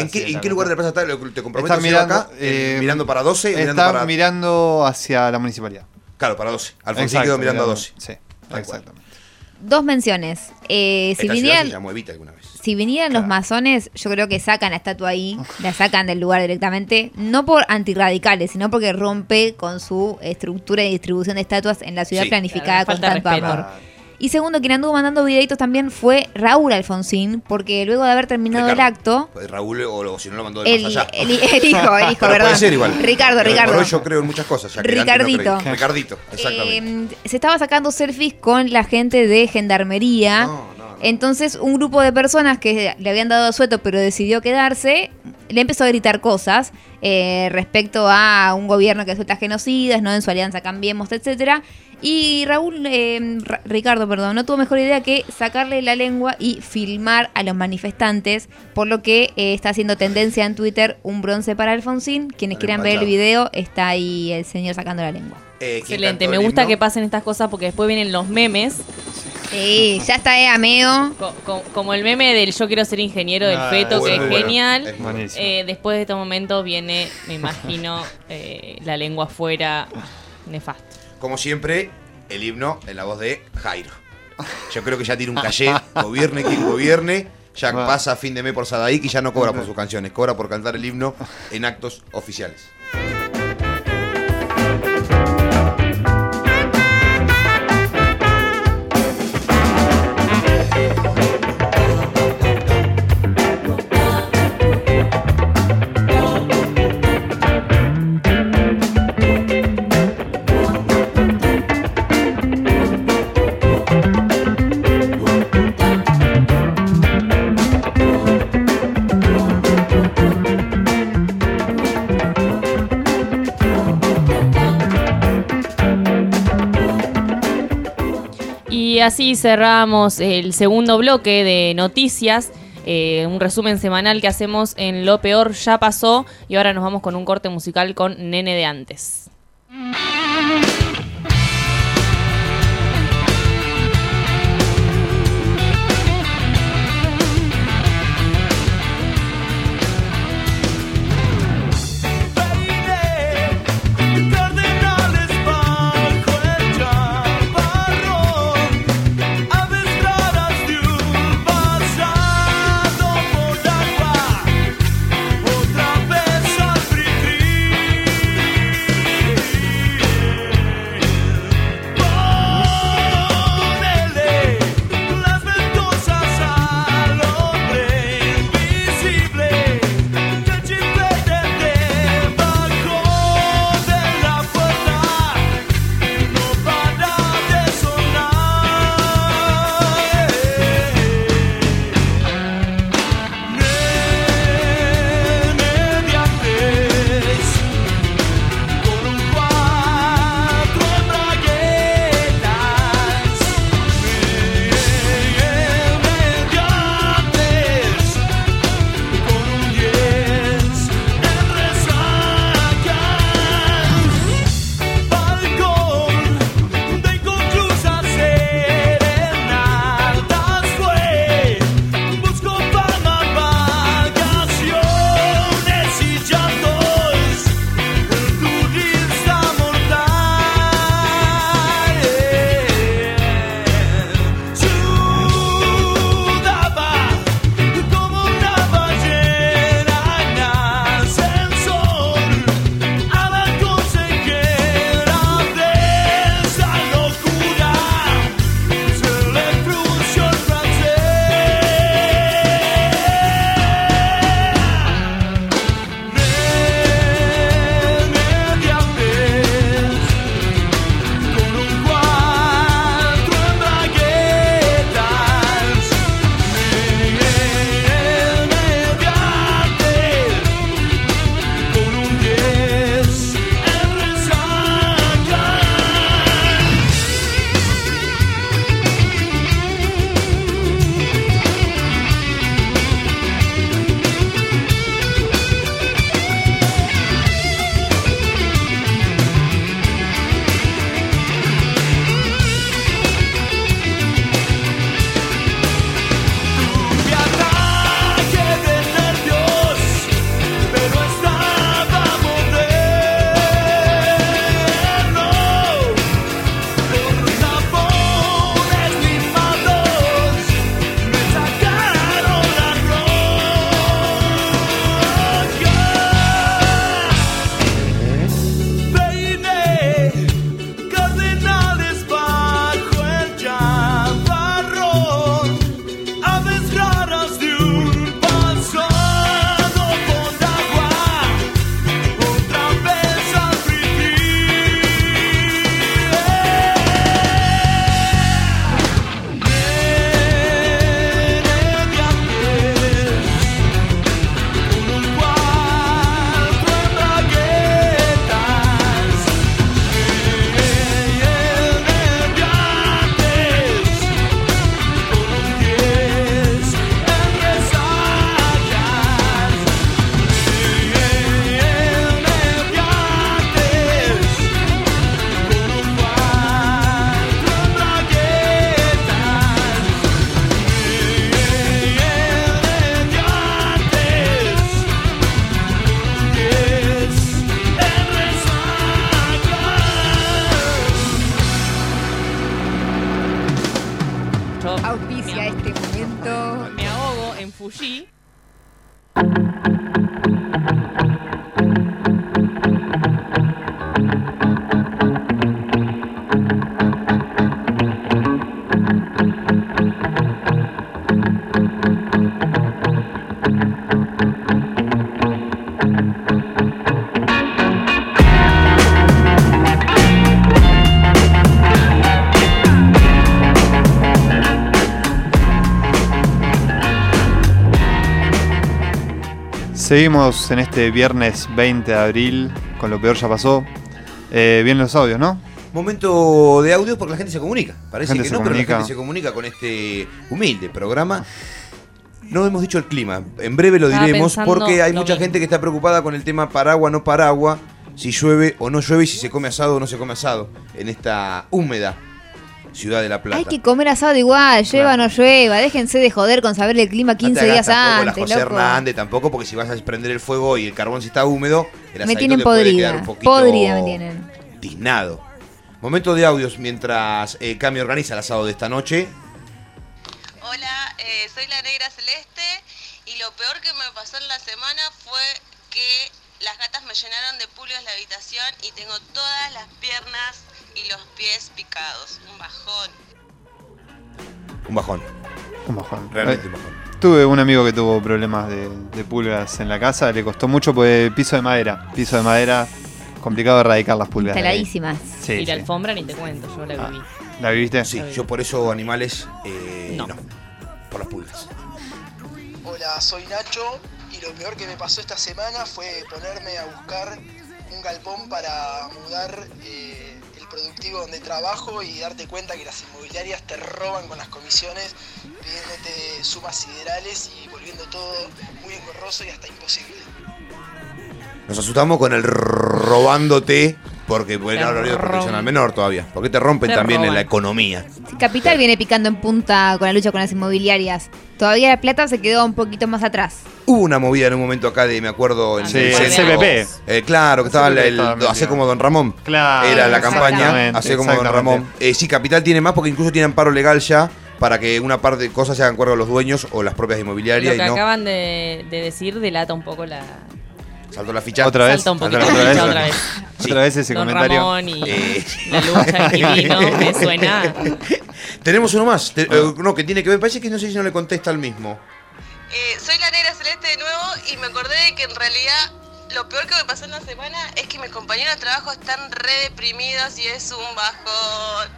Speaker 7: ¿En qué, en lugar de la plaza está? Lo- Te comprometo
Speaker 9: Está
Speaker 7: a
Speaker 9: mirando,
Speaker 7: acá, eh,
Speaker 9: eh,
Speaker 7: mirando para 12 o
Speaker 9: Está
Speaker 7: mirando para.
Speaker 9: mirando hacia la municipalidad.
Speaker 7: Claro, para 12. Alfonsín
Speaker 9: Exacto,
Speaker 7: quedó mirando a
Speaker 9: mirando-
Speaker 7: 12.
Speaker 9: Sí, exactamente.
Speaker 8: dos menciones. Eh, si vinieran,
Speaker 7: se llamó Evita alguna vez.
Speaker 8: si vinieran los masones, yo creo que sacan la estatua ahí, la sacan del lugar directamente, no por antirradicales, sino porque rompe con su estructura y distribución de estatuas en la ciudad
Speaker 10: Sí,
Speaker 8: planificada
Speaker 10: claro,
Speaker 8: con tanto
Speaker 10: respeto.
Speaker 8: amor. Y segundo, quien anduvo mandando videitos también fue Raúl Alfonsín, porque luego de haber terminado el acto,
Speaker 7: Pues Raúl, o, o si no lo mandó de
Speaker 8: el,
Speaker 7: más allá.
Speaker 8: el- el hijo, el hijo, (laughs)
Speaker 7: Pero
Speaker 8: ¿verdad?
Speaker 7: Puede ser igual.
Speaker 8: Ricardo,
Speaker 7: Pero
Speaker 8: Ricardo.
Speaker 7: Yo creo en muchas cosas. Ya que antes no
Speaker 8: Ricardito.
Speaker 7: Ricardito, exactamente.
Speaker 8: Eh, se estaba sacando selfies con la gente de gendarmería. Entonces, un grupo de personas que le habían dado sueto pero decidió quedarse, le empezó a gritar cosas eh, respecto a un gobierno que suelta genocidas, no en su alianza cambiemos, etcétera. Y Raúl, eh, Ra- Ricardo, perdón, no tuvo mejor idea que sacarle la lengua y filmar a los manifestantes, por lo que eh, está haciendo tendencia en Twitter un bronce para Alfonsín. Quienes quieran ver el video, está ahí el señor sacando la lengua.
Speaker 7: Eh, ¿quién
Speaker 10: Excelente, me gusta que pasen estas cosas porque después vienen los memes.
Speaker 8: Sí, ya está eh, Ameo.
Speaker 10: Co- co- como el meme del yo quiero ser ingeniero del
Speaker 9: Ah,
Speaker 10: feto,
Speaker 9: es
Speaker 10: que es
Speaker 9: bueno.
Speaker 10: genial.
Speaker 9: Es.
Speaker 10: Eh, después de este momento viene, me imagino, eh, la lengua afuera. Nefasto.
Speaker 7: Como siempre, el himno en la voz de Jairo. Yo creo que ya tiene un calle, gobierne quien gobierne. Ya pasa a fin de mes por Sadaik y ya no cobra por sus canciones, cobra por cantar el himno en actos oficiales.
Speaker 10: Así cerramos el segundo bloque de noticias. eh, un resumen semanal que hacemos en Lo Peor Ya Pasó. Y ahora nos vamos con un corte musical con Nene de Antes.
Speaker 9: Seguimos en este viernes 20 de abril, con lo peor ya pasó. Eh, bien los audios, ¿no?
Speaker 7: Momento de audio porque la gente se comunica. Parece
Speaker 9: Gente
Speaker 7: que no, pero la gente se comunica con este humilde programa. No hemos dicho el clima. En breve lo
Speaker 10: Estaba
Speaker 7: diremos porque hay mucha
Speaker 10: mismo.
Speaker 7: gente que está preocupada con el tema paraguas, no paraguas, si llueve o no llueve y si se come asado o no se come asado en esta húmeda ciudad de La Plata.
Speaker 8: Hay que comer asado igual, llueva o no llueva. Déjense de joder con saber el clima
Speaker 7: No
Speaker 8: 15
Speaker 7: te hagas
Speaker 8: días
Speaker 7: tampoco la
Speaker 8: antes,
Speaker 7: José
Speaker 8: loco.
Speaker 7: Hernández tampoco, porque si vas a prender el fuego y el carbón si está húmedo, el
Speaker 8: Me tienen
Speaker 7: te puede quedar
Speaker 8: podrida.
Speaker 7: un poquito
Speaker 8: Podrida me tienen.
Speaker 7: tiznado. Momento de audios mientras eh, Cami organiza el asado de esta noche.
Speaker 21: Hola, eh, soy la Negra Celeste y lo peor que me pasó en la semana fue que las gatas me llenaron de pulgas la habitación y tengo todas las piernas y los pies picados. Un bajón.
Speaker 7: Un bajón.
Speaker 9: Un bajón.
Speaker 7: Realmente
Speaker 9: Eh,
Speaker 7: un bajón.
Speaker 9: Tuve un amigo que tuvo problemas de, de pulgas en la casa, le costó mucho pues piso de madera. Piso de madera, complicado erradicar las pulgas.
Speaker 8: Instaladísimas.
Speaker 9: Sí,
Speaker 10: y la
Speaker 9: sí.
Speaker 10: alfombra ni te cuento, yo la viví.
Speaker 9: ¿La viviste?
Speaker 7: Sí, yo por eso animales eh, no. Por las pulgas.
Speaker 22: Hola, soy Nacho y lo peor que me pasó esta semana fue ponerme a buscar un galpón para mudar eh, productivo donde trabajo y darte cuenta que las inmobiliarias te roban con las comisiones, pidiéndote sumas siderales y volviendo todo muy engorroso y hasta imposible.
Speaker 7: Nos asustamos con el robándote, porque no horario de protección al menor todavía. Porque te rompen
Speaker 8: Te
Speaker 7: también en la economía.
Speaker 8: Capital viene picando en punta con la lucha con las inmobiliarias. Todavía La Plata se quedó un poquito más atrás.
Speaker 7: Hubo una movida en un momento acá de, me acuerdo, en
Speaker 9: Sí,
Speaker 7: el.
Speaker 9: CPP.
Speaker 7: Eh, claro, que estaba el, el-
Speaker 9: estaba
Speaker 7: Hace
Speaker 9: metido.
Speaker 7: como Don Ramón.
Speaker 9: Claro,
Speaker 7: Era la campaña,
Speaker 9: exactamente,
Speaker 7: Hace como Don
Speaker 9: exactamente.
Speaker 7: Ramón. Eh, sí, Capital tiene más porque incluso tienen paro legal ya para que una parte de cosas se hagan cargo los dueños o las propias
Speaker 10: Lo
Speaker 7: inmobiliarias
Speaker 10: que
Speaker 7: y no.
Speaker 10: acaban de, de decir delata un poco la.
Speaker 7: Saltó la ficha.
Speaker 9: ¿Otra vez?
Speaker 10: Salta un poquito
Speaker 9: ¿Otra
Speaker 10: la
Speaker 9: vez?
Speaker 10: ficha otra vez.
Speaker 7: Sí.
Speaker 9: Otra vez ese
Speaker 10: Don
Speaker 9: comentario.
Speaker 10: Ramón y
Speaker 7: Eh.
Speaker 10: la lucha que vino, (laughs) me suena. (laughs)
Speaker 7: Tenemos uno más. Te- eh, no, que tiene que ver. Parece que no sé si no le contesta al mismo.
Speaker 21: Eh, soy la Negra Celeste de nuevo y me acordé de que en realidad lo peor que me pasó en la semana es que mis compañeros de trabajo están re deprimidos y es un bajón.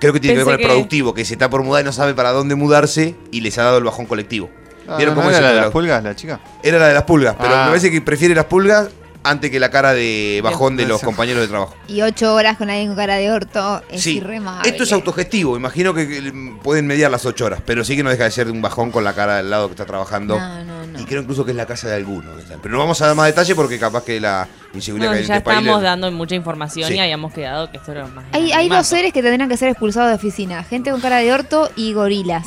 Speaker 7: Creo que tiene que ver con el
Speaker 21: que-
Speaker 7: productivo, que se está por mudar y no sabe para dónde mudarse y les ha dado el bajón colectivo.
Speaker 9: Ah,
Speaker 7: ¿Vieron
Speaker 9: ¿no
Speaker 7: cómo
Speaker 9: era
Speaker 7: es
Speaker 9: la de las
Speaker 7: la-
Speaker 9: pulgas, la chica?
Speaker 7: Era la de las pulgas, pero
Speaker 9: Ah.
Speaker 7: me parece que prefiere las pulgas antes que la cara de bajón de los compañeros de trabajo.
Speaker 8: Y ocho horas con alguien con cara de orto es
Speaker 7: Sí,
Speaker 8: irremable.
Speaker 7: Esto es autogestivo, imagino que pueden mediar las ocho horas, pero sí que no deja de ser un bajón con la cara del lado que está trabajando.
Speaker 8: No, no, no.
Speaker 7: Y creo incluso que es la casa de alguno. que está- Pero no vamos a dar más detalle porque capaz que la inseguridad
Speaker 10: No,
Speaker 7: que hay en
Speaker 10: ya
Speaker 7: este país
Speaker 10: estamos
Speaker 7: le-
Speaker 10: dando mucha información
Speaker 7: Sí.
Speaker 10: y habíamos quedado que esto era más.
Speaker 8: Hay, hay
Speaker 10: más-
Speaker 8: dos seres que tendrían que ser expulsados de oficina. Gente con cara de orto y gorilas.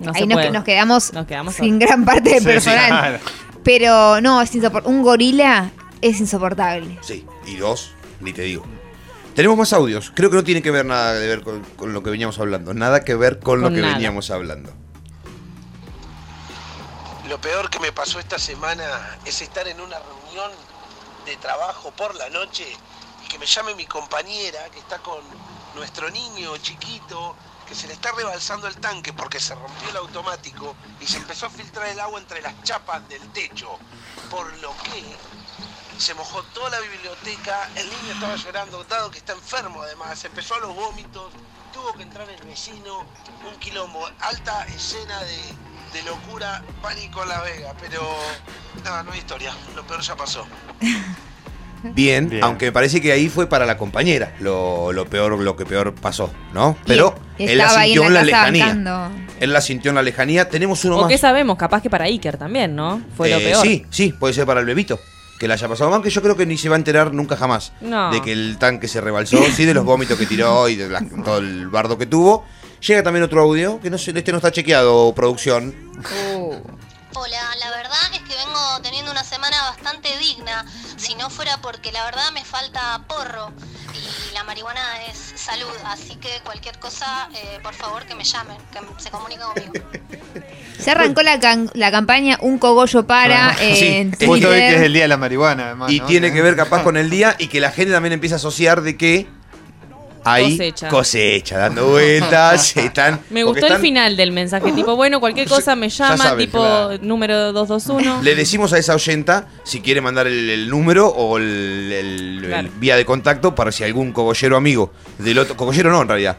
Speaker 10: No se
Speaker 8: Ahí nos,
Speaker 10: puede.
Speaker 8: nos quedamos,
Speaker 10: Nos quedamos
Speaker 8: sin gran parte del
Speaker 10: Sí,
Speaker 8: personal.
Speaker 10: claro.
Speaker 8: Pero no, es insoportable. Un gorila es insoportable.
Speaker 7: Sí, y dos, ni te digo. Tenemos más audios. Creo que no tiene que ver nada de ver con, con lo que veníamos hablando. Nada que ver con, lo que
Speaker 6: nada.
Speaker 7: veníamos hablando.
Speaker 6: Lo peor que me pasó esta semana es estar en una reunión de trabajo por la noche y que me llame mi compañera que está con nuestro niño chiquito que se le está rebalsando el tanque porque se rompió el automático y se empezó a filtrar el agua entre las chapas del techo, por lo que se mojó toda la biblioteca, el niño estaba llorando, dado que está enfermo además, empezó a los vómitos, tuvo que entrar el vecino, un quilombo, alta escena de, de locura, pánico en La Vega, pero nada, no hay historia, lo peor ya pasó. (laughs)
Speaker 7: Bien, aunque me parece que ahí fue para la compañera lo, lo peor, lo que peor pasó, ¿no? Pero
Speaker 8: Y
Speaker 7: él la sintió
Speaker 8: en
Speaker 7: en
Speaker 8: la
Speaker 7: la lejanía. Él la sintió en la lejanía. Tenemos uno
Speaker 10: ¿O
Speaker 7: más.
Speaker 10: qué sabemos? Capaz que para Iker también, ¿no? Fue lo
Speaker 7: Eh,
Speaker 10: peor.
Speaker 7: Sí, sí, puede ser para el bebito. Que le haya pasado, aunque yo creo que ni se va a enterar nunca jamás
Speaker 10: No.
Speaker 7: de que el tanque se rebalsó, sí, de los vómitos que tiró y de la- todo el bardo que tuvo. Llega también otro audio, que no sé, este no está chequeado, producción.
Speaker 23: Hola, la verdad es que vengo teniendo una semana bastante digna, si no fuera porque la verdad me falta porro. y la marihuana es salud, así que cualquier cosa, eh, por favor que me llamen, que se comuniquen conmigo. (laughs)
Speaker 8: Se arrancó la, can- la campaña Un Cogollo para
Speaker 9: Ah,
Speaker 8: eh,
Speaker 7: Sí,
Speaker 8: en
Speaker 7: justo
Speaker 9: Justo hoy que es el día de la marihuana, además.
Speaker 7: Y
Speaker 9: ¿no?
Speaker 7: tiene que ver capaz (laughs) con el día y que la gente también empieza a asociar de que hay
Speaker 10: Cosecha.
Speaker 7: cosecha, dando vueltas, (laughs) están...
Speaker 10: Me gustó el final del mensaje, tipo, bueno, cualquier cosa me llama,
Speaker 7: saben,
Speaker 10: tipo
Speaker 7: claro.
Speaker 10: número 221.
Speaker 7: Le decimos a esa oyenta si quiere mandar el, el número o el, el- el
Speaker 10: Claro.
Speaker 7: vía de contacto para si algún cogollero amigo del otro. Cogollero no, en realidad.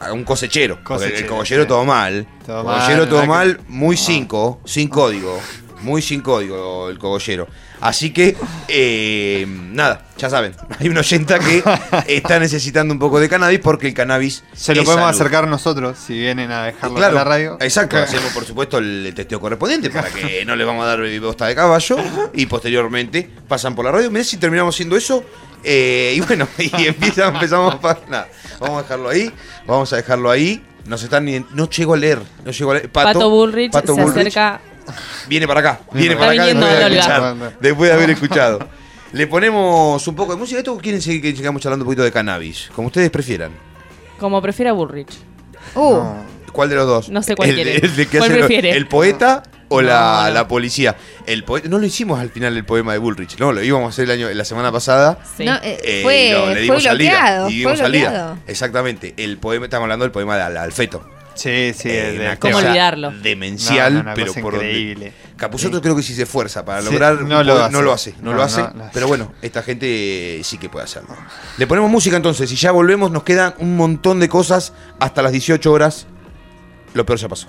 Speaker 7: a Un cosechero. el cogollero
Speaker 9: sí.
Speaker 7: todo mal.
Speaker 9: Todo
Speaker 7: cogollero
Speaker 9: mal,
Speaker 7: todo
Speaker 9: ¿verdad
Speaker 7: mal,
Speaker 9: que-
Speaker 7: muy cinco, sin código. Muy sin código el cogollero. Así que, eh, nada, ya saben. (laughs) Hay una oyenta que está necesitando un poco de cannabis porque el cannabis.
Speaker 9: Se lo
Speaker 7: es
Speaker 9: podemos
Speaker 7: salud.
Speaker 9: acercar nosotros si vienen a dejarlo
Speaker 7: Claro,
Speaker 9: en la radio.
Speaker 7: Exacto, hacemos por supuesto el testeo correspondiente para que no le vamos a dar bosta de caballo y posteriormente pasan por la radio. Mirá si terminamos haciendo eso. eh, y bueno, (laughs) y empieza, empezamos a nada, Vamos a dejarlo ahí, vamos a dejarlo ahí. Nos están no llego a leer, no llego a leer.
Speaker 10: Pato, Bullrich
Speaker 7: Pato
Speaker 10: se
Speaker 7: Bullrich
Speaker 10: acerca.
Speaker 7: Viene para acá, viene
Speaker 10: Está
Speaker 7: para acá
Speaker 10: viniendo
Speaker 7: después de,
Speaker 10: al
Speaker 7: escuchar,
Speaker 9: Olga.
Speaker 7: después de haber escuchado. Le ponemos un poco de música. ¿Esto o quieren seguir que sigamos charlando un poquito de cannabis? Como ustedes prefieran.
Speaker 10: Como prefiera Bullrich.
Speaker 8: Uh,
Speaker 7: ¿Cuál de los dos?
Speaker 10: No sé cuál
Speaker 7: el,
Speaker 10: quiere.
Speaker 7: el de que
Speaker 10: ¿Cuál
Speaker 7: hace-
Speaker 10: prefiere?
Speaker 7: ¿El poeta o la,
Speaker 10: no.
Speaker 7: la policía? El poeta, no lo hicimos al final el poema de Bullrich, no, lo íbamos a hacer el año, la semana pasada.
Speaker 10: Sí.
Speaker 8: no, eh,
Speaker 7: Eh,
Speaker 8: fue,
Speaker 7: no, le
Speaker 8: fue
Speaker 7: dimos salida,
Speaker 8: bloqueado.
Speaker 7: y dimos
Speaker 8: fue
Speaker 7: salida. Exactamente. El poema, estamos hablando del poema de Al- Alfeto.
Speaker 9: Sí, sí,
Speaker 7: Eh,
Speaker 9: de-
Speaker 10: ¿Cómo
Speaker 7: cosa
Speaker 10: olvidarlo?
Speaker 7: Demencial,
Speaker 9: No, no, una
Speaker 7: pero por donde-
Speaker 9: increíble.
Speaker 7: Capusotto creo que sí se esfuerza para
Speaker 9: Sí,
Speaker 7: lograr.
Speaker 9: no lo
Speaker 7: poder-
Speaker 9: hace.
Speaker 7: no lo hace. No,
Speaker 9: No,
Speaker 7: lo hace.
Speaker 9: no, no.
Speaker 7: Pero bueno, esta gente sí que puede hacerlo. Le ponemos música entonces y ya volvemos. Nos quedan un montón de cosas hasta las 18 horas. Lo peor ya pasó.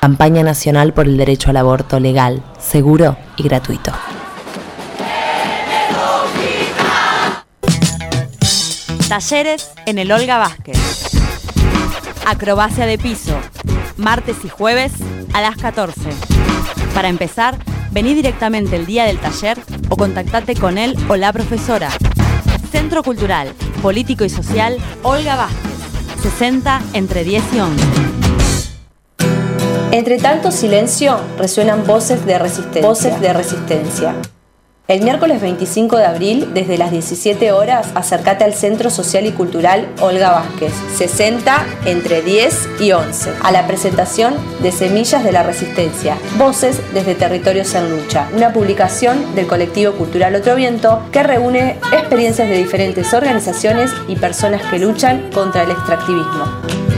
Speaker 24: Campaña Nacional por el Derecho al Aborto Legal, Seguro y Gratuito.
Speaker 11: Talleres en el Olga Vázquez. Acrobacia de piso. Martes y jueves a las 14. Para empezar, vení directamente el día del taller o contactate con él o la profesora. Centro Cultural, Político y Social Olga Vázquez. 60 entre 10 y 11.
Speaker 25: Entre tanto silencio resuenan voces de resistencia. Voces de resistencia. El miércoles 25 de abril, desde las 17 horas, acércate al Centro Social y Cultural Olga Vázquez, 60 entre 10 y 11, a la presentación de Semillas de la Resistencia, Voces desde Territorios en Lucha, una publicación del colectivo cultural Otro Viento que reúne experiencias de diferentes organizaciones y personas que luchan contra el extractivismo.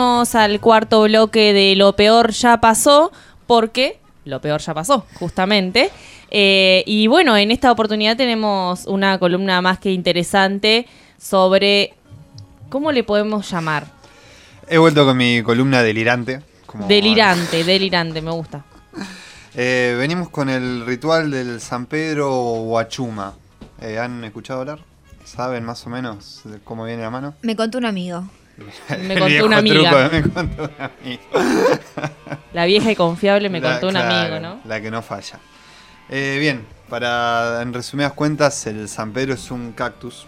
Speaker 10: Volvemos al cuarto bloque de Lo Peor Ya Pasó, porque lo peor ya pasó, justamente. Eh, y bueno, en esta oportunidad tenemos una columna más que interesante sobre... ¿Cómo le podemos llamar?
Speaker 9: He vuelto con mi columna delirante. como-
Speaker 10: Delirante, delirante, me gusta.
Speaker 9: Eh, venimos con el ritual del San Pedro Huachuma. Eh, ¿Han escuchado hablar? ¿Saben más o menos de cómo viene la mano?
Speaker 8: Me contó un amigo.
Speaker 10: Me contó
Speaker 9: viejo
Speaker 10: una amiga.
Speaker 9: truco de me contó un amigo.
Speaker 10: La vieja y confiable me
Speaker 9: La-
Speaker 10: contó un
Speaker 9: claro,
Speaker 10: amigo, ¿no?
Speaker 9: La que no falla. Eh, bien, para en resumidas cuentas, el San Pedro es un cactus.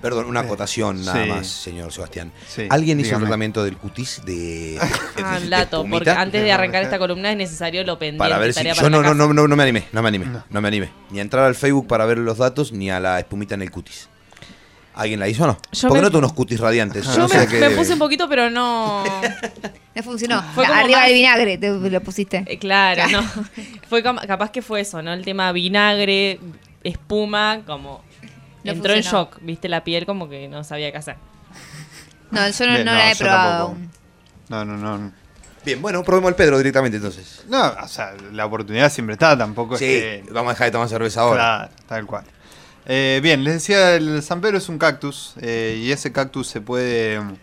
Speaker 7: Perdón, una acotación nada
Speaker 9: sí.
Speaker 7: más, señor Sebastián.
Speaker 9: Sí,
Speaker 7: ¿Alguien hizo un tratamiento del cutis de, (laughs)
Speaker 10: Ah,
Speaker 7: de- de
Speaker 10: dato, porque antes de arrancar esta columna es necesario lo pendiente.
Speaker 7: Para ver si.
Speaker 10: tarea
Speaker 7: Yo
Speaker 10: para
Speaker 7: no, no, no, no, no me animé, no me animé, no me animé. Ni a entrar al Facebook para ver los datos, ni a la espumita en el cutis. ¿Alguien la hizo o no?
Speaker 10: Yo
Speaker 7: Porque
Speaker 10: me-
Speaker 7: noto unos cutis radiantes.
Speaker 10: Yo
Speaker 7: no
Speaker 10: me, puse un poquito, pero no. (laughs)
Speaker 8: No funcionó.
Speaker 10: Fue como
Speaker 8: Arriba
Speaker 10: más-
Speaker 8: del vinagre te lo pusiste.
Speaker 10: Eh, Claro, no. (laughs) Fue capaz que fue eso, ¿no? El tema vinagre, espuma, como.
Speaker 8: No
Speaker 10: entró en shock, viste la piel como que no sabía qué hacer.
Speaker 8: No, yo no,
Speaker 9: Bien,
Speaker 8: no
Speaker 9: no,
Speaker 8: la he probado.
Speaker 9: tampoco. No, no, no.
Speaker 7: Bien, bueno, probemos el Pedro directamente entonces.
Speaker 9: No, o sea, la oportunidad siempre está, tampoco
Speaker 7: Sí,
Speaker 9: es que.
Speaker 7: vamos a dejar de tomar cerveza ahora.
Speaker 9: Claro, tal cual. Eh, bien, les decía, el San Pedro es un cactus eh, y ese cactus se puede mm,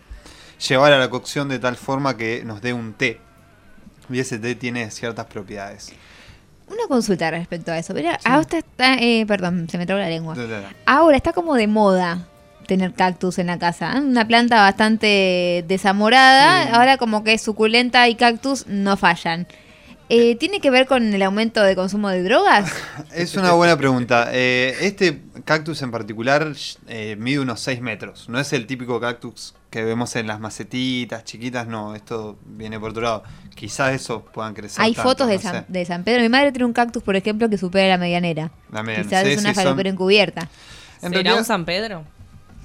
Speaker 9: llevar a la cocción de tal forma que nos dé un té. Y ese té tiene ciertas propiedades.
Speaker 8: Una consulta respecto a eso. Mira, ahora está, eh, perdón, se me trabó la lengua. Ahora está como de moda tener cactus en la casa. ¿eh? Una planta bastante desamorada. Ahora como que suculenta y cactus no fallan. Eh, ¿Tiene que ver con el aumento de consumo de drogas? (laughs)
Speaker 9: Es una buena pregunta. Eh, este cactus en particular eh, mide unos 6 metros. No es el típico cactus que vemos en las macetitas chiquitas, no. Esto viene por otro lado. Quizás eso puedan crecer.
Speaker 8: Hay
Speaker 9: tanto,
Speaker 8: fotos de,
Speaker 9: no
Speaker 8: San, de San Pedro. Mi madre tiene un cactus, por ejemplo, que supera la medianera.
Speaker 9: La medianera.
Speaker 8: Quizás
Speaker 9: Sí,
Speaker 8: es una
Speaker 9: sí, son-
Speaker 8: falopera encubierta.
Speaker 9: En
Speaker 10: ¿Será
Speaker 9: realidad-
Speaker 10: un San Pedro?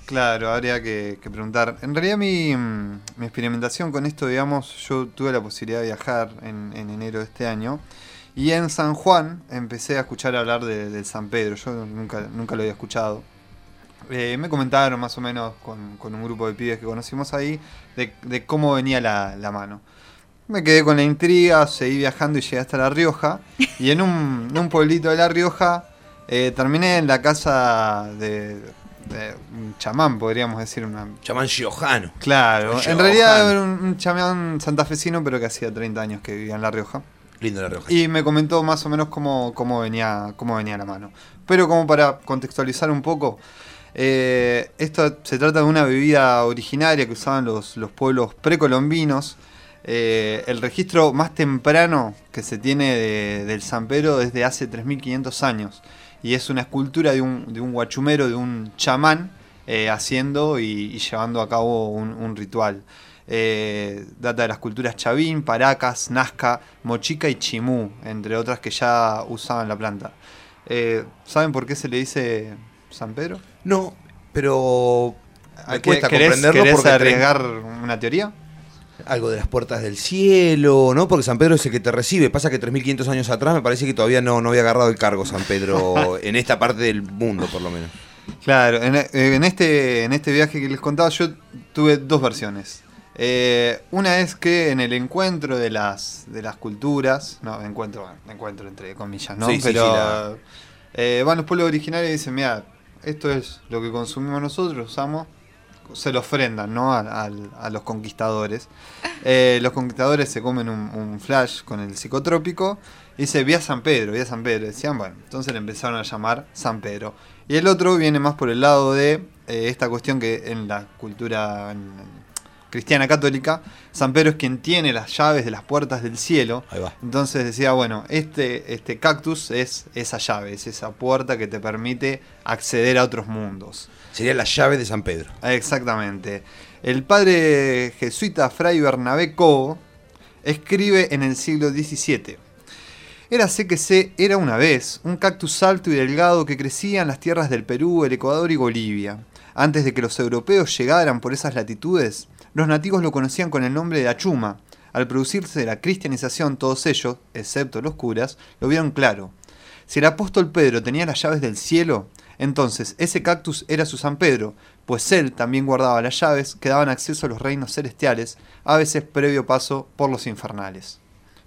Speaker 9: Claro, habría que, preguntar. En realidad mi, mm, mi experimentación con esto, digamos, yo tuve la posibilidad de viajar en, en enero de este año. Y en San Juan empecé a escuchar hablar de- San Pedro. Yo nunca, nunca lo había escuchado. Eh, me comentaron más o menos con, con un grupo de pibes que conocimos ahí de, cómo venía la, la mano. Me quedé con la intriga, seguí viajando y llegué hasta La Rioja. Y en un, en un pueblito de La Rioja eh, terminé en la casa de, eh, un chamán, podríamos decir. Una...
Speaker 7: Chamán giojano.
Speaker 9: Claro, en realidad era un, un chamán santafesino, pero que hacía 30 años que vivía en La Rioja.
Speaker 7: Lindo La Rioja.
Speaker 9: Y me comentó más o menos cómo, cómo, venía, cómo venía la mano. Pero como para contextualizar un poco, eh, esto se trata de una bebida originaria que usaban los, los pueblos precolombinos. Eh, el registro más temprano que se tiene de- del San Pedro es de hace 3.500 años. Y es una escultura de un, de un guachumero, de un chamán, eh, haciendo y, y llevando a cabo un, un ritual. Eh, data de las culturas Chavín, Paracas, Nazca, Mochica y Chimú, entre otras que ya usaban la planta. Eh, ¿Saben por qué se le dice San Pedro?
Speaker 7: No, pero me
Speaker 9: ¿Qué-
Speaker 7: cuesta
Speaker 9: querés- querés arriesgar una teoría?
Speaker 7: Algo de las puertas del cielo, ¿no? Porque San Pedro es el que te recibe. Pasa que 3.500 años atrás me parece que todavía no, no había agarrado el cargo San Pedro (laughs) en esta parte del mundo, por lo menos.
Speaker 9: Claro, en, eh, en este, en este viaje que les contaba yo tuve dos versiones. Eh, una es que en el encuentro de las, de las culturas, no, encuentro, bueno, encuentro entre comillas, ¿no?
Speaker 7: Sí, sí,
Speaker 9: Pero
Speaker 7: sí, la-
Speaker 9: eh, van los pueblos originarios y dicen, mira, esto es lo que consumimos nosotros, usamos, se lo ofrendan, ¿no? A, a los conquistadores. Eh, los conquistadores se comen un, un flash con el psicotrópico y dice, vi a San Pedro, vi a San Pedro. Decían, bueno, entonces le empezaron a llamar San Pedro. Y el otro viene más por el lado de eh, esta cuestión que en la cultura en- en cristiana católica, San Pedro es quien tiene las llaves de las puertas del cielo. Entonces decía, bueno, este, este cactus es esa llave, es esa puerta que te permite acceder a otros mundos.
Speaker 7: Sería la llave de San Pedro.
Speaker 9: Exactamente. El padre jesuita Fray Bernabé Cobo escribe en el siglo XVII. Que se era una vez un cactus alto y delgado que crecía en las tierras del Perú, el Ecuador y Bolivia. Antes de que los europeos llegaran por esas latitudes, los nativos lo conocían con el nombre de achuma. Al producirse la cristianización, todos ellos, excepto los curas, lo vieron claro. Si el apóstol Pedro tenía las llaves del cielo, entonces ese cactus era su San Pedro, pues él también guardaba las llaves que daban acceso a los reinos celestiales, a veces previo paso por los infernales.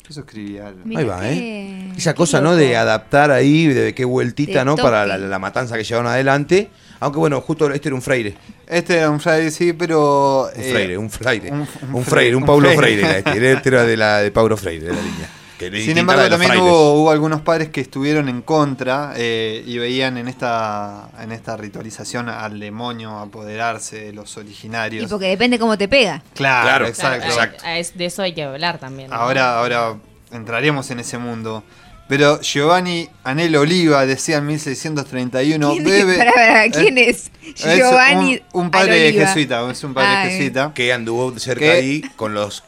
Speaker 9: Eso escribía. el-
Speaker 7: Ahí va, ¿eh? Esa cosa, ¿no? De adaptar ahí, de qué vueltita,
Speaker 9: De
Speaker 7: ¿no? Para la, matanza que llevaron adelante. Aunque bueno, justo este era un freire.
Speaker 9: Este era un fraile, sí, pero...
Speaker 7: Un
Speaker 9: eh,
Speaker 7: freire, un freire.
Speaker 9: un-
Speaker 7: Un,
Speaker 9: un
Speaker 7: Paulo
Speaker 9: freire.
Speaker 7: Freire. era (laughs) este, Este era de la de Paulo Freire, de la línea. Que
Speaker 9: Sin embargo, también hubo, hubo algunos padres que estuvieron en contra eh, y veían en esta, en esta ritualización al demonio apoderarse de los originarios.
Speaker 8: Y porque depende cómo te pega.
Speaker 9: Claro, exacto.
Speaker 10: Eh, de eso hay que hablar también. ¿no?
Speaker 9: Ahora, ahora entraremos en ese mundo. Pero Giovanni Anel Oliva decía en 1631,
Speaker 8: ¿Quién es?
Speaker 9: bebe... (laughs) Eh,
Speaker 8: ¿quién es?
Speaker 9: es
Speaker 8: Giovanni
Speaker 9: un, un padre jesuita, es un padre jesuita.
Speaker 7: Que anduvo cerca
Speaker 9: Que-
Speaker 7: ahí con los.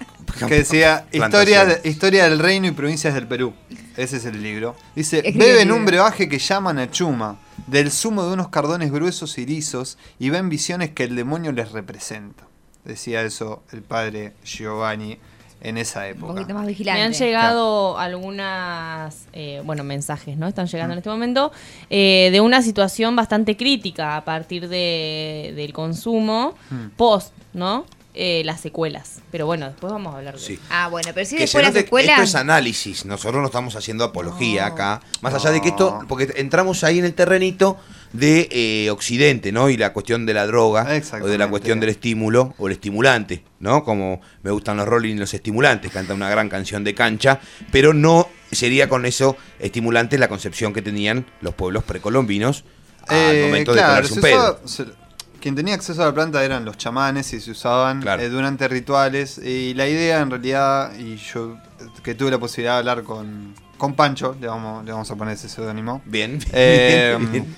Speaker 9: Que decía historia, de- historia del reino y provincias del Perú. Ese es el libro. Dice, beben un brebaje que llaman achuma, del zumo de unos cardones gruesos y lisos, y ven visiones que el demonio les representa. Decía eso el padre Giovanni en esa
Speaker 8: Un
Speaker 9: época.
Speaker 8: poquito más
Speaker 10: Me
Speaker 8: vigilante.
Speaker 10: han llegado algunas, eh, bueno, mensajes, ¿no? Están llegando en este momento, eh, de una situación bastante crítica a partir de, del consumo,
Speaker 7: Hmm.
Speaker 10: post, ¿no? Eh, las secuelas. Pero bueno, después vamos a hablar de
Speaker 7: Sí.
Speaker 10: eso.
Speaker 8: Ah, bueno, pero si
Speaker 7: Que
Speaker 8: después
Speaker 7: se
Speaker 8: las
Speaker 7: note-. Esto es análisis, nosotros no estamos haciendo apología acá. Más allá de que esto, porque entramos ahí en el terrenito de eh, Occidente, ¿no? Y la cuestión de la droga, o de la cuestión del estímulo, o el estimulante, ¿no? Como me gustan los Rolling y los estimulantes, canta una gran canción de cancha, pero no sería con eso estimulantes la concepción que tenían los pueblos precolombinos al
Speaker 9: Eh,
Speaker 7: momento
Speaker 9: claro,
Speaker 7: de ponerse un
Speaker 9: se
Speaker 7: pedo.
Speaker 9: usaba- se- quien tenía acceso a la planta eran los chamanes y se usaban eh, durante rituales. Y la idea en realidad, y yo que tuve la posibilidad de hablar con, con Pancho, le vamos, le vamos a poner ese seudónimo.
Speaker 7: Bien,
Speaker 9: Eh, (laughs)
Speaker 7: bien, bien.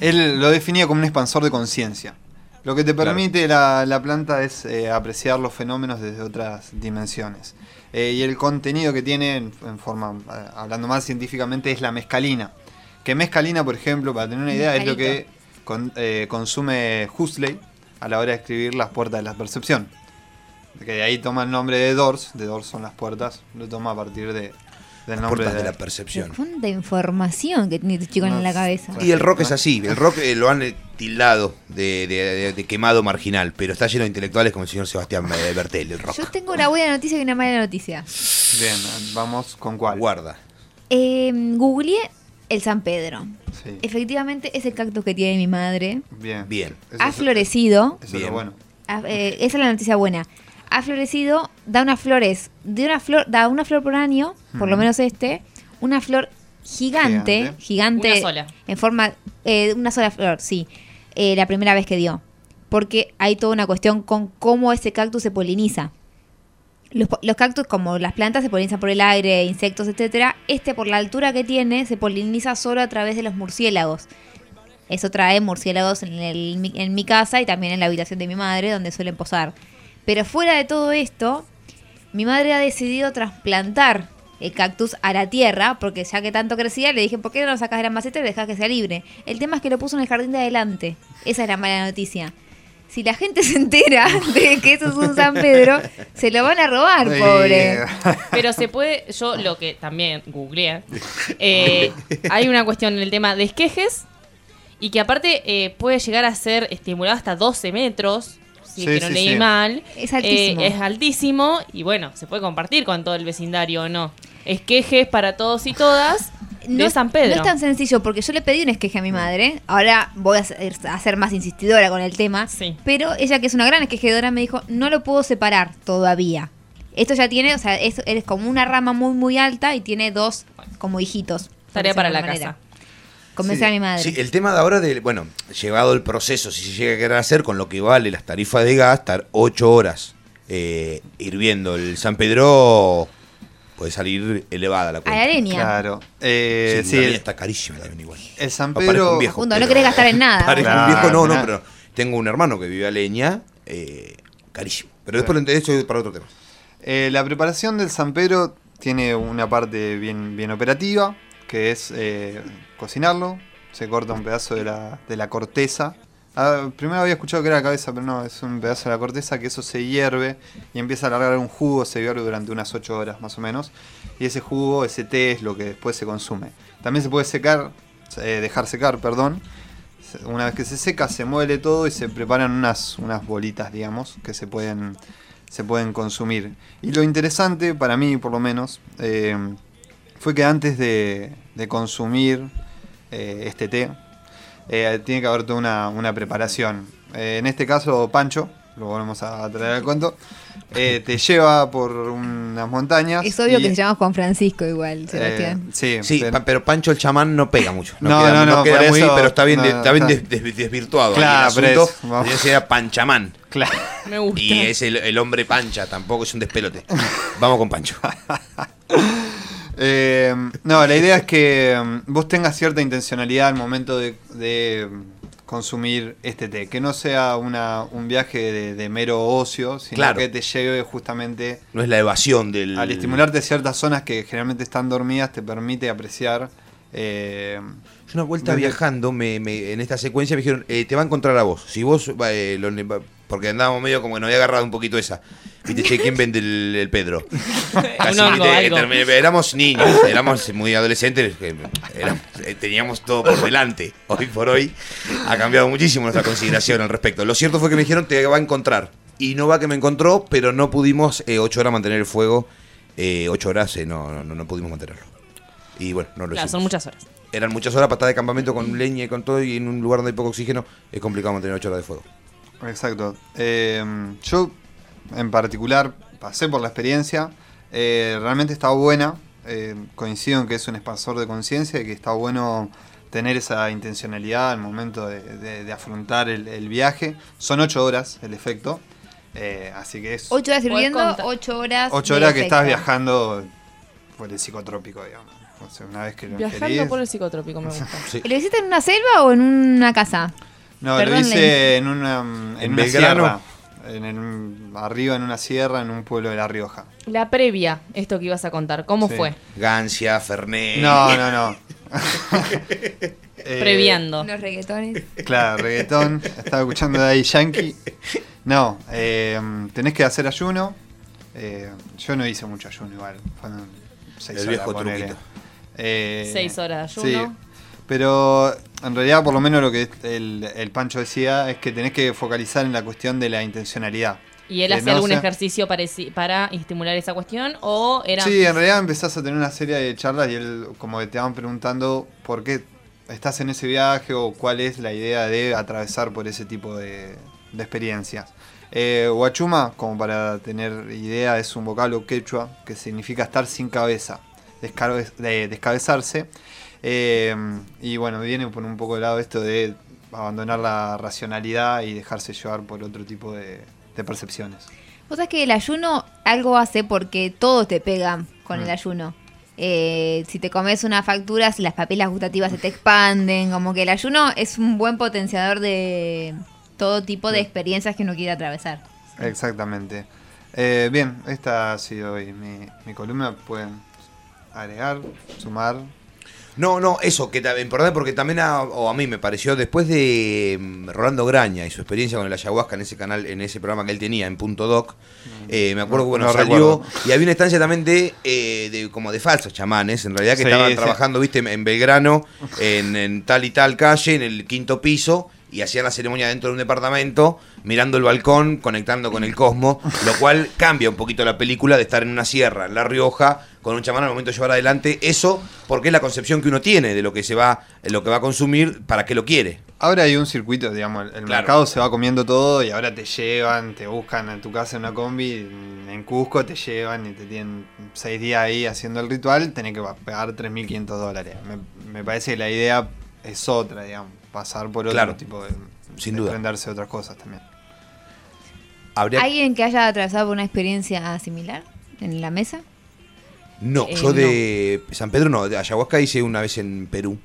Speaker 9: Él lo definía como un expansor de conciencia. Lo que te
Speaker 7: Claro.
Speaker 9: permite la, la planta es eh, apreciar los fenómenos desde otras dimensiones. Eh, y el contenido que tiene, en, en forma, hablando más científicamente, es la mescalina. Que mescalina, por ejemplo, para tener una idea, es lo que con- eh, consume Huxley a la hora de escribir las puertas de la percepción. Que de ahí toma el nombre de Doors, de Doors son las puertas, lo toma a partir de, del nombre
Speaker 7: puertas de la percepción.
Speaker 8: Cuánta información que tiene este chico en la cabeza.
Speaker 7: Y el rock es así, el rock eh, lo han eh, tildado de, de- de- de quemado marginal, pero está lleno de intelectuales como el señor Sebastián Bertel, el rock.
Speaker 8: Yo tengo una buena noticia y una mala noticia.
Speaker 9: Bien, vamos con cuál.
Speaker 7: Guarda.
Speaker 8: Eh, googleé El San Pedro.
Speaker 9: Sí.
Speaker 8: Efectivamente es el cactus que tiene mi madre.
Speaker 9: Bien.
Speaker 7: Bien.
Speaker 8: Ha florecido.
Speaker 9: Eso es lo bueno.
Speaker 8: Ah, eh, esa es la noticia buena. Ha florecido, da unas flores, de una flor, da una flor por año, por lo
Speaker 10: Ujú.
Speaker 8: menos este, una flor gigante,
Speaker 10: Gigante.
Speaker 8: gigante,
Speaker 10: Una sola.
Speaker 8: en forma, eh, una sola flor, sí, eh, la primera vez que dio, porque hay toda una cuestión con cómo ese cactus se poliniza. Los, cactus, como las plantas, se polinizan por el aire, insectos, etcétera. Este, por la altura que tiene, se poliniza solo a través de los murciélagos. Eso trae murciélagos en, en mi casa y también en la habitación de mi madre, donde suelen posar. Pero fuera de todo esto, mi madre ha decidido trasplantar el cactus a la tierra, porque ya que tanto crecía, le dije, ¿por qué no lo sacas de la maceta y dejas que sea libre? El tema es que lo puso en el jardín de adelante. Esa es la mala noticia. Si la gente se entera (laughs) de que eso es un San Pedro, se lo van a robar, pobre.
Speaker 10: Pero se puede, yo lo que también googleé, eh, hay una cuestión en el tema de esquejes y que aparte eh, puede llegar a ser estimulado hasta 12 metros, si
Speaker 8: Sí,
Speaker 10: es que no
Speaker 8: sí,
Speaker 10: leí
Speaker 8: sí.
Speaker 10: mal.
Speaker 8: Es altísimo.
Speaker 10: Eh, es altísimo y bueno, se puede compartir con todo el vecindario o no. Esquejes para todos y todas de San Pedro.
Speaker 8: No es tan sencillo porque yo le pedí un esqueje a mi madre. Ahora voy a ser, a ser más insistidora con el tema. Pero ella, que es una gran esquejedora, me dijo: No lo puedo separar todavía. Esto ya tiene, o sea, es, es como una rama muy, muy alta y tiene dos como hijitos.
Speaker 10: Tarea para la
Speaker 8: manera.
Speaker 10: casa.
Speaker 8: Convencer a mi madre.
Speaker 7: Sí, el tema de ahora, de, bueno, llegado el proceso, si se llega a querer hacer con lo que vale las tarifas de gas, estar 8 horas eh, hirviendo el San Pedro, puede salir elevada la
Speaker 8: A
Speaker 7: cuenta.
Speaker 8: la leña.
Speaker 9: Claro. Eh,
Speaker 7: Sí,
Speaker 9: sí,
Speaker 7: la
Speaker 9: el-
Speaker 7: leña está carísima también igual.
Speaker 9: El San Pedro.
Speaker 7: un viejo,
Speaker 8: no querés gastar en nada.
Speaker 7: Parezco un
Speaker 9: Claro,
Speaker 7: viejo, no, no, pero tengo un hermano que vive a leña, eh, carísimo. Pero después de eso es para otro tema.
Speaker 9: Eh, la preparación del San Pedro tiene una parte bien, bien operativa, que es eh, cocinarlo. Se corta un pedazo de la, de la corteza. Primero había escuchado que era la cabeza, pero no, es un pedazo de la corteza que eso se hierve y empieza a alargar un jugo, se hierve durante unas 8 horas más o menos. Y ese jugo, ese té es lo que después se consume. También se puede secar, eh, dejar secar, perdón. Una vez que se seca, se muele todo y se preparan unas, unas bolitas, digamos, que se pueden, se pueden consumir. Y lo interesante, para mí por lo menos, eh, fue que antes de, de consumir eh, este té, eh, tiene que haber toda una, una preparación. Eh, en este caso, Pancho, lo volvemos a traer al cuento, eh, te lleva por unas montañas.
Speaker 8: Es obvio
Speaker 9: y-
Speaker 8: que se llama Juan Francisco igual,
Speaker 9: eh,
Speaker 8: Sebastián.
Speaker 9: sí,
Speaker 7: Sí,
Speaker 9: pero-
Speaker 7: pa- pero Pancho el chamán no pega mucho. No,
Speaker 9: No,
Speaker 7: queda,
Speaker 9: no, no,
Speaker 7: queda
Speaker 9: por
Speaker 7: muy,
Speaker 9: eso-
Speaker 7: pero está bien,
Speaker 9: no,
Speaker 7: está bien
Speaker 9: está-
Speaker 7: des- des- desvirtuado.
Speaker 9: Claro,
Speaker 7: el
Speaker 9: pero es- vamos.
Speaker 7: Debería ser Panchamán.
Speaker 9: Claro. (laughs)
Speaker 10: Me gusta.
Speaker 7: Y es el, el hombre pancha, tampoco es un despelote. (laughs) Vamos con Pancho. (laughs)
Speaker 9: Eh, no, la idea es que mm, vos tengas cierta intencionalidad al momento de, de, mm, consumir este té. Que no sea una, un viaje de, de mero ocio, sino
Speaker 7: Claro.
Speaker 9: que te lleve justamente
Speaker 7: No es la evasión del.
Speaker 9: al estimularte ciertas zonas que generalmente están dormidas, te permite apreciar. eh,
Speaker 7: Yo una vuelta
Speaker 9: desde-
Speaker 7: viajando, me, me- en esta secuencia me dijeron, eh, te va a encontrar a vos. Si vos, eh, lo porque andábamos medio como que nos había agarrado un poquito esa. Viste, che, ¿quién vende el, el Pedro? (laughs) Casi,
Speaker 10: hongo,
Speaker 7: viste,
Speaker 10: algo.
Speaker 7: terminé- éramos niños, éramos muy adolescentes, eh, éramos- eh, teníamos todo por delante. Hoy por hoy ha cambiado muchísimo nuestra consideración al respecto. Lo cierto fue que me dijeron, te va a encontrar. Y no va que me encontró, pero no pudimos eh, ocho horas mantener el fuego. Eh, ocho horas eh, no, no, no pudimos mantenerlo. Y bueno, no lo
Speaker 10: Claro,
Speaker 7: hicimos
Speaker 10: son muchas horas.
Speaker 7: eran muchas horas para estar de campamento con leña y con todo y en un lugar donde hay poco oxígeno es complicado mantener 8 horas de fuego.
Speaker 9: Exacto. Eh, yo, en particular, pasé por la experiencia. Eh, realmente está buena. Eh, coincido en que es un expansor de conciencia y que está bueno tener esa intencionalidad al momento de, de- de afrontar el, el viaje. Son ocho horas el efecto. eh, así que es
Speaker 8: Ocho horas sirviendo, ocho horas.
Speaker 9: ocho
Speaker 8: de
Speaker 9: horas que
Speaker 8: efecto.
Speaker 9: estás viajando por el psicotrópico, digamos. O sea, una vez que lo
Speaker 10: Viajando por el psicotrópico me gusta.
Speaker 8: ¿Y ¿Lo hiciste en una selva o en una casa?
Speaker 9: No,
Speaker 8: Perdón,
Speaker 9: lo hice en una, en
Speaker 7: ¿En
Speaker 9: una
Speaker 7: Belgrano?
Speaker 9: sierra. En el- arriba en una sierra, en un pueblo de La Rioja.
Speaker 10: La previa, esto que ibas a contar, ¿cómo
Speaker 9: Sí.
Speaker 10: fue?
Speaker 7: Gancia, Fernet.
Speaker 9: No, no, no. (laughs) Eh,
Speaker 10: Previando.
Speaker 8: Unos reggaetones.
Speaker 9: Claro, reggaetón. Estaba escuchando de ahí Yankee. No, eh, tenés que hacer ayuno. Eh, yo no hice mucho ayuno igual. Fueron seis
Speaker 7: El
Speaker 9: horas,
Speaker 7: viejo truquito.
Speaker 9: Eh,
Speaker 10: Seis horas de ayuno.
Speaker 9: Sí. Pero en realidad, por lo menos lo que el, el Pancho decía es que tenés que focalizar en la cuestión de la intencionalidad.
Speaker 10: ¿Y él hacía
Speaker 9: no
Speaker 10: algún
Speaker 9: sea-
Speaker 10: ejercicio pareci- para estimular esa cuestión? ¿O era.?
Speaker 9: Sí, en realidad empezás a tener una serie de charlas y él como que te van preguntando por qué estás en ese viaje o cuál es la idea de atravesar por ese tipo de, de experiencias. Eh, Huachuma, como para tener idea, es un vocablo quechua que significa estar sin cabeza, descabezarse. Eh, y bueno, viene por un poco de lado esto de abandonar la racionalidad y dejarse llevar por otro tipo de, de percepciones.
Speaker 8: Vos sabés que el ayuno algo hace porque todo te pega con el
Speaker 9: Mm.
Speaker 8: ayuno. Eh, si te comes una factura, si las papilas gustativas se te expanden, como que el ayuno es un buen potenciador de todo tipo de experiencias que uno quiere atravesar.
Speaker 9: Exactamente. Eh, bien, esta ha sido hoy mi, mi columna. Pueden agregar, sumar.
Speaker 7: No, no, eso, que importante porque también a, o a mí me pareció, después de mm, Rolando Graña y su experiencia con el ayahuasca en ese canal, en ese programa que él tenía en Punto Doc, eh, me acuerdo
Speaker 9: No,
Speaker 7: que bueno,
Speaker 9: no
Speaker 7: salió
Speaker 9: recuerdo.
Speaker 7: y había una instancia también de, eh, de como de falsos chamanes, en realidad que
Speaker 9: Sí,
Speaker 7: estaban
Speaker 9: sí.
Speaker 7: trabajando, viste, en Belgrano, en, en tal y tal calle, en el quinto piso, y hacían la ceremonia dentro de un departamento, mirando el balcón, conectando con el cosmos, lo cual cambia un poquito la película de estar en una sierra, en La Rioja, con un chamán al momento de llevar adelante eso, porque es la concepción que uno tiene de lo que se va, lo que va a consumir, para qué lo quiere.
Speaker 9: Ahora hay un circuito, digamos, el
Speaker 7: Claro.
Speaker 9: mercado se va comiendo todo y ahora te llevan, te buscan a tu casa en una combi, en Cusco te llevan y te tienen seis días ahí haciendo el ritual, tenés que pagar 3.500 dólares. Me, me parece que la idea es otra, digamos, pasar por otro
Speaker 7: Claro,
Speaker 9: tipo de...
Speaker 7: sin duda.
Speaker 9: Desprenderse de otras cosas también.
Speaker 7: Habría-
Speaker 8: ¿Alguien que haya atravesado por una experiencia similar en la mesa?
Speaker 7: No,
Speaker 8: Eh,
Speaker 7: yo de San Pedro no, de ayahuasca hice una vez en Perú,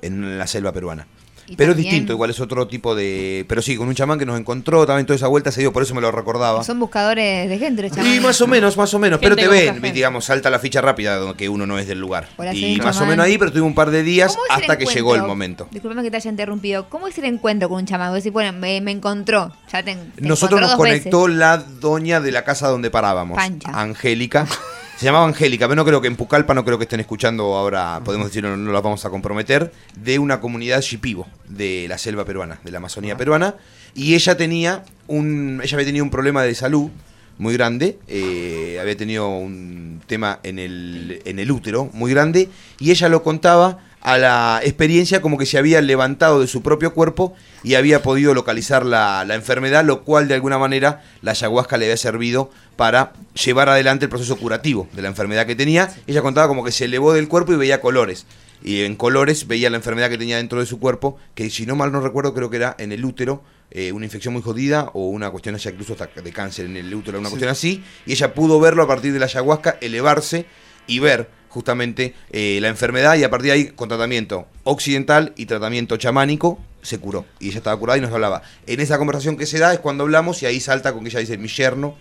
Speaker 7: en la selva peruana.
Speaker 8: Y
Speaker 7: Pero es distinto, igual es otro tipo de... Pero sí, con un chamán que nos encontró, también toda esa vuelta se dio, por eso me lo recordaba.
Speaker 8: Son buscadores de gente, los
Speaker 7: Y
Speaker 8: chamanes.
Speaker 7: más o menos, más o menos, pero te ven,
Speaker 8: gente.
Speaker 7: digamos, salta la ficha rápida donde que uno no es del lugar. Y más o menos ahí, pero tuve un par de días
Speaker 8: ¿Cómo es el
Speaker 7: hasta que llegó el momento.
Speaker 8: Disculpame que te haya interrumpido. ¿Cómo es el encuentro con un chamán? Vos decís, bueno, me, me encontró. Ya te, te
Speaker 7: Nosotros
Speaker 8: encontró
Speaker 7: nos conectó
Speaker 8: veces.
Speaker 7: la doña de la casa donde parábamos,
Speaker 8: Pancha.
Speaker 7: Angélica. (laughs) Se llamaba Angélica, pero no creo que en Pucallpa no creo que estén escuchando ahora, podemos decir, no, no la vamos a comprometer, de una comunidad shipibo de la selva peruana, de la Amazonía peruana. Y ella tenía un, ella había tenido un problema de salud muy grande, eh, había tenido un tema en el, en el útero muy grande, y ella lo contaba a la experiencia como que se había levantado de su propio cuerpo y había podido localizar la, la enfermedad, lo cual de alguna manera la ayahuasca le había servido para llevar adelante el proceso curativo de la enfermedad que tenía. Ella contaba como que se elevó del cuerpo y veía colores. Y en colores veía la enfermedad que tenía dentro de su cuerpo, que si no mal no recuerdo creo que era en el útero, eh, una infección muy jodida o una cuestión ya incluso hasta de cáncer en el útero, una
Speaker 9: Sí.
Speaker 7: cuestión así. Y ella pudo verlo a partir de la ayahuasca, elevarse y ver justamente eh, la enfermedad y a partir de ahí con tratamiento occidental y tratamiento chamánico se curó y ella estaba curada y nos hablaba. En esa conversación que se da es cuando hablamos y ahí salta con que ella dice mi yerno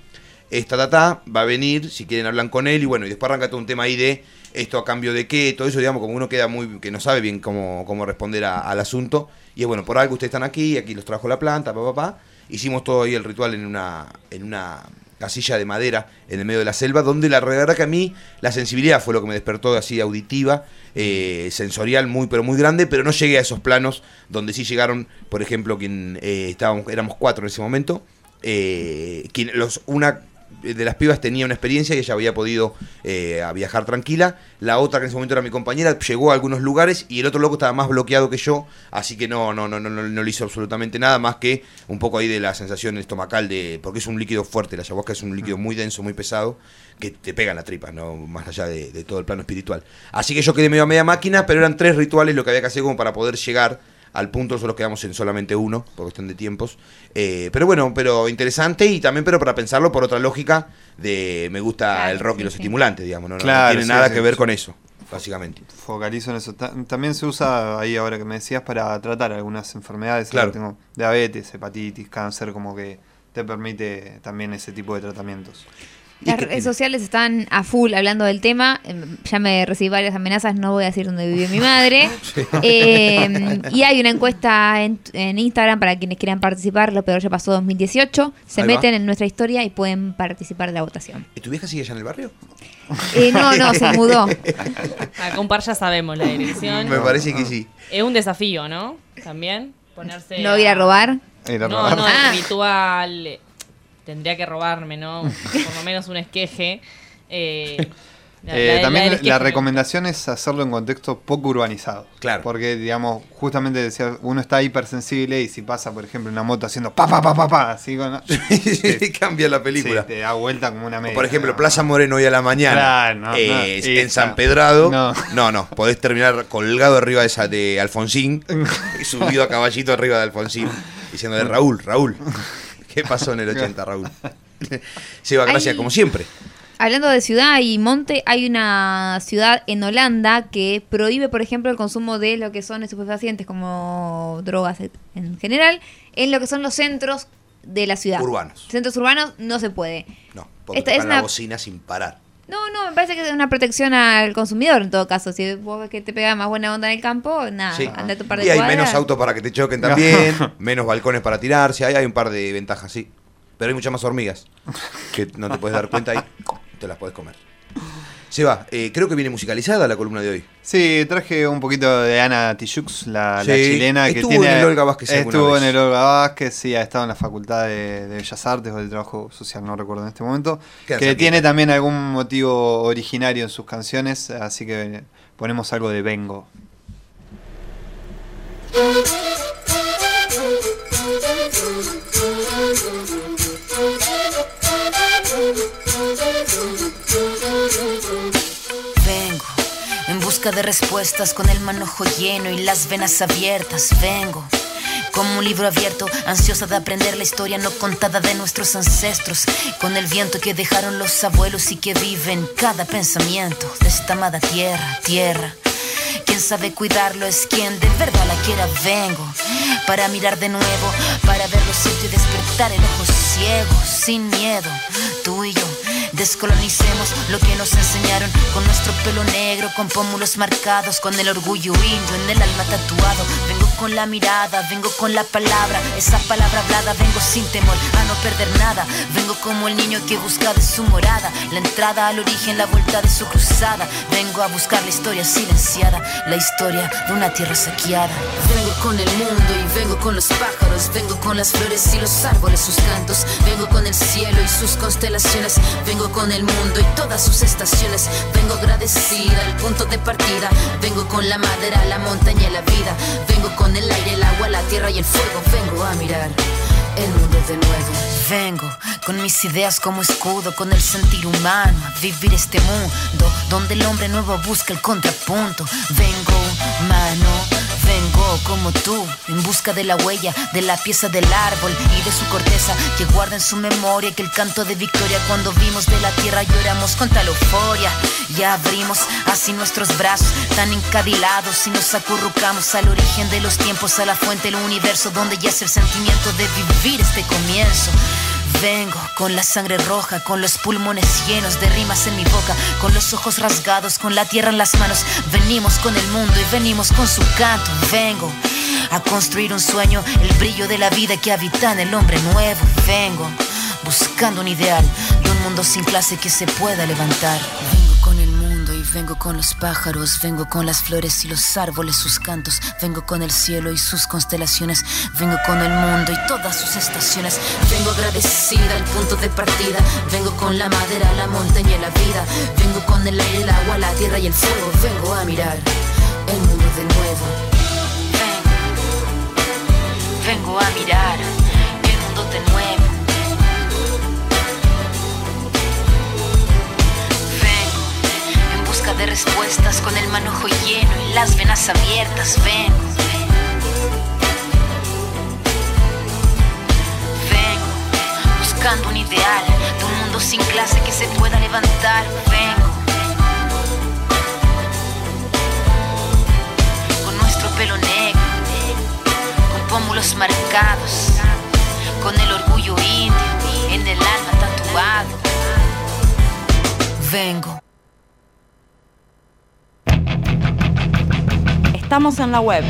Speaker 7: esta tata va a venir, si quieren hablan con él y bueno, y después arranca todo un tema ahí de esto a cambio de qué, todo eso, digamos, como uno queda muy, que no sabe bien cómo, cómo responder al asunto. Y es bueno, por algo ustedes están aquí, aquí los trajo la planta, papá, papá. Hicimos todo ahí el ritual en una, en una casilla de madera en el medio de la selva, donde la verdad que a mí la sensibilidad fue lo que me despertó así auditiva, eh, sensorial muy, pero muy grande, pero no llegué a esos planos donde sí llegaron, por ejemplo, quien eh, estábamos, éramos cuatro en ese momento, eh, quien, los, una de las pibas tenía una experiencia y ella había podido eh, viajar tranquila. La otra, que en ese momento era mi compañera, llegó a algunos lugares y el otro loco estaba más bloqueado que yo, así que no, no, no, no, no, no le hizo absolutamente nada más que un poco ahí de la sensación estomacal de. porque es un líquido fuerte, la ayahuasca es un líquido muy denso, muy pesado, que te pega en la tripa, no más allá de todo el plano espiritual. Así que yo quedé medio a media máquina, pero eran tres rituales lo que había que hacer como para poder llegar al punto, nosotros quedamos en solamente uno, por cuestión de tiempos. Eh, pero bueno, pero interesante y también pero para pensarlo por otra lógica de me gusta
Speaker 8: Claro,
Speaker 7: el rock
Speaker 8: sí,
Speaker 7: y los
Speaker 8: sí.
Speaker 7: estimulantes, digamos, no,
Speaker 9: Claro,
Speaker 7: tiene
Speaker 9: sí,
Speaker 7: nada
Speaker 9: sí,
Speaker 7: que ver con eso, básicamente.
Speaker 9: Focalizo en eso. Ta- También se usa ahí ahora que me decías para tratar algunas enfermedades.
Speaker 7: Claro.
Speaker 9: Tengo diabetes, hepatitis, cáncer, como que te permite también ese tipo de tratamientos.
Speaker 8: Las redes sociales están a full hablando del tema. Em, Ya me recibí varias amenazas, no voy a decir dónde vive mi madre. (laughs) Eh, y hay una encuesta en, en Instagram para quienes quieran participar. Lo peor ya pasó 2018. Se
Speaker 7: Ahí va.
Speaker 8: meten en nuestra historia y pueden participar de la votación.
Speaker 7: ¿Y tu vieja sigue allá en el barrio?
Speaker 8: Eh, no, no, se (laughs) mudó.
Speaker 10: A compar ya sabemos la dirección.
Speaker 7: Me parece que sí.
Speaker 10: Es un desafío, ¿no? También ponerse.
Speaker 8: No ir a robar.
Speaker 9: Ir a
Speaker 10: No,
Speaker 9: robar.
Speaker 10: no,
Speaker 8: Ah.
Speaker 10: el ritual. Tendría que robarme, ¿no? (laughs) Por lo menos un esqueje. Eh, (laughs) la-
Speaker 9: Eh,
Speaker 10: la-
Speaker 9: también la, recomendación es hacerlo en contexto poco urbanizado.
Speaker 7: Claro.
Speaker 9: Porque, digamos, justamente decía, uno está hipersensible y si pasa, por ejemplo, una moto haciendo pa, pa, pa, pa, pa, así con... (laughs)
Speaker 7: Cambia la película.
Speaker 9: Sí, te da vuelta como una
Speaker 7: O
Speaker 9: media.
Speaker 7: por ejemplo, Plaza Moreno hoy a la mañana.
Speaker 9: Claro, no,
Speaker 7: eh,
Speaker 9: no,
Speaker 7: en
Speaker 9: esa.
Speaker 7: San Pedrado.
Speaker 9: No.
Speaker 7: No. no, Podés terminar colgado arriba de esa de Alfonsín. y subido a caballito arriba de Alfonsín. Diciendo de Raúl, Raúl. (laughs) ¿Qué pasó en el (laughs) 80, Raúl? (laughs) Seba, gracias, como siempre.
Speaker 8: Hablando de ciudad y monte, hay una ciudad en Holanda que prohíbe, por ejemplo, el consumo de lo que son estupefacientes como drogas en general en lo que son los centros de la ciudad.
Speaker 7: Urbanos.
Speaker 8: Centros urbanos no se puede.
Speaker 7: No, porque
Speaker 8: Esta
Speaker 7: tocan
Speaker 8: es
Speaker 7: la
Speaker 8: una-
Speaker 7: bocina sin parar.
Speaker 8: No, no, me parece que es una protección al consumidor en todo caso. Si vos ves que te pega más buena onda en el campo, nada,
Speaker 7: Sí.
Speaker 8: anda tu par de
Speaker 7: Y hay
Speaker 8: cuadras.
Speaker 7: menos autos para que te choquen también, (laughs) menos balcones para tirarse, hay, hay un par de ventajas, sí. Pero hay muchas más hormigas que no te puedes dar cuenta y te las puedes comer. Seba, eh, creo que viene musicalizada la columna de hoy.
Speaker 9: Sí, traje un poquito de Ana Tijoux, la, chilena que
Speaker 7: estuvo
Speaker 9: tiene.
Speaker 7: en el Olga Vázquez
Speaker 9: Estuvo
Speaker 7: vez.
Speaker 9: en el Olga Vázquez, sí, ha estado en la Facultad de, de Bellas Artes o de Trabajo Social, no recuerdo en este momento. Que tiene también algún motivo originario en sus canciones, así que ponemos algo de Vengo. (laughs)
Speaker 26: Vengo en busca de respuestas con el manojo lleno y las venas abiertas. Vengo como un libro abierto, ansiosa de aprender la historia no contada de nuestros ancestros, con el viento que dejaron los abuelos y que vive en cada pensamiento de esta amada tierra, tierra. Quien sabe cuidarlo es quien de verdad la quiera. Vengo para mirar de nuevo, para ver lo cierto y despertar el ojo ciego, sin miedo. Tú y yo descolonicemos lo que nos enseñaron con nuestro pelo negro, con pómulos marcados, con el orgullo indio en el alma tatuado. Vengo con la mirada, vengo con la palabra, esa palabra hablada. Vengo sin temor a no perder nada. Vengo como el niño que busca de su morada, la entrada al origen, la vuelta de su cruzada. Vengo a buscar la historia silenciada, la historia de una tierra saqueada. Vengo con el mundo y vengo con los pájaros, vengo con las flores y los árboles, sus cantos. Vengo con el cielo y sus constelaciones, vengo con el mundo y todas sus estaciones. Vengo agradecida al punto de partida, vengo con la madera, la montaña y la vida. Vengo con el aire, el agua, la tierra y el fuego. Vengo a mirar el mundo de nuevo. Vengo con mis ideas como escudo, con el sentir humano, a vivir este mundo donde el hombre nuevo busca el contrapunto. Vengo, mano, como tú, en busca de la huella, de la pieza del árbol y de su corteza que guarda en su memoria que el canto de victoria cuando vimos de la tierra lloramos con tal euforia. Y abrimos así nuestros brazos tan encadilados y nos acurrucamos al origen de los tiempos, a la fuente del universo donde yace el sentimiento de vivir este comienzo. Vengo con la sangre roja, con los pulmones llenos de rimas en mi boca, con los ojos rasgados, con la tierra en las manos. Venimos con el mundo y venimos con su canto. Vengo a construir un sueño, el brillo de la vida que habita en el hombre nuevo. Vengo buscando un ideal de un mundo sin clase que se pueda levantar. Vengo con los pájaros, vengo con las flores y los árboles, sus cantos, vengo con el cielo y sus constelaciones, vengo con el mundo y todas sus estaciones, vengo agradecida al punto de partida, vengo con la madera, la montaña y la vida, vengo con el aire, el agua, la tierra y el fuego, vengo a mirar el mundo de nuevo. Vengo, vengo a mirar el mundo de nuevo. Busca de respuestas con el manojo lleno y las venas abiertas. Vengo. Vengo buscando un ideal de un mundo sin clase que se pueda levantar. Vengo con nuestro pelo negro, con pómulos marcados, con el orgullo indio en el alma tatuado. Vengo.
Speaker 11: Estamos en la web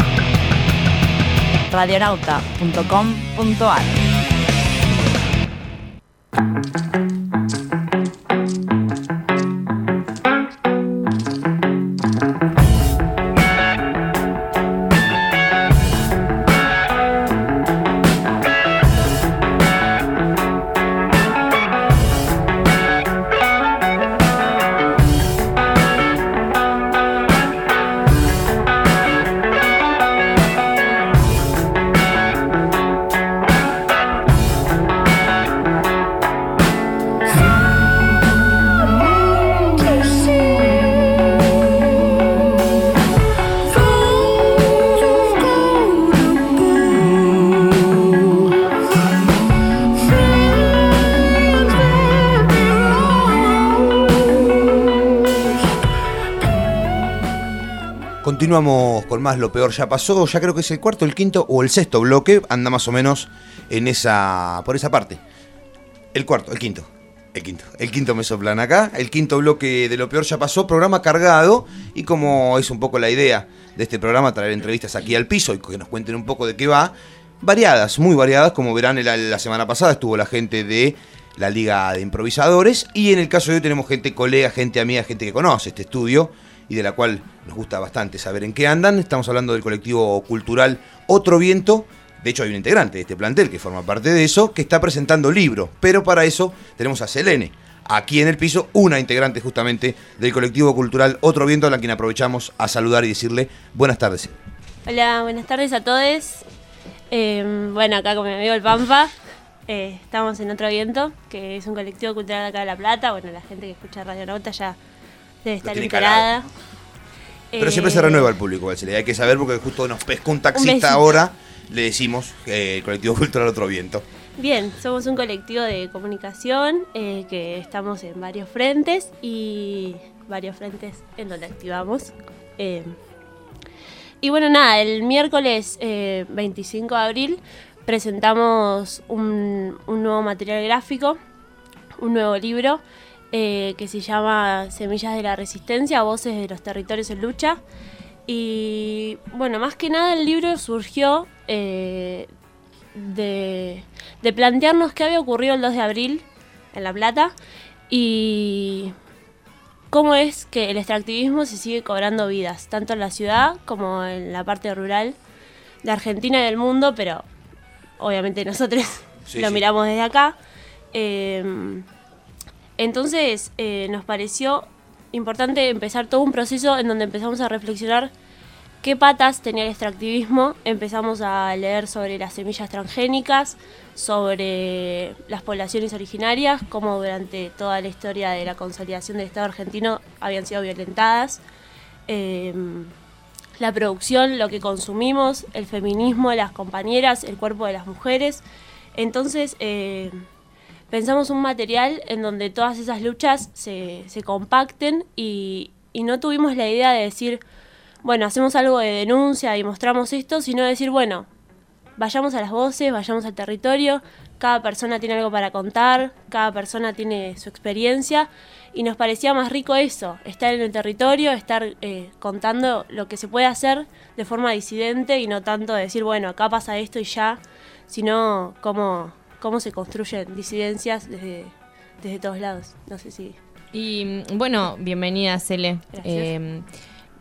Speaker 11: radionauta.com.ar.
Speaker 7: con más Lo Peor Ya Pasó. Ya creo que es el cuarto, el quinto o el sexto bloque. Anda más o menos en esa, por esa parte. El cuarto, el quinto. El quinto. El quinto me soplan acá. El quinto bloque de Lo Peor Ya Pasó. Programa cargado. Y como es un poco la idea de este programa, traer entrevistas aquí al piso y que nos cuenten un poco de qué va. Variadas, muy variadas. Como verán, la, la semana pasada estuvo la gente de la Liga de Improvisadores. Y en el caso de hoy tenemos gente colega, gente amiga, gente que conoce este estudio y de la cual nos gusta bastante saber en qué andan. Estamos hablando del colectivo cultural Otro Viento. De hecho, hay un integrante de este plantel que forma parte de eso, que está presentando libro. Pero para eso tenemos a Selene, aquí en el piso, una integrante justamente del colectivo cultural Otro Viento, a la quien aprovechamos a saludar y decirle buenas tardes.
Speaker 27: Hola, buenas tardes a todos. Eh, bueno, acá con mi amigo el Pampa, eh, estamos en Otro Viento, que es un colectivo cultural de acá de La Plata. Bueno, la gente que escucha Radio Nauta ya debe estar enterada.
Speaker 7: Pero siempre se
Speaker 27: Eh,
Speaker 7: renueva el público, Balsele. Hay que saber porque justo nos pescó un taxista ahora. Le decimos que el colectivo cultural Otro Viento.
Speaker 27: Bien, somos un colectivo de comunicación eh, que estamos en varios frentes y varios frentes en donde activamos. Eh, y bueno, nada, el miércoles eh, 25 de abril presentamos un, un nuevo material gráfico, un nuevo libro eh, que se llama Semillas de la Resistencia, Voces de los Territorios en Lucha. Y bueno, más que nada el libro surgió eh, de, de plantearnos qué había ocurrido el 2 de abril en La Plata y cómo es que el extractivismo se sigue cobrando vidas, tanto en la ciudad como en la parte rural de Argentina y del mundo, pero obviamente nosotros
Speaker 28: Sí,
Speaker 27: lo
Speaker 28: sí.
Speaker 27: miramos desde acá. Eh, entonces eh, nos pareció importante empezar todo un proceso en donde empezamos a reflexionar qué patas tenía el extractivismo. Empezamos a leer sobre las semillas transgénicas, sobre las poblaciones originarias, cómo durante toda la historia de la consolidación del Estado argentino habían sido violentadas. Eh, la producción, lo que consumimos, el feminismo, las compañeras, el cuerpo de las mujeres. Entonces, eh, pensamos un material en donde todas esas luchas se, se compacten y, y no tuvimos la idea de decir, bueno, hacemos algo de denuncia y mostramos esto, sino decir, bueno, vayamos a las voces, vayamos al territorio, cada persona tiene algo para contar, cada persona tiene su experiencia y nos parecía más rico eso, estar en el territorio, estar eh, contando lo que se puede hacer de forma disidente y no tanto decir, bueno, acá pasa esto y ya, sino cómo, cómo se construyen disidencias desde, desde todos lados. No sé si...
Speaker 10: Y mm, bueno, bienvenida, Cele. Eh,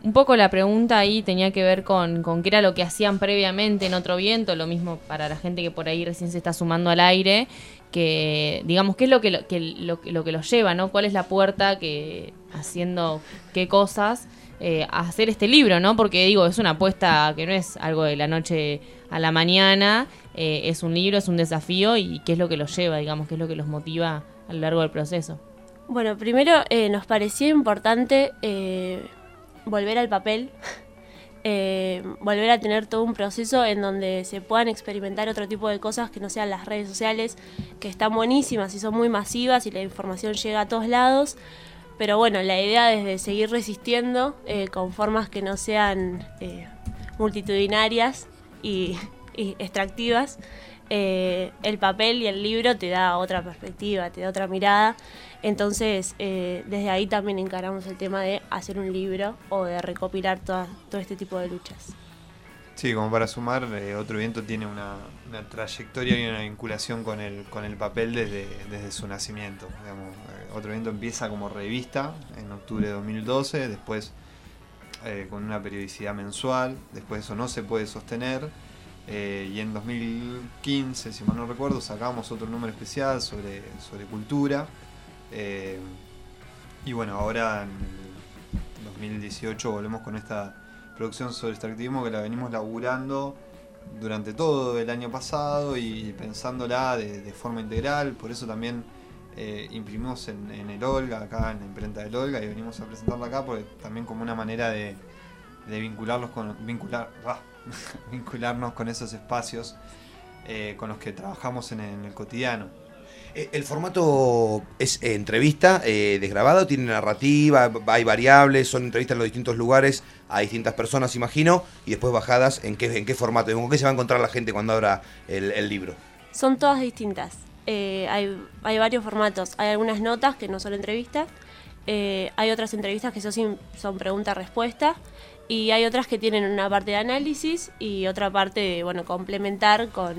Speaker 10: un poco la pregunta ahí tenía que ver con, con qué era lo que hacían previamente en Otro Viento, lo mismo para la gente que por ahí recién se está sumando al aire, que digamos, qué es lo que, lo, que, lo, que- lo que los lleva, ¿no? ¿Cuál es la puerta que haciendo qué cosas eh, hacer este libro, ¿no? Porque digo, es una apuesta que no es algo de la noche a la mañana, eh, es un libro, es un desafío y qué es lo que los lleva, digamos, qué es lo que los motiva a lo largo del proceso.
Speaker 27: Bueno, primero eh, nos parecía importante eh, volver al papel, (laughs) eh, volver a tener todo un proceso en donde se puedan experimentar otro tipo de cosas que no sean las redes sociales, que están buenísimas y son muy masivas y la información llega a todos lados. Pero bueno, la idea es de seguir resistiendo eh, con formas que no sean eh, multitudinarias y, (laughs) extractivas. Eh, el papel y el libro te da otra perspectiva, te da otra mirada. Entonces, desde ahí también encaramos el tema de hacer un libro o de recopilar toda- todo este tipo de luchas.
Speaker 9: Sí, como para sumar, Otro Viento tiene una, trayectoria y una vinculación con el, con el papel desde, desde su nacimiento. Otro Viento empieza como revista en octubre de 2012, después eh, con una periodicidad mensual, después eso no se puede sostener. eh, y en 2015, si mal no recuerdo, sacamos otro número especial sobre, sobre cultura. eh, y bueno, ahora en el 2018 volvemos con esta producción sobre extractivismo que la venimos laburando durante todo el año pasado y pensándola de forma integral, por eso también eh, imprimimos en, en el Olga, acá en la imprenta del Olga, y venimos a presentarla acá porque también como una manera de, de vincularlos con vincular ah, (laughs) vincularnos con esos espacios eh, con los que trabajamos en, en el cotidiano.
Speaker 7: Eh, ¿El formato es eh, entrevista eh, desgrabado? ¿Tiene narrativa? ¿Hay variables? ¿Son entrevistas en los distintos lugares a distintas personas, imagino? Y después bajadas, ¿en qué, en qué formato? ¿Con qué se va a encontrar la gente cuando abra el, el libro?
Speaker 27: Son todas distintas. Eh, hay, hay varios formatos. Hay algunas notas que no son entrevistas. eh, hay otras entrevistas que son, son pregunta-respuesta. Y hay otras que tienen una parte de análisis y otra parte, bueno, complementar con,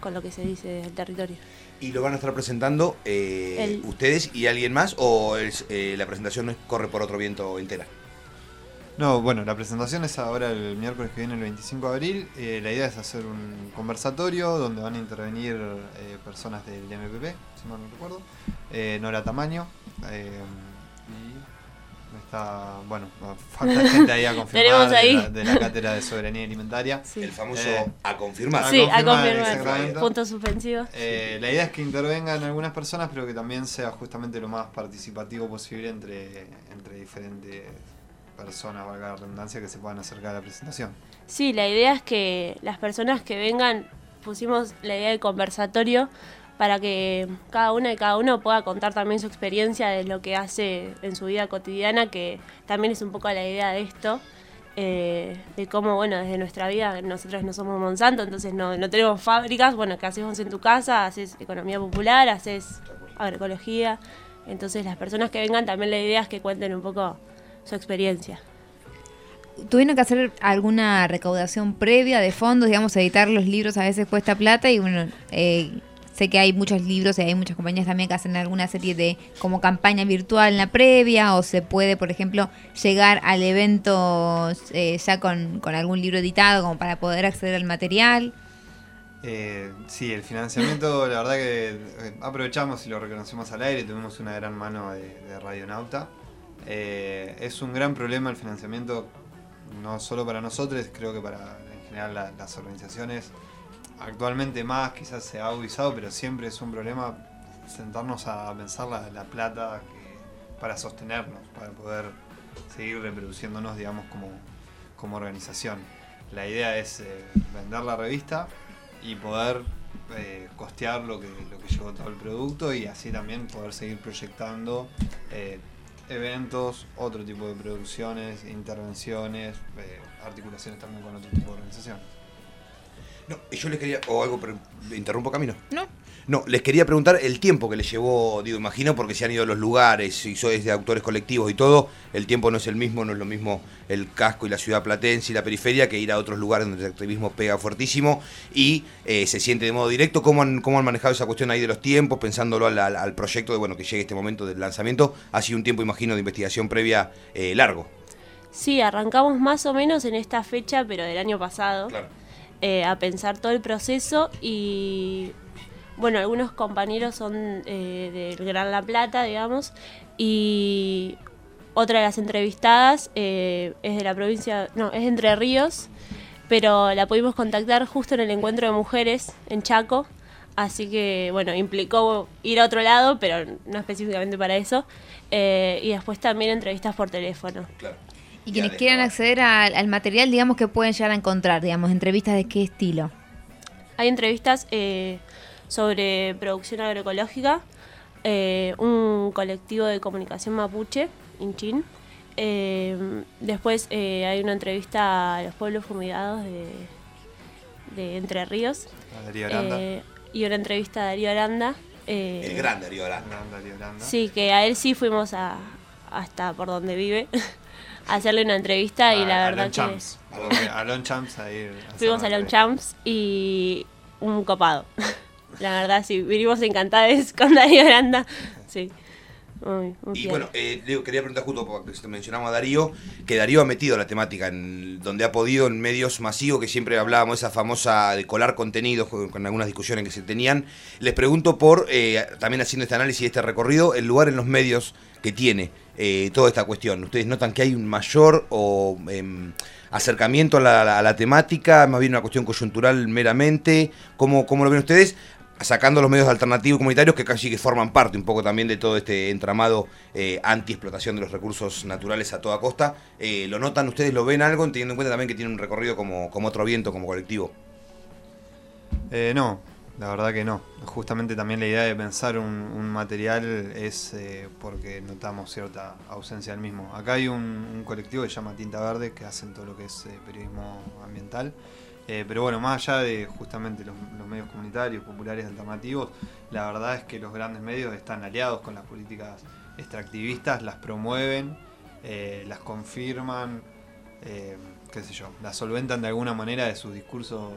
Speaker 27: con lo que se dice del territorio.
Speaker 7: ¿Y lo van a estar presentando eh,
Speaker 27: El-
Speaker 7: ustedes y alguien más? ¿O es, eh, la presentación corre por otro viento entera?
Speaker 9: No, bueno, la presentación es ahora el miércoles que viene, el 25 de abril. Eh, la idea es hacer un conversatorio donde van a intervenir eh, personas del MPP, si mal no recuerdo, eh, Nora Tamaño. eh, y está, bueno, falta (laughs) gente ahí a confirmar
Speaker 27: Tenemos ahí.
Speaker 9: De, la, de la Cátedra de Soberanía Alimentaria.
Speaker 27: Sí.
Speaker 7: El famoso
Speaker 9: Eh,
Speaker 7: a confirmar.
Speaker 27: Sí, a confirmar. Puntos suspensivos.
Speaker 9: La idea es que intervengan algunas personas, pero que también sea justamente lo más participativo posible entre, entre diferentes personas, valga la redundancia, que se puedan acercar a la presentación.
Speaker 27: Sí, la idea es que las personas que vengan, pusimos la idea de conversatorio para que cada una y cada uno pueda contar también su experiencia de lo que hace en su vida cotidiana, que también es un poco la idea de esto, eh, de cómo, bueno, desde nuestra vida, nosotros no somos Monsanto, entonces no, no tenemos fábricas, bueno, que hacemos en tu casa, haces economía popular, haces agroecología, entonces las personas que vengan también la idea es que cuenten un poco su experiencia.
Speaker 8: Tuvieron que hacer alguna recaudación previa de fondos, digamos, editar los libros a veces cuesta plata y bueno, eh, sé que hay muchos libros y hay muchas compañías también que hacen alguna serie de como campaña virtual en la previa o se puede, por ejemplo, llegar al evento eh, ya con, con algún libro editado como para poder acceder al material.
Speaker 9: Eh, sí, el financiamiento, la verdad que eh, aprovechamos y lo reconocemos al aire, tuvimos una gran mano de, de Radionauta. Eh, es un gran problema el financiamiento, no solo para nosotros, creo que para en general la- las organizaciones. Actualmente más quizás se ha agudizado, pero siempre es un problema sentarnos a pensar la, la plata para sostenernos, para poder seguir reproduciéndonos, digamos, como, como organización. La idea es eh, vender la revista y poder eh, costear lo que, lo que llevó todo el producto y así también poder seguir proyectando eventos, otro tipo de producciones, intervenciones, eh, articulaciones también con otro tipo de organizaciones.
Speaker 7: No, yo les quería. O algo, pero interrumpo camino.
Speaker 8: No.
Speaker 7: No, les quería preguntar el tiempo que les llevó, digo, imagino, porque se han ido a los lugares y sois de autores colectivos y todo, el tiempo no es el mismo, no es lo mismo el casco y la ciudad platense y la periferia que ir a otros lugares donde el activismo pega fuertísimo y eh, se siente de modo directo. ¿Cómo han, ¿Cómo han manejado esa cuestión ahí de los tiempos, pensándolo al, al- al proyecto de, bueno, que llegue este momento del lanzamiento? Ha sido un tiempo, imagino, de investigación previa eh, largo.
Speaker 27: Sí, arrancamos más o menos en esta fecha, pero del año pasado, eh, a pensar todo el proceso y, bueno, algunos compañeros son eh, del Gran La Plata, digamos, y otra de las entrevistadas eh, es de la provincia, no, es de Entre Ríos, pero la pudimos contactar justo en el encuentro de mujeres en Chaco, así que, bueno, implicó ir a otro lado, pero no específicamente para eso, eh, y después también entrevistas por teléfono.
Speaker 8: Y quienes quieran acceder al, al material, digamos que pueden llegar a encontrar, digamos, entrevistas de qué estilo.
Speaker 27: Hay entrevistas eh, sobre producción agroecológica, eh, un colectivo de comunicación mapuche, Inchin. Eh, después eh, hay una entrevista a los pueblos fumigados de, de Entre Ríos.
Speaker 9: A Darío Aranda.
Speaker 27: Eh, y una entrevista a Darío Aranda. eh,
Speaker 7: El gran Darío Aranda.
Speaker 9: Darío Aranda.
Speaker 27: Sí, que a él sí fuimos a, hasta por donde vive (laughs) a hacerle una entrevista y la
Speaker 9: A- a
Speaker 27: verdad
Speaker 9: Lon
Speaker 27: que...
Speaker 9: Champs. A Lon Champs a ir a hacer
Speaker 27: Fuimos a
Speaker 9: entrevista.
Speaker 27: Champs y un copado. (laughs) La verdad, sí, vinimos encantados (laughs) con Darío Aranda. Sí. Muy, muy
Speaker 7: Y bueno, eh, Leo, quería preguntar justo porque mencionamos a Darío, que Darío ha metido la temática en donde ha podido en medios masivos, que siempre hablábamos esa famosa de colar contenidos con, con algunas discusiones que se tenían. Les pregunto por, eh, también haciendo este análisis y este recorrido, el lugar en los medios que tiene eh, toda esta cuestión. ¿Ustedes notan que hay un mayor o em, acercamiento a la, a la- a la temática, más bien una cuestión coyuntural meramente? ¿Cómo, cómo lo ven ustedes? Sacando los medios alternativos comunitarios que casi que forman parte un poco también de todo este entramado eh, anti-explotación de los recursos naturales a toda costa. Eh, ¿Lo notan ustedes, lo ven algo, teniendo en cuenta también que tiene un recorrido como, como otro viento, como colectivo?
Speaker 9: Eh, no, la verdad que no. Justamente también la idea de pensar un, un material es eh, porque notamos cierta ausencia del mismo. Acá hay un, un colectivo que se llama Tinta Verde que hacen todo lo que es periodismo ambiental. Eh, pero bueno, más allá de justamente los, los medios comunitarios, populares, alternativos, la verdad es que los grandes medios están aliados con las políticas extractivistas, las promueven, eh, las confirman, eh, qué sé yo, las solventan de alguna manera de sus discursos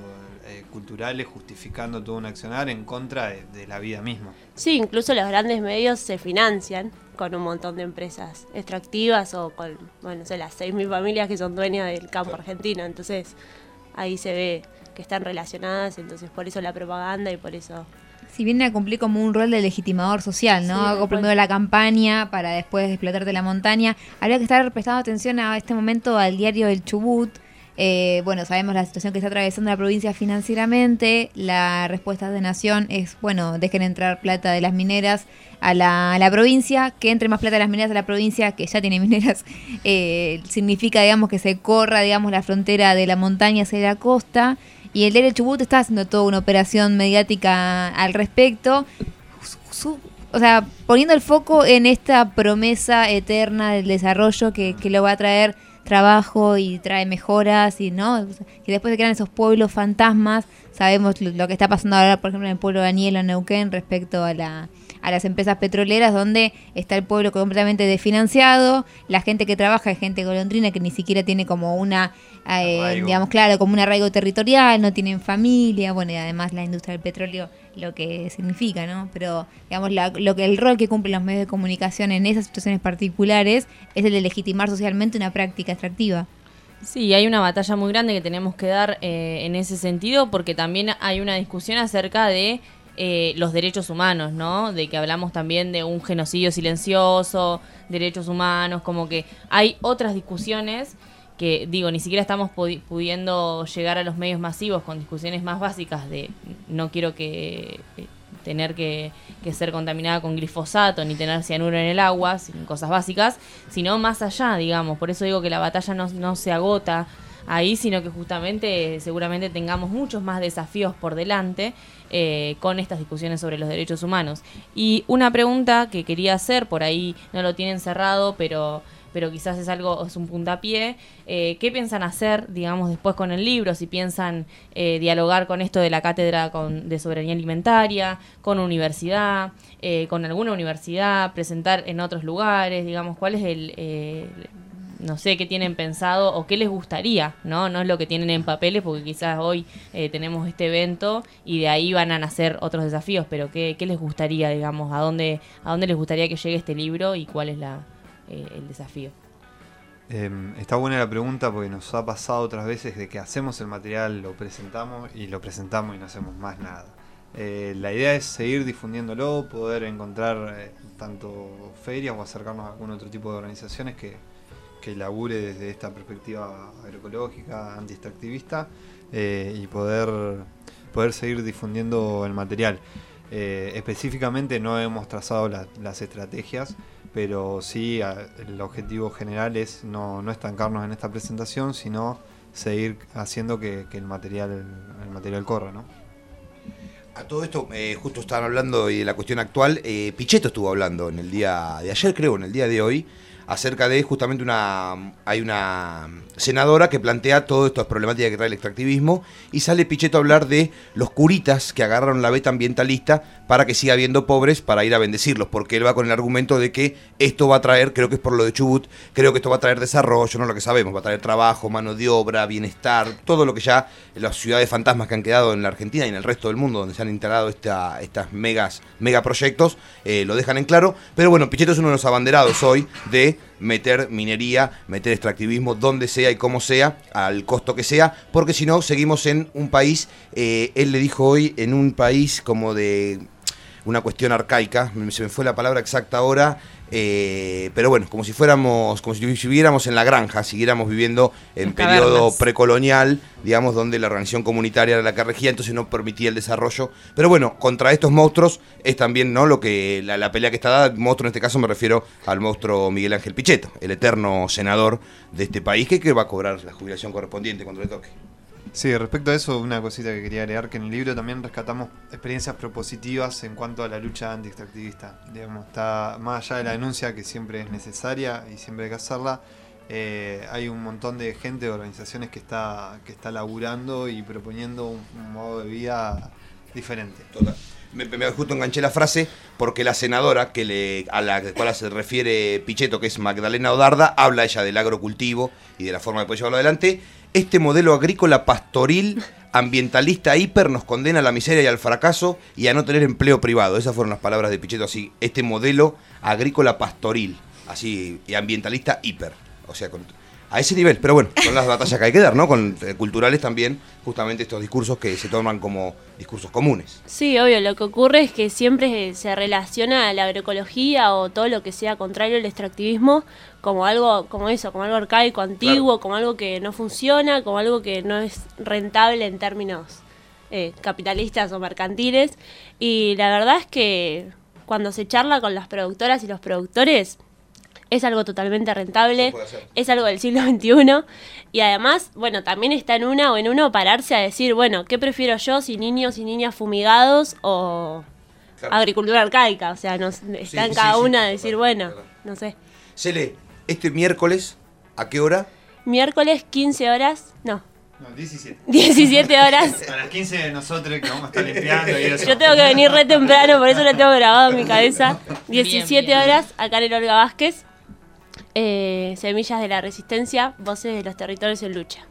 Speaker 9: culturales, justificando todo un accionar en contra de, de la vida misma.
Speaker 27: Sí, incluso los grandes medios se financian con un montón de empresas extractivas o con, bueno, no sé, las 6.000 familias que son dueñas del campo argentino. Entonces, ahí se ve que están relacionadas, entonces por eso la propaganda y por eso...
Speaker 8: Si viene a cumplir como un rol de legitimador social, ¿no?
Speaker 27: Sí,
Speaker 8: Hago primero la campaña para después explotarte la montaña. Habría que estar prestando atención a este momento al diario El Chubut. Eh, bueno, sabemos la situación que está atravesando la provincia financieramente. La respuesta de Nación es, bueno, dejen entrar plata de las mineras a la, la provincia, que entre más plata de las mineras a la provincia, que ya tiene (laughs) mineras, eh, significa, digamos, que se corra, digamos, la frontera de la montaña hacia la costa. Y el diario Chubut está haciendo toda una operación mediática al respecto. O sea, poniendo el foco en esta promesa eterna del desarrollo que lo va a traer trabajo y trae mejoras y no O que después se crean esos pueblos fantasmas sabemos lo, lo que está pasando ahora por ejemplo en el pueblo de Daniel en Neuquén respecto a la a las empresas petroleras donde está el pueblo completamente desfinanciado la gente que trabaja es gente golondrina que ni siquiera tiene como una eh, digamos claro como un arraigo territorial no tienen familia bueno y además la industria del petróleo lo que significa no pero digamos la- lo que el rol que cumplen los medios de comunicación en esas situaciones particulares es el de legitimar socialmente una práctica extractiva
Speaker 10: Sí, hay una batalla muy grande que tenemos que dar eh, en ese sentido porque también hay una discusión acerca de eh, los derechos humanos, ¿no? De que hablamos también de un genocidio silencioso, derechos humanos, como que hay otras discusiones que, digo, ni siquiera estamos pudi- pudiendo llegar a los medios masivos con discusiones más básicas de no quiero que eh, tener que, que ser contaminada con glifosato ni tener cianuro en el agua, sin cosas básicas, sino más allá, digamos. Por eso digo que la batalla no, no se agota ahí, sino que justamente seguramente tengamos muchos más desafíos por delante eh, con estas discusiones sobre los derechos humanos. Y una pregunta que quería hacer, por ahí no lo tienen cerrado, pero pero quizás es algo, es un puntapié. Eh, ¿Qué piensan hacer, digamos, después con el libro? Si piensan eh, dialogar con esto de la cátedra con- de soberanía alimentaria, con universidad, eh, con alguna universidad, presentar en otros lugares, digamos, ¿cuál es el, no sé, qué tienen pensado o qué les gustaría, ¿no? No es lo que tienen en papeles, porque quizás hoy eh, tenemos este evento y de ahí van a nacer otros desafíos, pero ¿qué, qué les gustaría, digamos, a dónde, a dónde les gustaría que llegue este libro y cuál es la, eh, el desafío?
Speaker 9: Eh, está buena la pregunta porque nos ha pasado otras veces de que hacemos el material, lo presentamos y lo presentamos y no hacemos más nada. Eh, la idea es seguir difundiéndolo, poder encontrar tanto ferias o acercarnos a algún otro tipo de organizaciones que, que labure desde esta perspectiva agroecológica, anti-extractivista eh, y poder, poder seguir difundiendo el material. Eh, específicamente no hemos trazado la- las estrategias, pero sí el objetivo general es no, no estancarnos en esta presentación, sino seguir haciendo que, el material el material corra, ¿no?
Speaker 7: A todo esto, eh, justo estaban hablando de la cuestión actual. eh, Pichetto estuvo hablando en el día de ayer, creo, en el día de hoy, acerca de justamente una. Hay una senadora que plantea todas estas problemáticas que trae el extractivismo y sale Pichetto a hablar de los curitas que agarraron la beta ambientalista para que siga habiendo pobres para ir a bendecirlos, porque él va con el argumento de que esto va a traer, creo que es por lo de Chubut, creo que esto va a traer desarrollo, no lo que sabemos, va a traer trabajo, mano de obra, bienestar, todo lo que ya las ciudades fantasmas que han quedado en la Argentina y en el resto del mundo donde se han instalado esta, estas megas, megaproyectos, eh, lo dejan en claro. Pero bueno, Pichetto es uno de los abanderados hoy de meter minería, meter extractivismo donde sea y como sea, al costo que sea, porque si no, seguimos en un país, eh, él le dijo hoy, en un país como de una cuestión arcaica, se me fue la palabra exacta ahora, eh, pero bueno, como si fuéramos, como si viviéramos en la granja, siguiéramos viviendo en
Speaker 10: En
Speaker 7: periodo precolonial, digamos, donde la organización comunitaria era la que regía, entonces no permitía el desarrollo. Pero bueno, contra estos monstruos es también no lo que la, la pelea que está dada, monstruo en este caso me refiero al monstruo Miguel Ángel Pichetto, el eterno senador de este país que, que va a cobrar la jubilación correspondiente cuando le toque.
Speaker 9: Sí, respecto a eso, una cosita que quería agregar, que en el libro también rescatamos experiencias propositivas en cuanto a la lucha anti-extractivista. Digamos, está más allá de la denuncia, que siempre es necesaria y siempre hay que hacerla, eh, hay un montón de gente, de organizaciones que está, que está laburando y proponiendo un, modo de vida diferente.
Speaker 7: Me, me- justo enganché la frase porque la senadora que le, a la cual se refiere Pichetto, que es Magdalena Odarda, habla ella del agrocultivo y de la forma de poder llevarlo adelante. Este modelo agrícola pastoril, ambientalista hiper, nos condena a la miseria y al fracaso y a no tener empleo privado. Esas fueron las palabras de Pichetto así. Este modelo agrícola pastoril, así, y ambientalista hiper. O sea, con- a ese nivel. Pero bueno, son las batallas que hay que dar, ¿no? Con eh, culturales también, justamente estos discursos que se toman como discursos comunes.
Speaker 27: Sí, obvio, lo que ocurre es que siempre se relaciona a la agroecología o todo lo que sea contrario al extractivismo como algo, como eso, como algo arcaico, antiguo, como algo que no funciona, como algo que no es rentable en términos eh, capitalistas o mercantiles. Y la verdad es que cuando se charla con las productoras y los productores, es algo totalmente rentable, es algo del siglo XXI y además, bueno, también está en una o en uno pararse a decir, bueno, ¿qué prefiero yo si niños y niñas fumigados o
Speaker 7: Claro.
Speaker 27: agricultura arcaica? O sea, nos, está en
Speaker 7: sí,
Speaker 27: cada
Speaker 7: sí,
Speaker 27: una de decir, bueno, no sé.
Speaker 7: Cele, este miércoles, ¿a qué hora?
Speaker 27: Miércoles 15 horas, no,
Speaker 9: No, 17.
Speaker 27: 17 (laughs) horas. (laughs)
Speaker 9: A las 15 de nosotros que vamos a estar limpiando y eso.
Speaker 27: Yo tengo que venir re temprano, por eso lo tengo grabado en mi cabeza. 17
Speaker 10: bien.
Speaker 27: horas, acá en el Olga Vázquez. Eh, Semillas de la Resistencia, Voces de los Territorios en Lucha.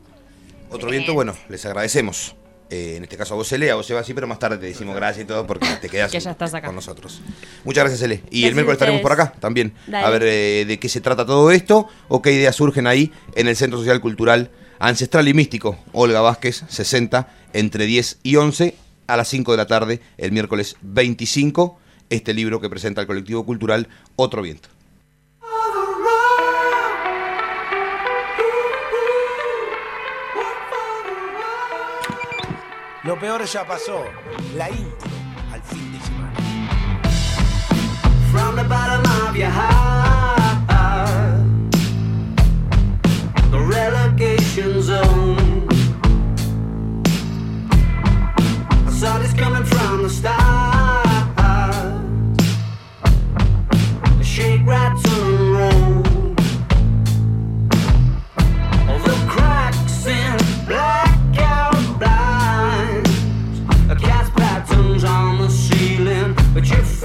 Speaker 7: Otro viento, bueno, les agradecemos. Eh, en este caso a vos, Cele, a vos, Seba, sí, pero más tarde te decimos gracias y todo porque te quedas (laughs)
Speaker 10: Que ya estás acá.
Speaker 7: con nosotros. Muchas gracias, Cele. Y
Speaker 10: Gracias
Speaker 7: el miércoles
Speaker 10: a
Speaker 7: estaremos por acá también.
Speaker 10: Dale.
Speaker 7: A ver eh, de qué se trata todo esto o qué ideas surgen ahí en el Centro Social Cultural Ancestral y Místico. Olga Vázquez, 60, entre 10 y 11, a las 5 de la tarde, el miércoles 25, este libro que presenta el colectivo cultural Otro Viento.
Speaker 6: Lo peor ya pasó. La intro al fin de semana.
Speaker 29: From the bottom of your heart, the relegation zone. I coming from the start. Shake, rattle, and roll. All the cracks in blackout but you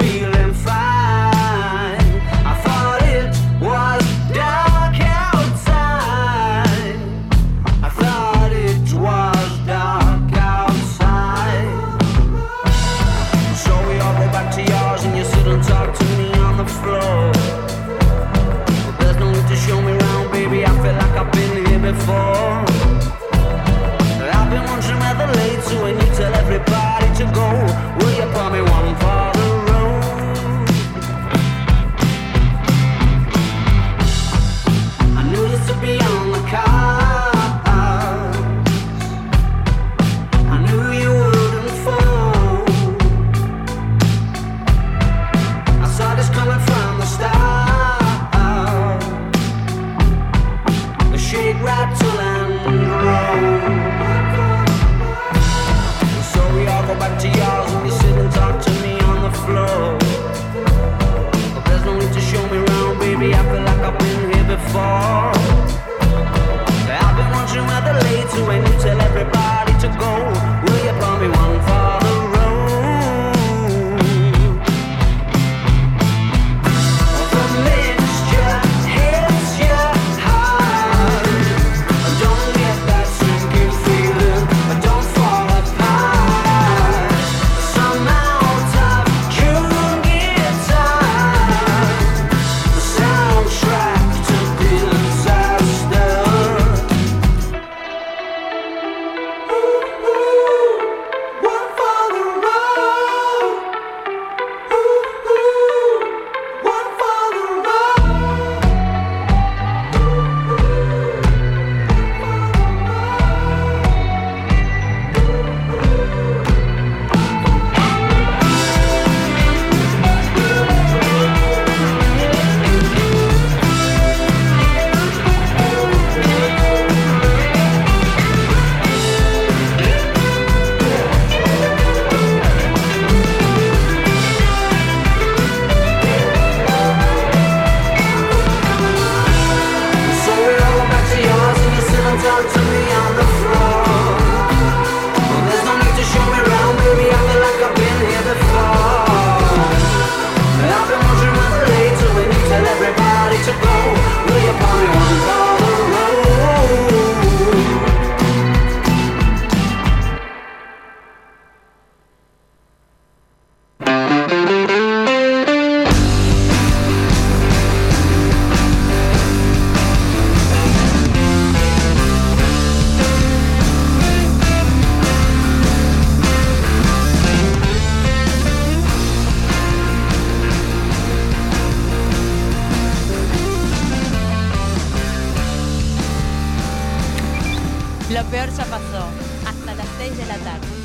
Speaker 29: Flor
Speaker 11: Chapazó. Hasta las 6 de la tarde.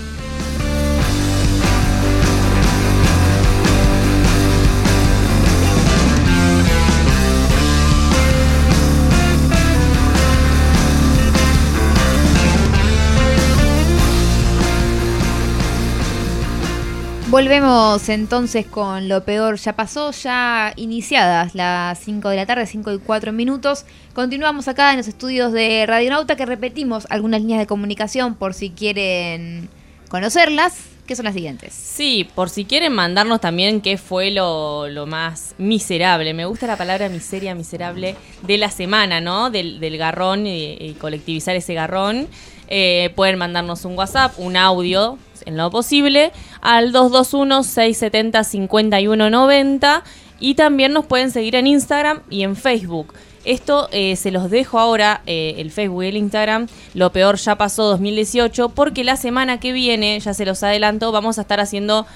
Speaker 8: Volvemos entonces con lo peor ya pasó, ya iniciadas las 5 de la tarde, 5 y 4 minutos. Continuamos acá en los estudios de Radionauta que repetimos algunas líneas de comunicación por si quieren conocerlas, que son las siguientes.
Speaker 10: Sí, por si quieren mandarnos también qué fue lo, lo más miserable. Me gusta la palabra miseria, miserable de la semana, ¿no? Del, garrón y, y colectivizar ese garrón. Eh, pueden mandarnos un WhatsApp, un audio, en lo posible, al 221-670-5190 y también nos pueden seguir en Instagram y en Facebook. Esto eh, se los dejo ahora, eh, el Facebook y el Instagram, lo peor ya pasó 2018, porque la semana que viene, ya se los adelanto, vamos a estar haciendo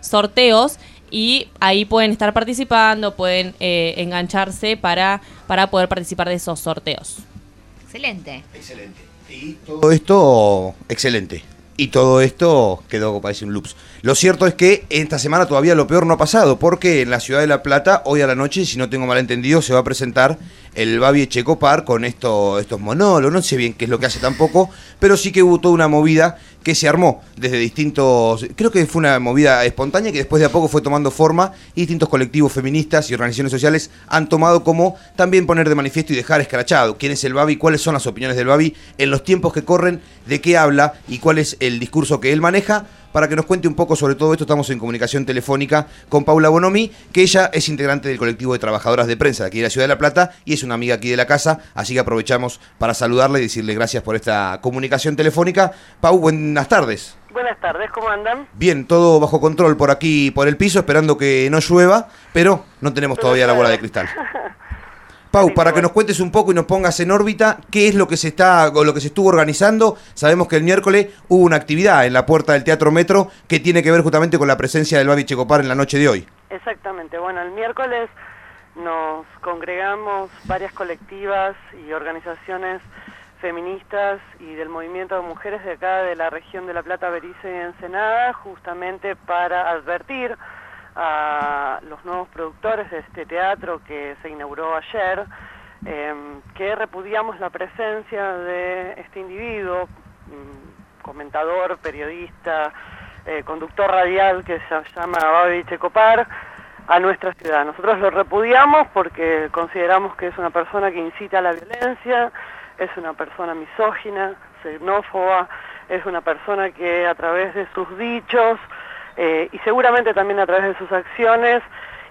Speaker 10: sorteos y ahí pueden estar participando, pueden eh, engancharse para, para poder participar de esos sorteos.
Speaker 8: Excelente.
Speaker 7: Excelente. Y todo esto, excelente. Y todo esto quedó, parece un loops. Lo cierto es que esta semana todavía lo peor no ha pasado, porque en la ciudad de La Plata, hoy a la noche, si no tengo mal entendido, se va a presentar el Babi Echecopar con esto, estos monólogos. No sé bien qué es lo que hace tampoco, pero sí que hubo toda una movida que se armó desde distintos. Creo que fue una movida espontánea que después de a poco fue tomando forma y distintos colectivos feministas y organizaciones sociales han tomado como también poner de manifiesto y dejar escrachado quién es el Babi, cuáles son las opiniones del Babi en los tiempos que corren, de qué habla y cuál es el discurso que él maneja. Para que nos cuente un poco sobre todo esto, estamos en comunicación telefónica con Paula Bonomi, que ella es integrante del colectivo de trabajadoras de prensa de aquí de la Ciudad de La Plata y es una amiga aquí de la casa, así que aprovechamos para saludarle y decirle gracias por esta comunicación telefónica. Pau, buenas tardes.
Speaker 28: Buenas tardes, ¿cómo andan?
Speaker 7: Bien, todo bajo control por aquí, por el piso, esperando que no llueva, pero no tenemos todavía la bola de cristal. (laughs) Pau, para que nos cuentes un poco y nos pongas en órbita qué es lo que se está o lo que se estuvo organizando. Sabemos que el miércoles hubo una actividad en la puerta del Teatro Metro que tiene que ver justamente con la presencia del Babi Checopar en la noche de hoy.
Speaker 28: Exactamente, bueno, el miércoles nos congregamos varias colectivas y organizaciones feministas y del movimiento de mujeres de acá de la región de La Plata, Berice y Ensenada, justamente para advertir a los nuevos productores de este teatro que se inauguró ayer, eh, que repudiamos la presencia de este individuo, mm, comentador, periodista, eh, conductor radial que se llama Babi Checopar, a nuestra ciudad. Nosotros lo repudiamos porque consideramos que es una persona que incita a la violencia, es una persona misógina, xenófoba, es una persona que a través de sus dichos eh, y seguramente también a través de sus acciones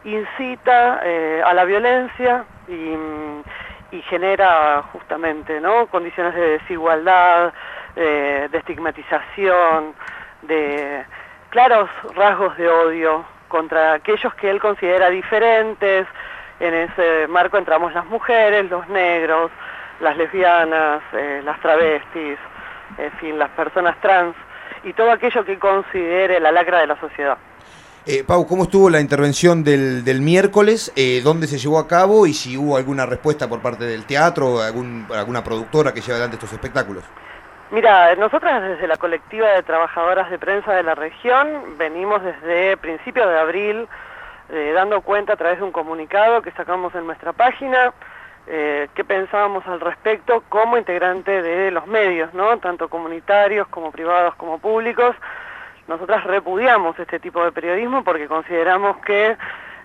Speaker 28: incita eh, a la violencia y, y, genera justamente ¿no? condiciones de desigualdad, eh, de estigmatización, de claros rasgos de odio contra aquellos que él considera diferentes. En ese marco entramos las mujeres, los negros, las lesbianas, las travestis, en fin, las personas trans y todo aquello que considere la lacra de la sociedad.
Speaker 7: Eh, Pau, ¿cómo estuvo la intervención del, del miércoles? Eh, ¿Dónde se llevó a cabo? Y si hubo alguna respuesta por parte del teatro o algún, alguna productora que lleve adelante estos espectáculos.
Speaker 28: Mira, nosotras desde la colectiva de trabajadoras de prensa de la región venimos desde principios de abril eh, dando cuenta a través de un comunicado que sacamos en nuestra página eh, qué pensábamos al respecto como integrante de los medios, ¿no? tanto comunitarios como privados como públicos. Nosotras repudiamos este tipo de periodismo porque consideramos que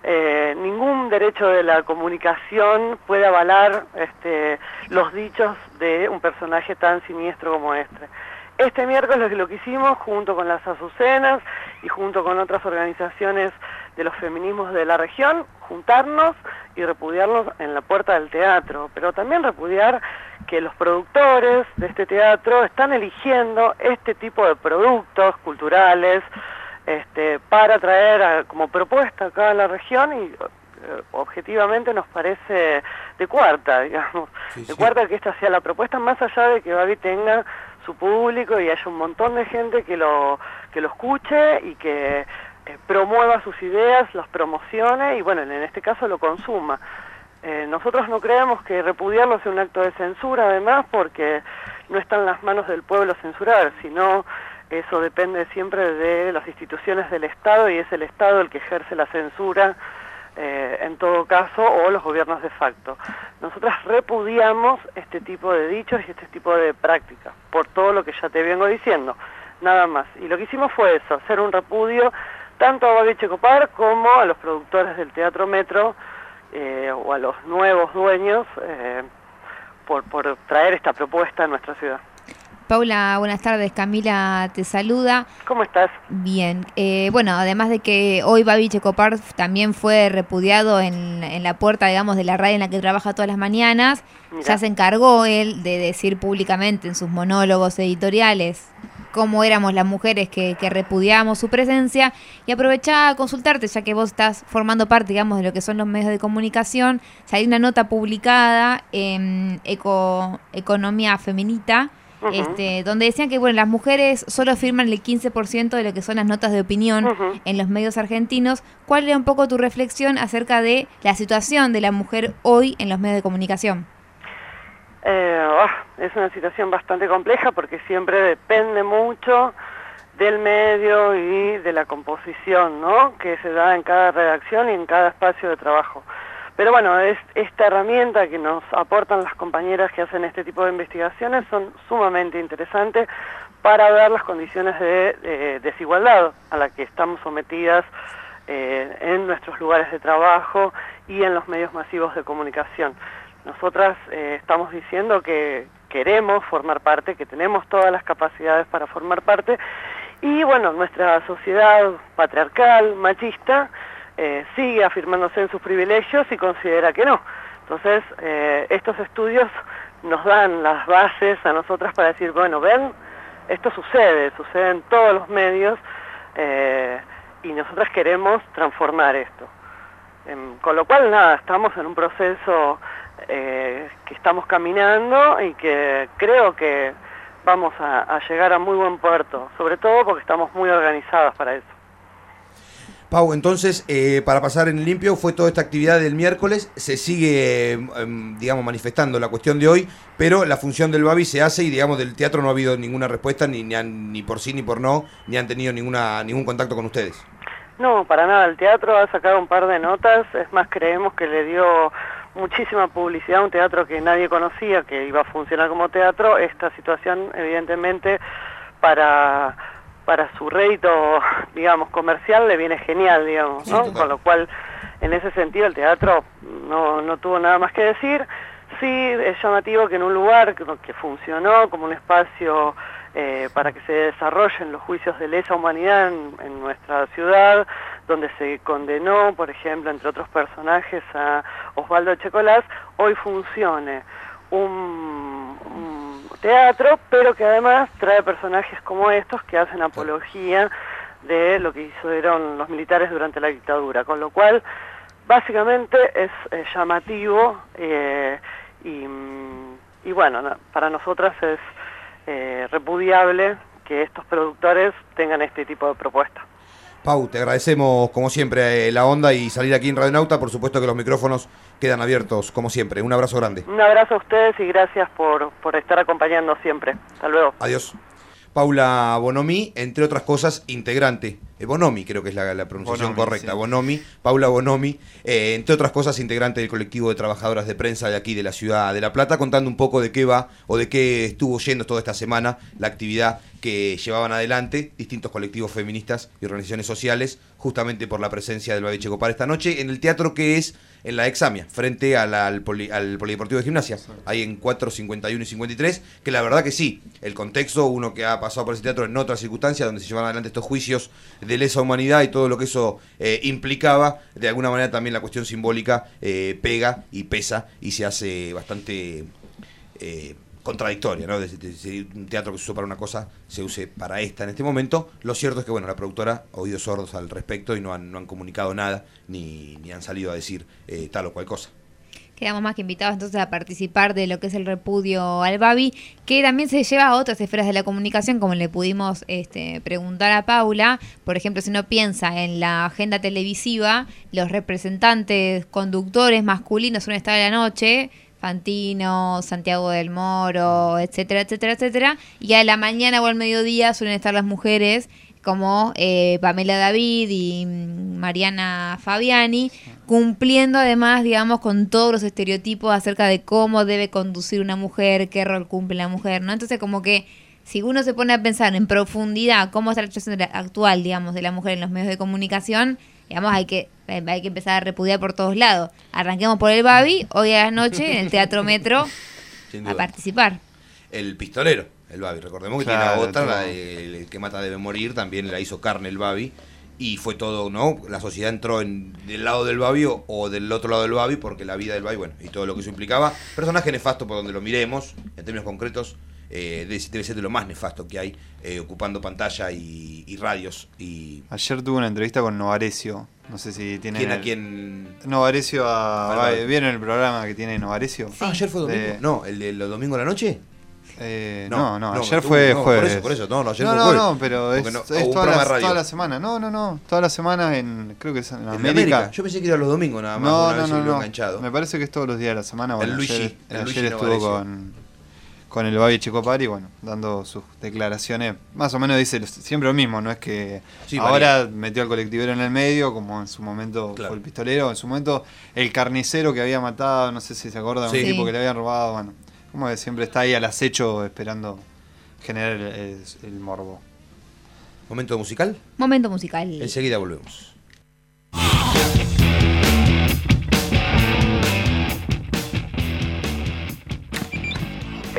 Speaker 28: eh, ningún derecho de la comunicación puede avalar este, los dichos de un personaje tan siniestro como este. Este miércoles lo que hicimos, junto con las Azucenas y junto con otras organizaciones de los feminismos de la región, juntarnos y repudiarlos en la puerta del teatro, pero también repudiar que los productores de este teatro están eligiendo este tipo de productos culturales este, para traer a- como propuesta acá a la región y eh, objetivamente nos parece de cuarta, digamos, de cuarta que esta sea la propuesta, más allá de que Babi tenga su público y haya un montón de gente que lo, que lo escuche y que eh, promueva sus ideas, las promocione y bueno, en este caso lo consuma. Eh, nosotros no creemos que repudiarlo sea un acto de censura, además, porque no está en las manos del pueblo censurar, sino eso depende siempre de las instituciones del Estado y es el Estado el que ejerce la censura eh, en todo caso o los gobiernos de facto. Nosotras repudiamos este tipo de dichos y este tipo de prácticas, por todo lo que ya te vengo diciendo, nada más. Y lo que hicimos fue eso, hacer un repudio tanto a Babi Checopar como a los productores del Teatro Metro eh, o a los nuevos dueños eh, por, por traer esta propuesta a nuestra ciudad.
Speaker 8: Paula, buenas tardes. Camila te saluda.
Speaker 28: ¿Cómo estás?
Speaker 8: Bien. Eh, bueno, además de que hoy Babi Checopar también fue repudiado en, en, la puerta, digamos, de la radio en la que trabaja todas las mañanas, ya se encargó él de decir públicamente en sus monólogos editoriales cómo éramos las mujeres que, que repudiábamos su presencia y aprovechaba a consultarte, ya que vos estás formando parte, digamos, de lo que son los medios de comunicación. O sea, hay una nota publicada en Eco, Economía Feminita, este, donde decían que bueno, las mujeres solo firman el 15% de lo que son las notas de opinión en los medios argentinos. ¿Cuál era un poco tu reflexión acerca de la situación de la mujer hoy en los medios de comunicación?
Speaker 28: Eh, ah, es una situación bastante compleja porque siempre depende mucho del medio y de la composición, ¿no? Que se da en cada redacción y en cada espacio de trabajo. Pero bueno, es, esta herramienta que nos aportan las compañeras que hacen este tipo de investigaciones son sumamente interesantes para ver las condiciones de, de desigualdad a la que estamos sometidas eh, en nuestros lugares de trabajo y en los medios masivos de comunicación. Nosotras eh, estamos diciendo que queremos formar parte, que tenemos todas las capacidades para formar parte y bueno, nuestra sociedad patriarcal, machista, eh, sigue afirmándose en sus privilegios y considera que no. Entonces, eh, estos estudios nos dan las bases a nosotras para decir, bueno, ven, esto sucede, sucede en todos los medios y nosotras queremos transformar esto. Em, con lo cual, nada, estamos en un proceso eh, que estamos caminando y que creo que vamos a, a llegar a muy buen puerto, sobre todo porque estamos muy organizadas para eso.
Speaker 7: Pau, entonces, eh, para pasar en limpio, fue toda esta actividad del miércoles, se sigue, eh, digamos, manifestando la cuestión de hoy, pero la función del Babi se hace y, digamos, del teatro no ha habido ninguna respuesta, ni, ni, han- ni por sí ni por no, ni han tenido ninguna ningún contacto con ustedes.
Speaker 28: No, para nada, el teatro ha sacado un par de notas, es más, creemos que le dio muchísima publicidad un teatro que nadie conocía, que iba a funcionar como teatro, esta situación evidentemente para, para su rédito, (laughs) digamos, comercial le viene genial, digamos, ¿no? Con lo cual, en ese sentido, el teatro no, no tuvo nada más que decir. Sí, es llamativo que en un lugar que, que funcionó como un espacio eh, para que se desarrollen los juicios de lesa humanidad en, en nuestra ciudad, donde se condenó, por ejemplo, entre otros personajes, a Osvaldo Checolás, hoy funcione un, teatro, pero que además trae personajes como estos que hacen apología de lo que hicieron los militares durante la dictadura, con lo cual básicamente es eh, llamativo eh, y, mm, y bueno, para nosotras es eh, repudiable que estos productores tengan este tipo de propuesta.
Speaker 7: Pau, te agradecemos como siempre eh, la onda y salir aquí en Radio Nauta, por supuesto que los micrófonos quedan abiertos como siempre. Un abrazo grande.
Speaker 28: Un abrazo a ustedes y gracias por, por estar acompañando siempre. Hasta luego.
Speaker 7: Adiós. Paula Bonomi, entre otras cosas, integrante. eh, Bonomi, creo que es la, la pronunciación
Speaker 9: Bonomi,
Speaker 7: correcta.
Speaker 9: sí.
Speaker 7: Bonomi, Paula Bonomi, eh, entre otras cosas, integrante del colectivo de trabajadoras de prensa de aquí de la ciudad de La Plata, contando un poco de qué va o de qué estuvo yendo toda esta semana la actividad que llevaban adelante distintos colectivos feministas y organizaciones sociales, justamente por la presencia del Babi Checopar esta noche en el teatro que es en la Examia, frente a la- al, poli- al Polideportivo de Gimnasia, ahí en 4, 51 y 53, que la verdad que sí, el contexto, uno que ha pasado por ese teatro en otras circunstancias, donde se llevan adelante estos juicios de lesa humanidad y todo lo que eso eh, implicaba, de alguna manera también la cuestión simbólica eh, pega y pesa y se hace bastante... eh, contradictoria, ¿no? De, de- de un teatro que se usó para una cosa, se use para esta en este momento. Lo cierto es que, bueno, la productora ha oído sordos al respecto y no han, no han comunicado nada, ni, ni han salido a decir eh, tal o cual cosa.
Speaker 8: Quedamos más que invitados entonces a participar de lo que es el repudio al Babi, que también se lleva a otras esferas de la comunicación, como le pudimos este, preguntar a Paula. Por ejemplo, si uno piensa en la agenda televisiva, los representantes, conductores masculinos suelen estar a la noche, Fantino, Santiago del Moro, etcétera, etcétera, etcétera. Y a la mañana o al mediodía suelen estar las mujeres como eh, Pamela David y mm, Mariana Fabiani, cumpliendo además, digamos, con todos los estereotipos acerca de cómo debe conducir una mujer, qué rol cumple la mujer, ¿no? Entonces como que si uno se pone a pensar en profundidad cómo es la situación actual, digamos, de la mujer en los medios de comunicación, digamos, hay que, hay que empezar a repudiar por todos lados. Arranquemos por el Babi, hoy a la noche en el Teatro Metro a participar.
Speaker 7: El pistolero, el Babi. Recordemos que
Speaker 9: Claro,
Speaker 7: tiene la otra, la de- el, que mata debe morir, también la hizo carne el Babi. Y fue todo, ¿no? La sociedad entró en, del lado del Babi o, o del otro lado del Babi, porque la vida del Babi, bueno, y todo lo que eso implicaba. Personaje nefasto por donde lo miremos, en términos concretos, eh, debe, ser de lo más nefasto que hay, eh, ocupando pantalla y, y radios. Y
Speaker 9: Ayer tuve una entrevista con Novarecio. No sé si tiene.
Speaker 7: ¿Quién a quién?
Speaker 9: Novarecio a.
Speaker 7: Babi.
Speaker 9: ¿Vieron el programa que tiene Novarecio?
Speaker 7: Ah, ayer fue domingo.
Speaker 9: De-
Speaker 7: No, el de los domingos a la noche.
Speaker 9: Eh,
Speaker 7: No,
Speaker 9: no, ayer fue
Speaker 7: no,
Speaker 9: jueves.
Speaker 7: por eso, por eso, no, no, ayer
Speaker 9: no,
Speaker 7: fue
Speaker 9: no,
Speaker 7: jueves.
Speaker 9: no, pero es, es toda, la, toda semana. No, no, no. Toda la semana en. Creo que es en
Speaker 7: ¿En
Speaker 9: América.
Speaker 7: América? Yo pensé que era los domingos nada más,
Speaker 9: No,
Speaker 7: una
Speaker 9: no,
Speaker 7: vez
Speaker 9: no,
Speaker 7: enganchado.
Speaker 9: Me parece que es todos los días de la semana. Bueno,
Speaker 7: El Luigi,
Speaker 9: ayer,
Speaker 7: el
Speaker 9: ayer
Speaker 7: Luigi
Speaker 9: estuvo con, con el Babi Chicopari, bueno, dando sus declaraciones. Más o menos dice siempre lo mismo, no es que
Speaker 7: Sí,
Speaker 9: ahora metió al colectivero en el medio, como en su momento
Speaker 7: Claro.
Speaker 9: fue el pistolero, en su momento el carnicero que había matado, no sé si se acuerdan,
Speaker 7: Sí.
Speaker 9: un tipo que le habían robado, bueno, como que siempre está ahí al acecho esperando generar el, el- el morbo.
Speaker 7: ¿Momento musical?
Speaker 8: Momento musical.
Speaker 7: Enseguida volvemos.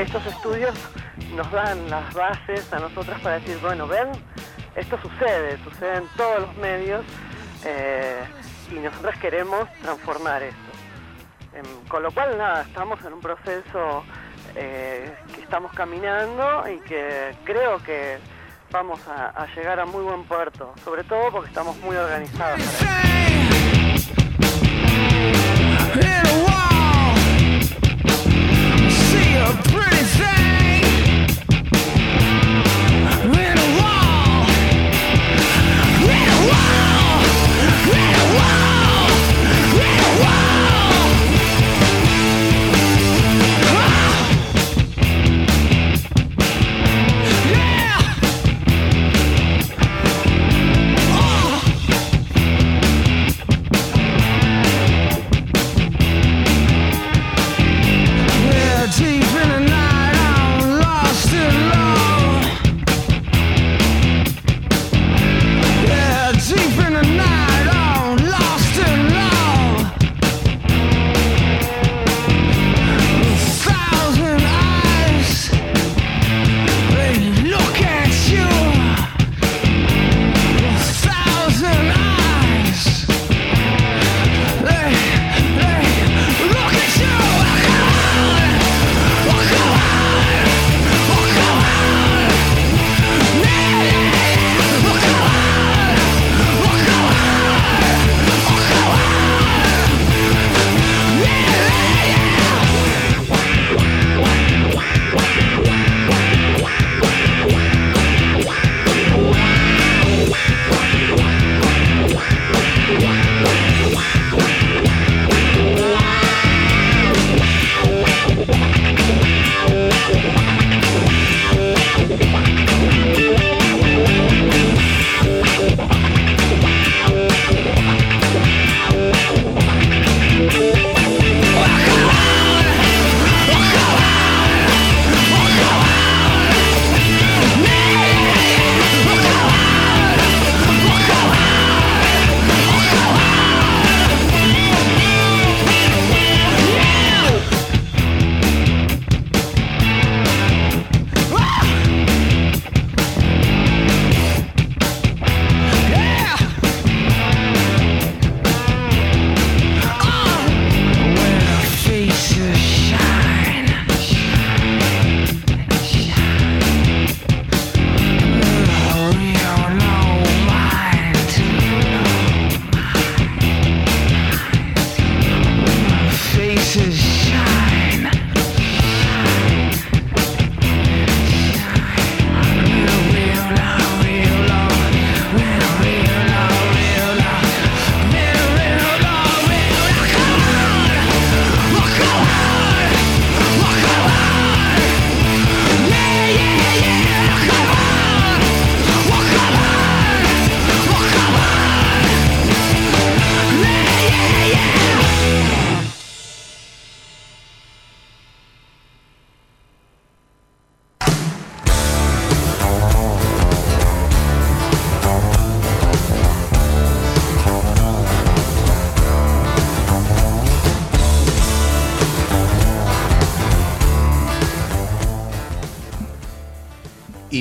Speaker 28: Estos estudios nos dan las bases a nosotras para decir, bueno, ven, esto sucede, sucede en todos los medios eh, y nosotras queremos transformar esto. Em, con lo cual, nada, estamos en un proceso eh, que estamos caminando y que creo que vamos a, llegar a muy buen puerto, sobre todo porque estamos muy organizados. para.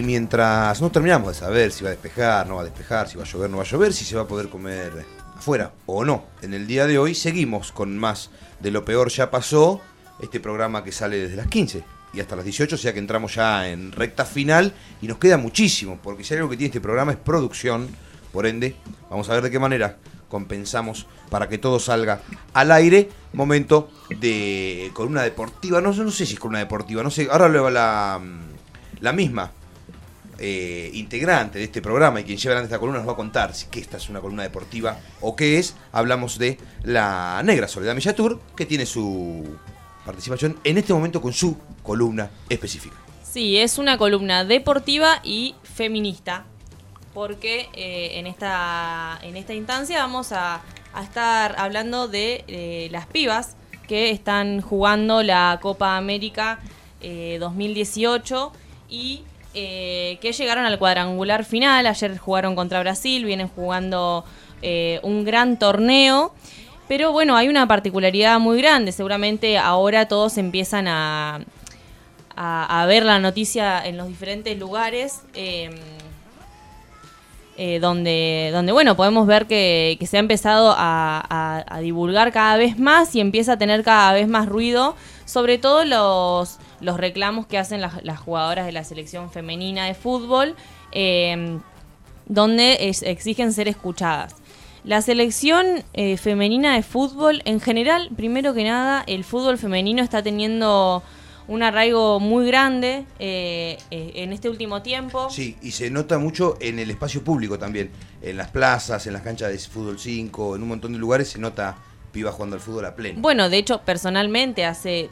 Speaker 7: Mientras no terminamos de saber si va a despejar, no va a despejar, si va a llover, no va a llover, si se va a poder comer afuera o no, en el día de hoy seguimos con más de lo peor. Ya pasó, este programa que sale desde las 15 y hasta las 18, o sea que entramos ya en recta final y nos queda muchísimo, porque si hay algo que tiene este programa es producción, por ende, vamos a ver de qué manera compensamos para que todo salga al aire. Momento de columna deportiva, no, no sé si es columna deportiva, no sé, ahora lo la, la misma eh, integrante de este programa y quien lleva adelante esta columna nos va a contar si que esta es una columna deportiva o qué es. Hablamos de la negra Soledad Millatur, que tiene su participación en este momento con su columna específica.
Speaker 10: Sí, es una columna deportiva y feminista, porque eh, en, esta, en esta instancia vamos a, estar hablando de eh, las pibas que están jugando la Copa América eh, 2018 y eh, que llegaron al cuadrangular final. Ayer jugaron contra Brasil, vienen jugando eh, un gran torneo. Pero bueno, hay una particularidad muy grande. Seguramente ahora todos empiezan a, a, ver la noticia en los diferentes lugares. eh, eh, donde, donde, bueno, podemos ver que, que se ha empezado a- a divulgar cada vez más y empieza a tener cada vez más ruido, sobre todo los, los reclamos que hacen las, las jugadoras de la selección femenina de fútbol, eh, donde es- exigen ser escuchadas. La selección eh, femenina de fútbol, en general, primero que nada, el fútbol femenino está teniendo un arraigo muy grande eh, eh, en este último tiempo.
Speaker 7: Sí, y se nota mucho en el espacio público también. En las plazas, en las canchas de fútbol 5, en un montón de lugares se nota pibas jugando al fútbol a pleno.
Speaker 10: Bueno, de hecho, personalmente hace,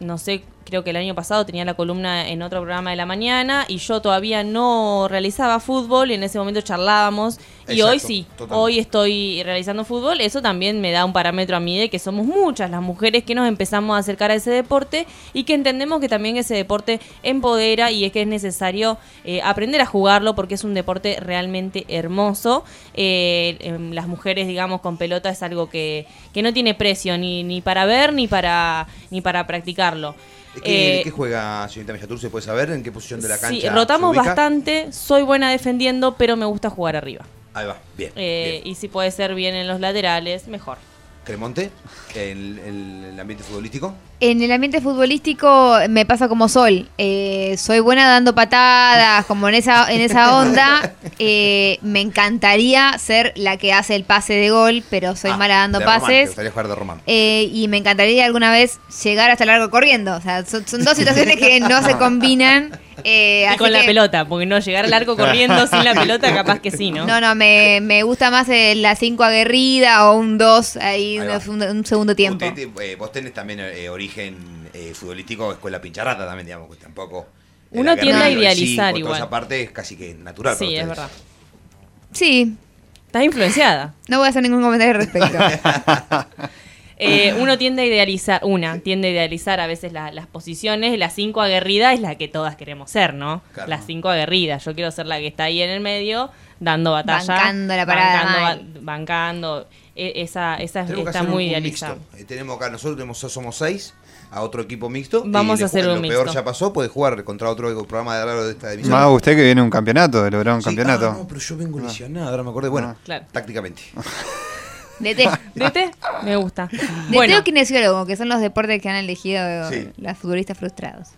Speaker 10: no sé, creo que el año pasado tenía la columna en otro programa de la mañana y yo todavía no realizaba fútbol y en ese momento charlábamos y hoy sí, hoy estoy realizando fútbol, eso también me da un parámetro a mí de que somos muchas las mujeres que nos empezamos a acercar a ese deporte y que entendemos que también ese deporte empodera y es que es necesario eh, aprender a jugarlo porque es un deporte realmente hermoso. Eh, em, las mujeres, digamos, con pelota es algo que, que no tiene precio ni, ni para ver ni para, ni para practicarlo.
Speaker 7: ¿Qué,
Speaker 10: Eh,
Speaker 7: qué juega señorita Mellatur? ¿Se puede saber en qué posición de la cancha?
Speaker 10: Sí, rotamos bastante, soy buena defendiendo, pero me gusta jugar arriba.
Speaker 7: Ahí va, bien.
Speaker 10: Eh, Y si puede ser bien en los laterales, mejor.
Speaker 7: Cremonte, el, el- el ambiente futbolístico.
Speaker 8: En el ambiente futbolístico me pasa como Sol. Eh, soy buena dando patadas, como en esa, en esa onda. (laughs) Eh, me encantaría ser la que hace el pase de gol, pero soy mala dando
Speaker 7: Ah, De Román, te
Speaker 8: pases.
Speaker 7: gustaría jugar de Román.
Speaker 8: Eh, y me encantaría alguna vez llegar hasta el largo corriendo. O sea, son, son dos (laughs) situaciones que no se combinan. Eh,
Speaker 10: Y
Speaker 8: así
Speaker 10: con la
Speaker 8: que-
Speaker 10: pelota, porque no llegar al arco corriendo sin la pelota, capaz que sí, ¿no?
Speaker 8: No, no, me, me gusta más la 5 aguerrida o un 2 ahí,
Speaker 7: Ahí
Speaker 8: un, un segundo tiempo.
Speaker 7: Usted, eh, vos tenés también eh, origen eh, futbolístico, escuela pincharrata también, digamos, que tampoco.
Speaker 10: Uno tiende a idealizar
Speaker 7: cinco,
Speaker 10: igual.
Speaker 7: Toda esa parte es casi que natural.
Speaker 10: Sí,
Speaker 7: para
Speaker 10: es verdad.
Speaker 8: Sí.
Speaker 10: Estás influenciada.
Speaker 8: No voy a hacer ningún comentario al respecto. (laughs)
Speaker 10: Eh, uno tiende a idealizar, una tiende a idealizar a veces la- las posiciones. La 5 aguerrida es la que todas queremos ser, ¿no?
Speaker 8: Claro.
Speaker 10: La 5 aguerrida. Yo quiero ser la que está ahí en el medio, dando batalla.
Speaker 8: Bancando la parada
Speaker 10: Bancando, bancando. E- esa esa está muy
Speaker 7: un
Speaker 10: idealizada.
Speaker 7: mixto. Eh, tenemos acá, nosotros tenemos, somos seis, a otro equipo mixto.
Speaker 10: Vamos
Speaker 7: y
Speaker 10: a hacer un
Speaker 7: Lo peor
Speaker 10: mixto.
Speaker 7: ya pasó, puede jugar contra otro programa de largo de esta división.
Speaker 9: Más usted que viene un campeonato, de lograr un
Speaker 7: Sí,
Speaker 9: campeonato.
Speaker 7: ah, no, pero yo vengo lesionado, ahora me acordé. Bueno,
Speaker 10: Claro.
Speaker 7: tácticamente. (laughs)
Speaker 8: DT.
Speaker 10: ¿Vete? (laughs) Me gusta.
Speaker 8: DT
Speaker 10: Bueno,
Speaker 8: o kinesiólogo, que son los deportes que han elegido
Speaker 7: Sí.
Speaker 8: las futbolistas frustrados.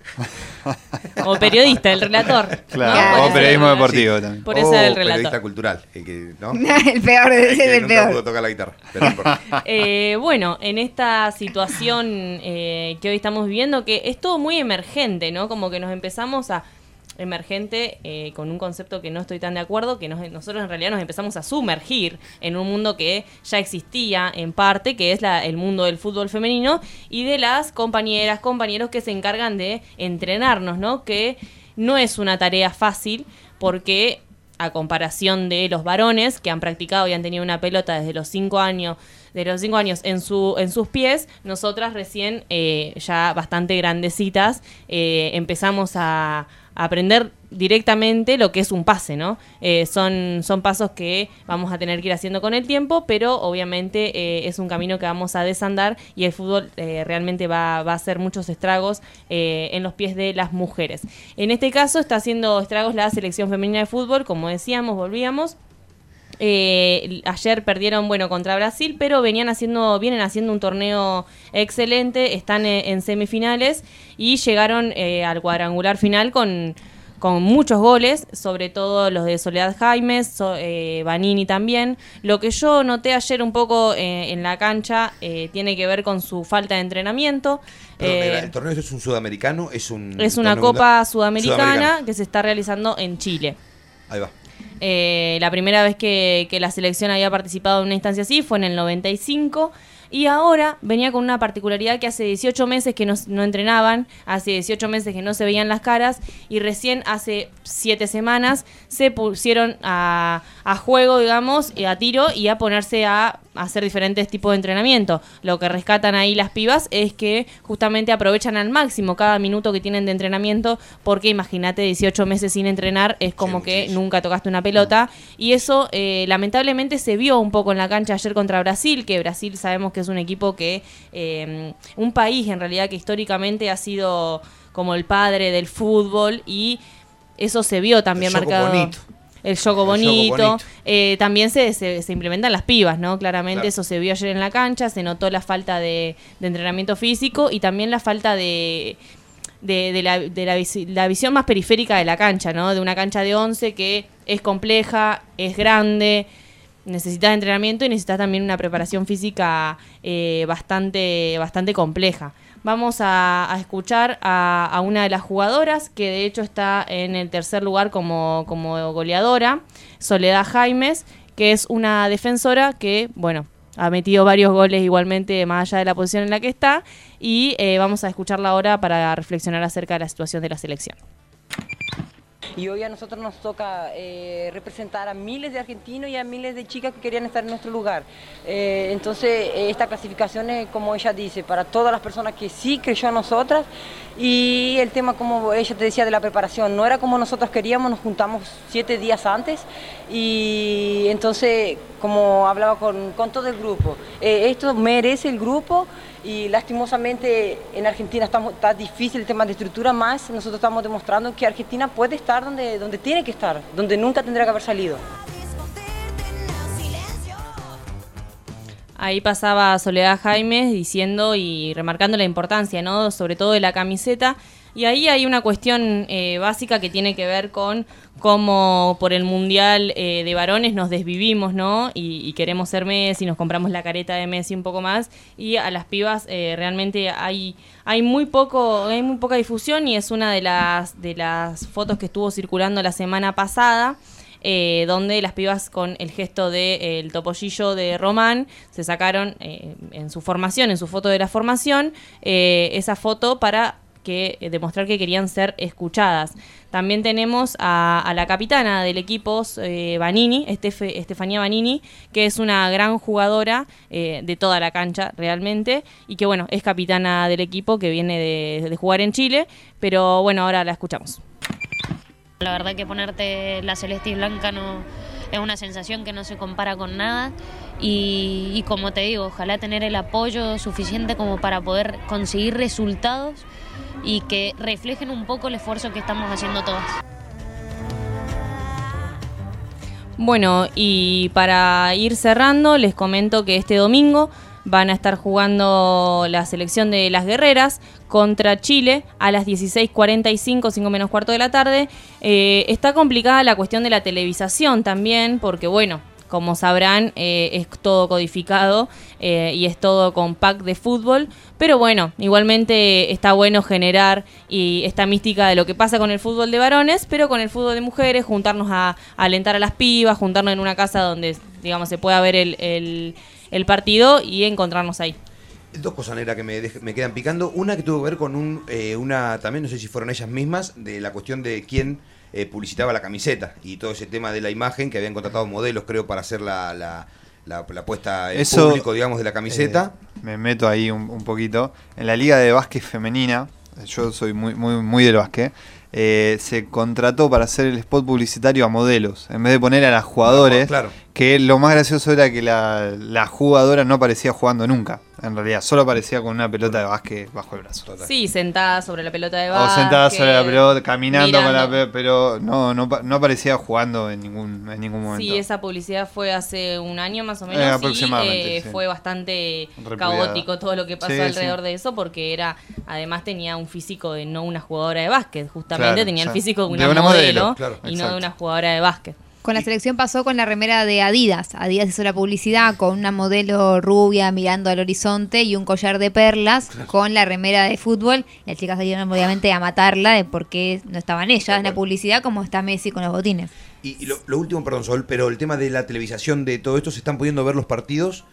Speaker 10: o periodista, el relator.
Speaker 9: Claro,
Speaker 10: ¿no?
Speaker 9: o periodismo deportivo también.
Speaker 10: Por eso el
Speaker 7: Oh, periodista
Speaker 10: relator.
Speaker 7: cultural, el que, ¿no? (laughs)
Speaker 8: el peor, ese
Speaker 7: El
Speaker 8: el
Speaker 7: nunca
Speaker 8: peor.
Speaker 7: pudo tocar la guitarra. Pero. (laughs)
Speaker 10: Eh, bueno, en esta situación eh, que hoy estamos viviendo, que es todo muy emergente, ¿no? Como que nos empezamos a emergente eh, con un concepto que no estoy tan de acuerdo, que nos- nosotros en realidad nos empezamos a sumergir en un mundo que ya existía en parte, que es la- el mundo del fútbol femenino y de las compañeras, compañeros que se encargan de entrenarnos, ¿no? Que no es una tarea fácil porque a comparación de los varones que han practicado y han tenido una pelota desde los cinco años, de los cinco años en en sus pies, nosotras recién eh, ya bastante grandecitas eh, empezamos a, aprender directamente lo que es un pase, ¿no? Eh, son, son pasos que vamos a tener que ir haciendo con el tiempo, pero obviamente eh, es un camino que vamos a desandar y el fútbol eh, realmente va, va a hacer muchos estragos en los pies de las mujeres. En este caso está haciendo estragos la selección femenina de fútbol, como decíamos, volvíamos. Eh, ayer perdieron bueno contra Brasil, pero venían haciendo, vienen haciendo un torneo excelente, están eh, en semifinales y llegaron eh, al cuadrangular final con, con muchos goles, sobre todo los de Soledad Jaimes, so- eh, Vanini también. Lo que yo noté ayer un poco eh, en la cancha eh, tiene que ver con su falta de entrenamiento.
Speaker 7: Perdón, ¿El torneo es un sudamericano? Es, un
Speaker 10: es una copa sudamericana que se está realizando en Chile.
Speaker 7: Ahí va.
Speaker 10: Eh, la primera vez que, que la selección había participado en una instancia así fue en el 95 y ahora venía con una particularidad que hace 18 meses que no, no entrenaban, hace 18 meses que no se veían las caras y recién hace 7 semanas se pusieron a, a juego, digamos, a tiro y a ponerse a hacer diferentes tipos de entrenamiento. Lo que rescatan ahí las pibas es que justamente aprovechan al máximo cada minuto que tienen de entrenamiento porque imagínate 18 meses sin entrenar es como que nunca tocaste una pelota. Y eso eh, lamentablemente se vio un poco en la cancha ayer contra Brasil, que Brasil sabemos que es un equipo que, eh, un país en realidad que históricamente ha sido como el padre del fútbol y eso se vio también
Speaker 7: El
Speaker 10: marcado.
Speaker 7: bonito.
Speaker 10: El juego bonito.
Speaker 7: bonito.
Speaker 10: Eh, también se, se, se implementan las pibas, ¿no? Claramente
Speaker 7: Claro.
Speaker 10: eso se vio ayer en la cancha, se notó la falta de, de entrenamiento físico y también la falta de, de, de la, de la, la visión más periférica de la cancha, ¿no? De una cancha de 11 que es compleja, es grande, necesitas entrenamiento y necesitas también una preparación física eh, bastante, bastante compleja. Vamos a, escuchar a, a una de las jugadoras que de hecho está en el tercer lugar como, como goleadora, Soledad Jaimes, que es una defensora que, bueno, ha metido varios goles igualmente más allá de la posición en la que está y eh, vamos a escucharla ahora para reflexionar acerca de la situación de la selección.
Speaker 30: Y hoy a nosotros nos toca eh, representar a miles de argentinos y a miles de chicas que querían estar en nuestro lugar. Eh, entonces, eh, esta clasificación es, como ella dice, para todas las personas que sí creyó en nosotras. Y el tema, como ella te decía, de la preparación, no era como nosotros queríamos, nos juntamos siete días antes. Y entonces, como hablaba con, con todo el grupo, eh, esto merece el grupo y lastimosamente en Argentina estamos, está difícil el tema de estructura, más nosotros estamos demostrando que Argentina puede estar donde, donde tiene que estar, donde nunca tendría que haber salido.
Speaker 10: Ahí pasaba Soledad Jaime diciendo y remarcando la importancia, ¿no? Sobre todo de la camiseta. Y ahí hay una cuestión eh, básica que tiene que ver con cómo por el Mundial eh, de varones nos desvivimos, ¿no? Y, y queremos ser Messi, nos compramos la careta de Messi un poco más. Y a las pibas eh, realmente hay, hay, muy poco, hay muy poca difusión y es una de las, de las fotos que estuvo circulando la semana pasada eh, donde las pibas con el gesto del de, el topollillo de Román se sacaron eh, en su formación, en su foto de la formación, eh, esa foto para que eh, demostrar que querían ser escuchadas. También tenemos a, la capitana del equipo, eh, Estefe- Estefanía Vanini, que es una gran jugadora eh, de toda la cancha realmente, y que bueno, es capitana del equipo que viene de jugar en Chile, pero bueno, ahora la escuchamos.
Speaker 31: La verdad que ponerte la celeste y blanca no es una sensación que no se compara con nada y, y como te digo, ojalá tener el apoyo suficiente como para poder conseguir resultados y que reflejen un poco el esfuerzo que estamos haciendo todas.
Speaker 10: Bueno, y para ir cerrando, les comento que este domingo van a estar jugando la selección de las guerreras contra Chile a las 16.45, 5 menos cuarto de la tarde. Eh, está complicada la cuestión de la televisación también, porque bueno, como sabrán, eh, es todo codificado eh, y es todo con pack de fútbol. Pero bueno, igualmente está bueno generar y esta mística de lo que pasa con el fútbol de varones, pero con el fútbol de mujeres, juntarnos a, alentar a las pibas, juntarnos en una casa donde, digamos, se pueda ver el, el partido y encontrarnos ahí.
Speaker 7: Dos cosas negras que me, me quedan picando. Una que tuvo que ver con un, eh, una, también no sé si fueron ellas mismas, de la cuestión de quién eh, publicitaba la camiseta y todo ese tema de la imagen, que habían contratado modelos, creo, para hacer la, la, la- la puesta en
Speaker 9: Eso,
Speaker 7: público, digamos, de la camiseta.
Speaker 9: eh, me meto ahí un, un poquito. En la liga de básquet femenina, yo soy muy, muy, muy del básquet, eh, se contrató para hacer el spot publicitario a modelos, en vez de poner a las jugadores,
Speaker 7: Claro.
Speaker 9: Que lo más gracioso era que la, la jugadora no aparecía jugando nunca, en realidad, solo aparecía con una pelota de básquet bajo el brazo.
Speaker 10: Sí, sentada sobre la pelota de
Speaker 9: O
Speaker 10: básquet.
Speaker 9: sentada sobre la pelota, caminando con la pelota, pero no, no, no aparecía jugando en ningún, en ningún momento.
Speaker 10: Sí, esa publicidad fue hace un año más o
Speaker 9: Eh,
Speaker 10: menos. y, eh,
Speaker 9: sí.
Speaker 10: Fue bastante caótico todo lo que pasó
Speaker 9: Sí,
Speaker 10: alrededor
Speaker 9: sí.
Speaker 10: de eso, porque era, además tenía un físico de no una jugadora de básquet, justamente
Speaker 8: Claro,
Speaker 10: tenía el físico de
Speaker 8: De
Speaker 10: una, modelo,
Speaker 8: modelo, claro,
Speaker 10: y no de una jugadora de básquet.
Speaker 8: Con la selección pasó con la remera de Adidas. Adidas hizo la publicidad con una modelo rubia mirando al horizonte y un collar de perlas con la remera de fútbol. Las chicas salieron obviamente a matarla de por qué no estaban ellas en la publicidad como está Messi con los botines.
Speaker 7: Y, y lo, lo último, perdón, Sol, pero el tema de la televisación de todo esto, ¿se están pudiendo ver los partidos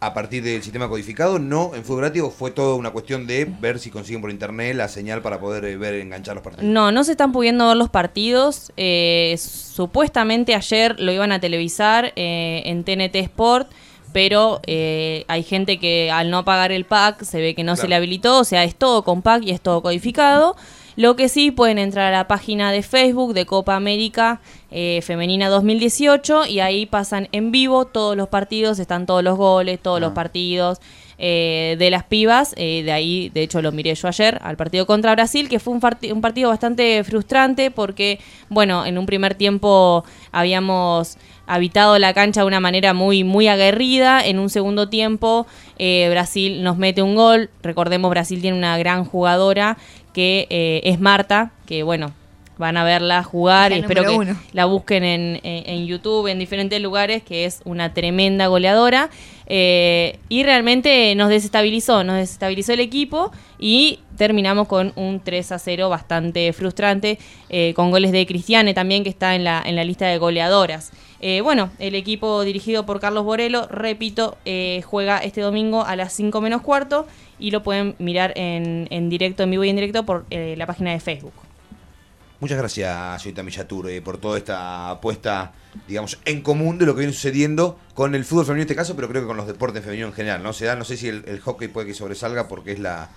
Speaker 7: a partir del sistema codificado? No, en fútbol Gratis, ¿o fue todo una cuestión de ver si consiguen por internet la señal para poder eh, ver, enganchar los partidos.
Speaker 10: No, no se están pudiendo ver los partidos. Eh, supuestamente ayer lo iban a televisar eh, en TNT Sport, pero eh, hay gente que al no pagar el pack se ve que no se le habilitó, o sea, es todo con pack y es todo codificado. Lo que sí pueden entrar a la página de Facebook de Copa América eh, Femenina 2018 y ahí pasan en vivo todos los partidos, están todos los goles, todos los partidos eh, de las pibas. eh, de ahí, de hecho, lo miré yo ayer al partido contra Brasil, que fue un, partido bastante frustrante porque, bueno, en un primer tiempo habíamos habitado la cancha de una manera muy, muy aguerrida. En un segundo tiempo, eh, Brasil nos mete un gol. Recordemos, Brasil tiene una gran jugadora que eh, es Marta, que bueno, van a verla jugar
Speaker 8: La
Speaker 10: y espero que
Speaker 8: uno.
Speaker 10: la busquen en, en- en YouTube, en diferentes lugares, que es una tremenda goleadora. Eh, y realmente nos desestabilizó, nos desestabilizó el equipo y terminamos con un 3 a 0 bastante frustrante, eh, con goles de Cristiane también, que está en la, en la lista de goleadoras. Eh, bueno, el equipo dirigido por Carlos Borelo, repito, eh, juega este domingo a las 5 menos cuarto y lo pueden mirar en, en directo, en vivo y en directo por eh, la página de Facebook.
Speaker 7: Muchas gracias, señorita Millatur, por toda esta apuesta, digamos, en común de lo que viene sucediendo con el fútbol femenino en este caso, pero creo que con los deportes femeninos en general, ¿no? Se da, no sé si el hockey puede que sobresalga porque es la,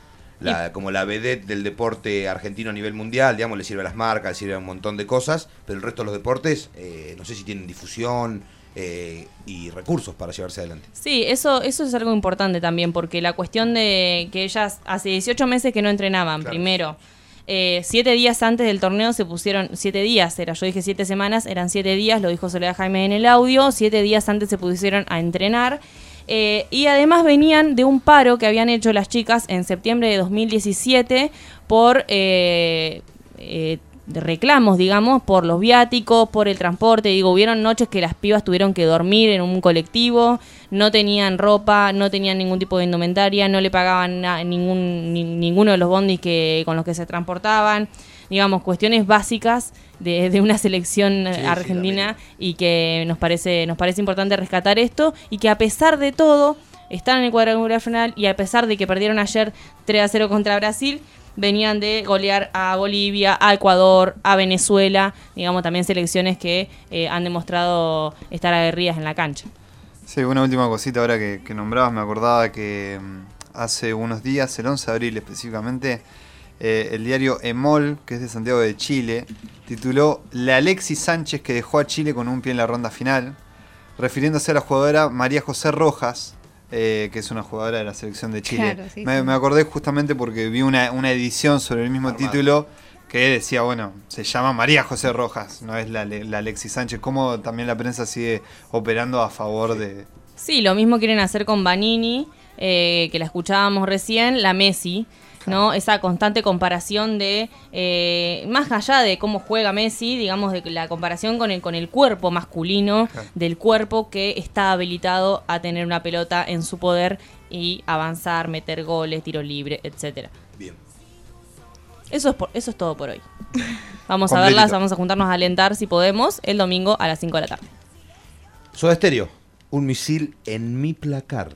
Speaker 7: la- como la vedette del deporte argentino a nivel mundial, digamos, le sirve a las marcas, le sirve a un montón de cosas, pero el resto de los deportes, eh, no sé si tienen difusión eh, y recursos para llevarse adelante.
Speaker 10: Sí, eso, eso es algo importante también, porque la cuestión de que ellas hace 18 meses que no entrenaban, primero. Eh, siete días antes del torneo se pusieron, siete días era, yo dije siete semanas, eran siete días, lo dijo Soledad Jaime en el audio, siete días antes se pusieron a entrenar. Eh, y además venían de un paro que habían hecho las chicas en septiembre de 2017 por eh, eh, reclamos, digamos, por los viáticos, por el transporte. Digo, hubieron noches que las pibas tuvieron que dormir en un colectivo, no tenían ropa, no tenían ningún tipo de indumentaria, no le pagaban ningún, ni- ninguno de los bondis que, con los que se transportaban. Digamos, cuestiones básicas de, de una selección
Speaker 32: sí,
Speaker 10: argentina y que nos parece, nos parece importante rescatar esto y que a pesar de todo están en el cuadrangular final y a pesar de que perdieron ayer 3 a 0 contra Brasil, venían de golear a Bolivia, a Ecuador, a Venezuela, digamos también selecciones que eh, han demostrado estar aguerridas en la cancha.
Speaker 9: Sí, una última cosita ahora que, que nombrabas, me acordaba que mm, hace unos días, el 11 de abril específicamente, eh, el diario Emol, que es de Santiago de Chile, tituló La Alexis Sánchez que dejó a Chile con un pie en la ronda final, refiriéndose a la jugadora María José Rojas, eh, que es una jugadora de la selección de Chile.
Speaker 8: Claro, sí,
Speaker 9: me,
Speaker 8: sí.
Speaker 9: me acordé justamente porque vi una, una edición sobre el mismo título que decía, bueno, se llama María José Rojas, no es la, la Alexis Sánchez. ¿Cómo también la prensa sigue operando a favor de,
Speaker 10: Sí, lo mismo quieren hacer con Vanini, eh, que la escuchábamos recién, la Messi, ¿no? Esa constante comparación de, eh, más allá de cómo juega Messi, digamos, de la comparación con el, con el cuerpo masculino, del cuerpo que está habilitado a tener una pelota en su poder y avanzar, meter goles, tiro libre, etcétera.
Speaker 7: Bien.
Speaker 10: Eso es, por- eso es todo por hoy. (laughs) Vamos a verlas, vamos a juntarnos a alentar si podemos el domingo a las 5 de la tarde.
Speaker 7: Soda Stereo, un misil en mi placar.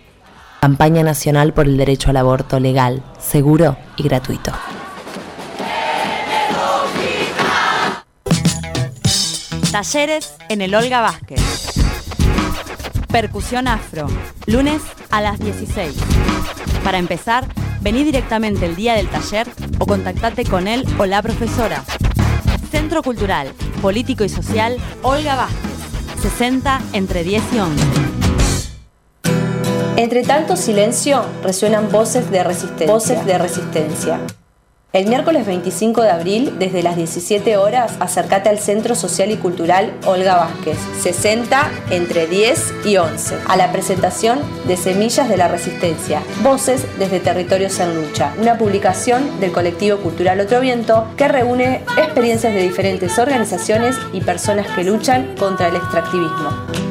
Speaker 24: Campaña Nacional por el Derecho al Aborto Legal, Seguro y Gratuito.
Speaker 11: Talleres en el Olga Vázquez. Percusión afro, lunes a las 16. Para empezar, vení directamente el día del taller o contactate con él o la profesora. Centro Cultural, Político y Social Olga Vázquez, 60 entre 10 y 11.
Speaker 25: Entre tanto silencio resuenan voces de resistencia. Voces de resistencia. El miércoles 25 de abril, desde las 17 horas, acércate al Centro Social y Cultural Olga Vázquez, 60 entre 10 y 11, a la presentación de Semillas de la Resistencia, Voces desde Territorios en Lucha, una publicación del colectivo cultural Otro Viento que reúne experiencias de diferentes organizaciones y personas que luchan contra el extractivismo.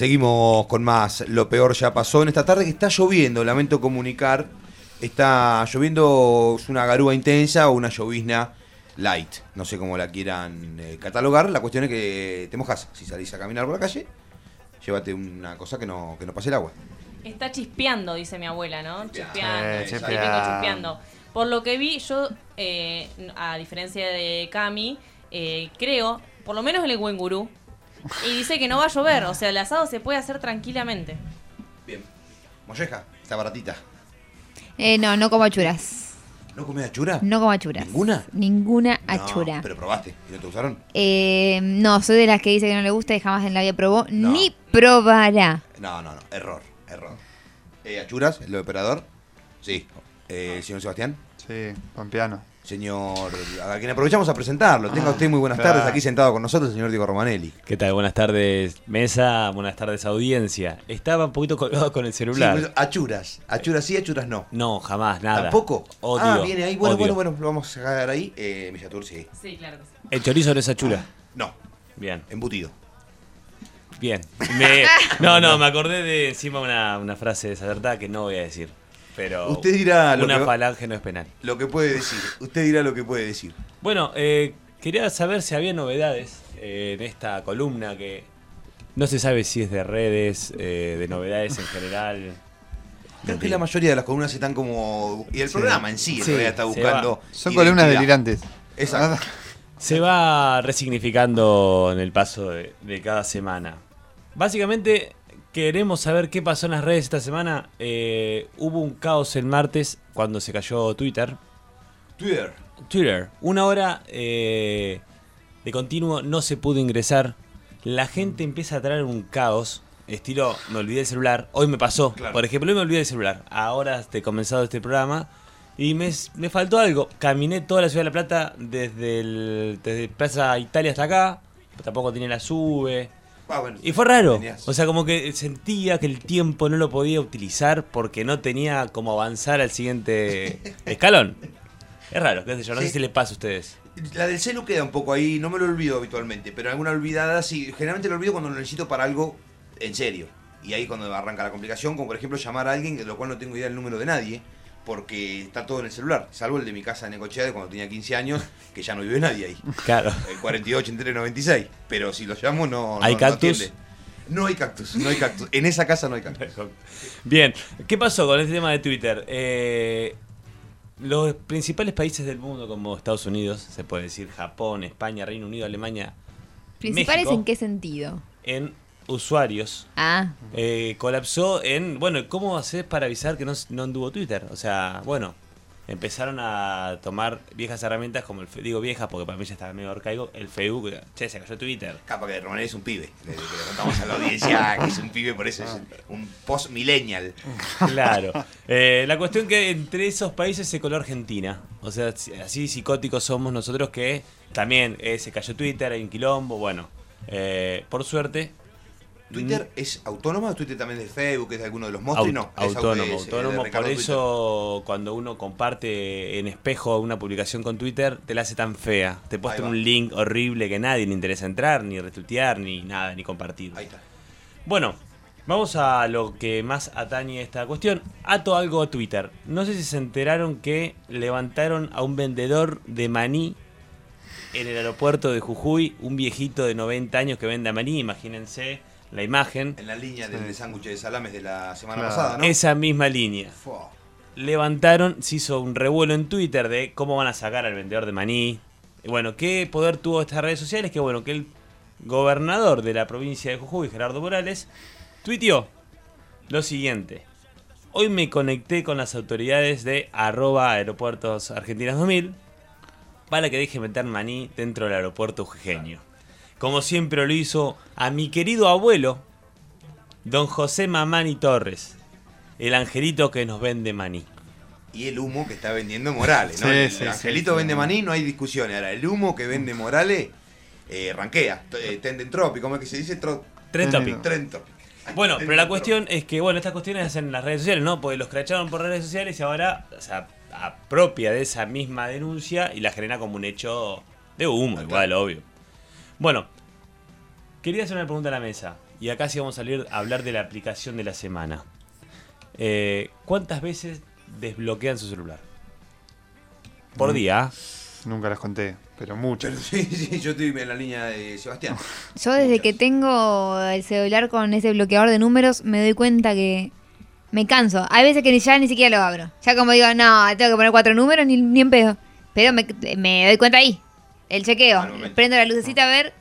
Speaker 7: Seguimos con más. Lo peor ya pasó en esta tarde que está lloviendo. Lamento comunicar. Está lloviendo, es una garúa intensa o una llovizna light. No sé cómo la quieran eh, catalogar. La cuestión es que te mojas. Si salís a caminar por la calle, llévate una cosa que no, que no pase el agua.
Speaker 10: Está chispeando, dice mi abuela, ¿no? Chispeando.
Speaker 7: Eh, chispeando.
Speaker 10: chispeando. Por lo que vi, yo, eh, a diferencia de Cami, eh, creo, por lo menos en el gurú, (laughs) y dice que no va a llover, o sea, el asado se puede hacer tranquilamente.
Speaker 7: Molleja, está baratita.
Speaker 8: Eh, no, no como achuras.
Speaker 7: ¿No comés achura?
Speaker 8: No como achuras.
Speaker 7: ¿Ninguna?
Speaker 8: Ninguna
Speaker 7: No,
Speaker 8: achura.
Speaker 7: pero probaste y no te gustaron.
Speaker 8: Eh, no, soy de las que dice que no le gusta y jamás en la vida probó, ni probará.
Speaker 7: No, no, no. Error, error. Eh, ¿Achuras, el operador? Sí. Eh, señor Sebastián.
Speaker 9: Sí, Pampeano.
Speaker 7: Señor, a quien aprovechamos a presentarlo. Tenga usted muy buenas tardes aquí sentado con nosotros, el señor Diego Romanelli.
Speaker 33: ¿Qué tal? Buenas tardes, mesa. Buenas tardes, audiencia. Estaba un poquito colgado con el celular.
Speaker 7: Sí, pues, achuras. Achuras sí, achuras no.
Speaker 33: No, jamás, nada.
Speaker 7: ¿Tampoco?
Speaker 33: Odio.
Speaker 7: Ah, viene ahí. Bueno,
Speaker 33: odio.
Speaker 7: bueno, bueno, lo vamos a sacar ahí. Eh, Millatur, sí.
Speaker 10: Sí, claro que sí.
Speaker 33: ¿El chorizo no es achura?
Speaker 7: No.
Speaker 33: Bien.
Speaker 7: Embutido.
Speaker 33: Bien. Me- no, no, me acordé de encima una, una frase desacertada que no voy a decir. Pero
Speaker 7: Usted dirá lo
Speaker 33: una
Speaker 7: que-
Speaker 33: falange no es penal.
Speaker 7: Lo que puede decir. Usted dirá lo que puede decir.
Speaker 33: Bueno, eh, quería saber si había novedades eh, en esta columna que no se sabe si es de redes, eh, de novedades en general.
Speaker 7: Creo que la mayoría de las columnas están como. Y el
Speaker 33: Sí.
Speaker 7: programa en sí, en
Speaker 33: Sí,
Speaker 7: realidad está buscando.
Speaker 9: Son columnas delirantes.
Speaker 7: Exacto. (laughs)
Speaker 33: Se va resignificando en el paso de, de cada semana. Básicamente queremos saber qué pasó en las redes esta semana. Eh, hubo un caos el martes cuando se cayó Twitter.
Speaker 7: Twitter.
Speaker 33: Twitter. Una hora eh, de continuo no se pudo ingresar. La gente empieza a traer un caos. Estilo, me olvidé el celular. Hoy me pasó.
Speaker 7: Claro.
Speaker 33: Por ejemplo, hoy me olvidé el celular. Ahora de comenzado este programa. Y me, me faltó algo. Caminé toda la ciudad de La Plata desde, el, desde Plaza Italia hasta acá. Tampoco tenía la sube.
Speaker 7: Ah, bueno,
Speaker 33: Y fue raro.
Speaker 7: tenías-
Speaker 33: O sea, como que sentía que el tiempo no lo podía utilizar porque no tenía como avanzar al siguiente (laughs) escalón. Es raro, qué sé yo, no
Speaker 7: Sí.
Speaker 33: sé si le pasa a ustedes.
Speaker 7: La del celu queda un poco ahí, no me lo olvido habitualmente, pero alguna olvidada sí. Generalmente lo olvido cuando lo necesito para algo en serio. Y ahí cuando arranca la complicación, como por ejemplo llamar a alguien, de lo cual no tengo idea del número de nadie, porque está todo en el celular. Salvo el de mi casa en Necochea de cuando tenía 15 años, que ya no vive nadie ahí. (laughs)
Speaker 33: Claro.
Speaker 7: El 48 entre 96. Pero si lo llamo no.
Speaker 33: ¿Hay
Speaker 7: no- no
Speaker 33: cactus?
Speaker 7: No hay cactus, no hay cactus. En esa casa no hay cactus. (laughs)
Speaker 33: Bien, ¿qué pasó con este tema de Twitter? Eh, los principales países del mundo, como Estados Unidos, se puede decir Japón, España, Reino Unido, Alemania,
Speaker 8: ¿Principales
Speaker 33: México,
Speaker 8: en qué sentido?
Speaker 33: en usuarios,
Speaker 8: Ah,
Speaker 33: eh, colapsó en, bueno, ¿cómo haces para avisar que no, no anduvo Twitter? O sea, bueno, empezaron a tomar viejas herramientas como el, digo viejas porque para mí ya estaba medio arcaico, el Facebook, che, se cayó Twitter.
Speaker 7: Capa que Romanelli es un pibe. Le, le contamos a la audiencia que es un pibe, por eso es un post-millennial.
Speaker 33: Claro. Eh, la cuestión que entre esos países se coló Argentina. O sea, así psicóticos somos nosotros que también eh, se cayó Twitter, hay un quilombo. Bueno, eh, por suerte.
Speaker 7: ¿Twitter es autónoma o Twitter también es de Facebook, es de alguno de los monstruos?
Speaker 33: Au-
Speaker 7: no,
Speaker 33: autónomo,
Speaker 7: es,
Speaker 33: autónomo. Por eso, cuando uno comparte en espejo una publicación con Twitter, te la hace tan fea. Te
Speaker 7: va.
Speaker 33: un link horrible que nadie le interesa entrar, ni retuitear, ni nada, ni compartir.
Speaker 7: Ahí está.
Speaker 33: Bueno, Vamos a lo que más atañe esta cuestión. Ato algo a Twitter. No sé si se enteraron que levantaron a un vendedor de maní en el aeropuerto de Jujuy, un viejito de 90 años que vende maní, imagínense la imagen.
Speaker 7: En la línea del de sándwich de salames de la semana
Speaker 33: Claro.
Speaker 7: pasada, ¿no?
Speaker 33: Esa misma línea.
Speaker 7: Fua.
Speaker 33: Levantaron, se hizo un revuelo en Twitter de cómo van a sacar al vendedor de maní. Y bueno, ¿qué poder tuvo estas redes sociales? Que bueno, que el gobernador de la provincia de Jujuy, Gerardo Morales, tuiteó lo siguiente. Hoy me conecté con las autoridades de arroba aeropuertos argentinas 2000 para que deje meter maní dentro del aeropuerto jujeño. Como siempre lo hizo a mi querido abuelo, don José Mamani Torres, el angelito que nos vende maní.
Speaker 7: Y el humo que está vendiendo Morales, ¿no?
Speaker 33: Sí,
Speaker 7: el
Speaker 33: sí,
Speaker 7: Angelito
Speaker 33: sí,
Speaker 7: vende
Speaker 33: sí.
Speaker 7: maní, no hay discusiones. Ahora, el humo que vende Morales, eh, ranquea. Eh, Tenden tropi, ¿cómo es que se dice? Tro-
Speaker 33: Trend topic.
Speaker 7: Trend topic.
Speaker 33: Bueno, pero la (laughs) cuestión es que, bueno, estas cuestiones hacen en las redes sociales, ¿no? Porque los cracharon por redes sociales y ahora, o sea, apropia de esa misma denuncia y la genera como un hecho de humo, igual, obvio. Bueno, quería hacer una pregunta a la mesa. Y acá sí vamos a salir a hablar de la aplicación de la semana. Eh, ¿Cuántas veces desbloquean su celular? Por
Speaker 9: Mm.
Speaker 33: día.
Speaker 9: Nunca las conté, pero muchas. (laughs)
Speaker 7: Sí, sí, yo estoy en la línea de Sebastián.
Speaker 8: Yo desde que tengo el celular con ese bloqueador de números me doy cuenta que me canso. Hay veces que ni- ya ni siquiera lo abro. Ya como digo, no, tengo que poner cuatro números ni, ni en pedo. Pero me, me doy cuenta ahí. El chequeo. Prendo la lucecita a ver,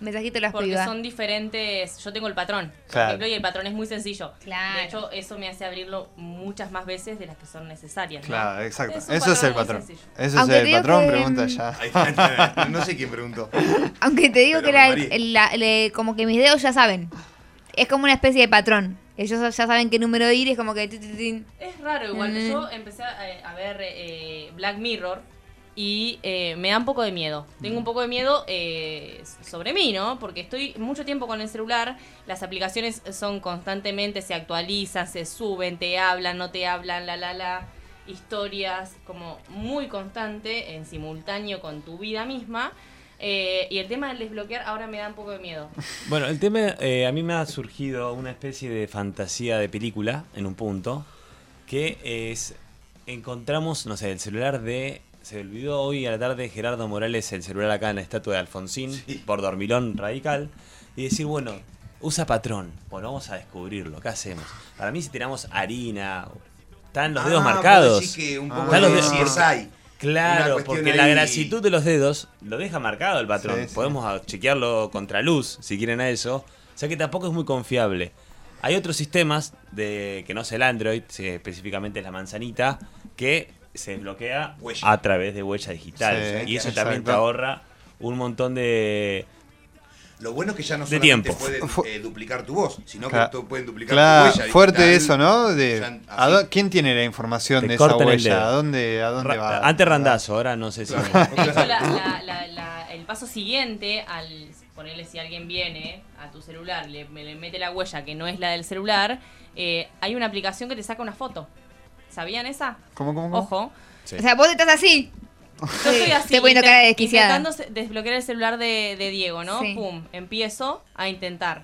Speaker 8: mensajito de las
Speaker 10: Porque
Speaker 8: pibas.
Speaker 10: son diferentes. Yo tengo el patrón, por
Speaker 8: Claro.
Speaker 10: ejemplo, y el patrón es muy sencillo.
Speaker 8: Claro.
Speaker 10: De hecho, eso me hace abrirlo muchas más veces de las que son necesarias. ¿no?
Speaker 9: Claro, exacto.
Speaker 10: un
Speaker 9: Eso es el patrón.
Speaker 10: sencillo.
Speaker 9: Eso
Speaker 8: Aunque
Speaker 9: es el
Speaker 8: digo
Speaker 9: patrón,
Speaker 8: que,
Speaker 9: pregunta
Speaker 8: mm,
Speaker 9: ya.
Speaker 7: Ahí está, no sé quién preguntó. (laughs)
Speaker 8: Aunque te digo
Speaker 7: Pero
Speaker 8: que la-
Speaker 7: María.
Speaker 8: el- la- le- como que mis dedos ya saben. Es como una especie de patrón. Ellos ya saben qué número ir y es como que...
Speaker 10: Es raro igual.
Speaker 8: Mm.
Speaker 10: Yo empecé a, a ver eh, Black Mirror y eh, me da un poco de miedo. Tengo un poco de miedo eh, sobre mí, ¿no? Porque estoy mucho tiempo con el celular, las aplicaciones son constantemente, se actualizan, se suben, te hablan, no te hablan, la, la, la. Historias como muy constante, en simultáneo con tu vida misma. Eh, y el tema del desbloquear ahora me da un poco de miedo. (laughs)
Speaker 33: Bueno, el tema, a mí me ha surgido una especie de fantasía de película en un punto, que es, encontramos, no sé, el celular de, se olvidó hoy a la tarde Gerardo Morales el celular acá en la estatua de Alfonsín, por dormilón radical, y decir, bueno, usa patrón, bueno, vamos a descubrirlo, ¿qué hacemos? Para mí si tiramos harina, están los dedos
Speaker 7: Ah,
Speaker 33: marcados.
Speaker 7: decís que un poco
Speaker 33: Están
Speaker 7: de
Speaker 33: los dedos- Claro, porque la grasitud de los dedos lo deja marcado el patrón.
Speaker 9: Sí.
Speaker 33: Podemos a- chequearlo contra luz, si quieren a eso. O sea que tampoco es muy confiable. Hay otros sistemas, de que no es el Android, específicamente es la manzanita, que se desbloquea
Speaker 7: Huella.
Speaker 33: a través de huella digital.
Speaker 7: Sí,
Speaker 33: y eso también te ahorra un montón de...
Speaker 7: Lo bueno es que ya no
Speaker 33: De
Speaker 7: solamente
Speaker 33: tiempo.
Speaker 7: pueden eh, duplicar tu voz, sino que
Speaker 9: Claro.
Speaker 7: tú- pueden duplicar
Speaker 9: Claro,
Speaker 7: tu huella.
Speaker 9: fuerte
Speaker 7: digital.
Speaker 9: eso, ¿no? De,
Speaker 7: Ya,
Speaker 9: ¿a ¿Quién tiene la información
Speaker 33: Te
Speaker 9: de esa huella?
Speaker 33: dedo.
Speaker 9: ¿A dónde, a dónde
Speaker 33: Ra-
Speaker 9: va?
Speaker 33: Antes randazo, ahora no sé si...
Speaker 10: De hecho, la- la- la- la- el paso siguiente, al ponerle si alguien viene a tu celular, le, le mete la huella que no es la del celular, eh, hay una aplicación que te saca una foto. ¿Sabían esa?
Speaker 9: ¿Cómo, cómo, cómo?
Speaker 10: Ojo.
Speaker 8: O sea, vos estás así.
Speaker 10: Yo (laughs) estoy así,
Speaker 8: Estoy poniendo
Speaker 10: intent-
Speaker 8: cara de desquiciada.
Speaker 10: intentando desbloquear el celular de, de Diego, ¿no?
Speaker 8: Sí.
Speaker 10: Pum, empiezo a intentar.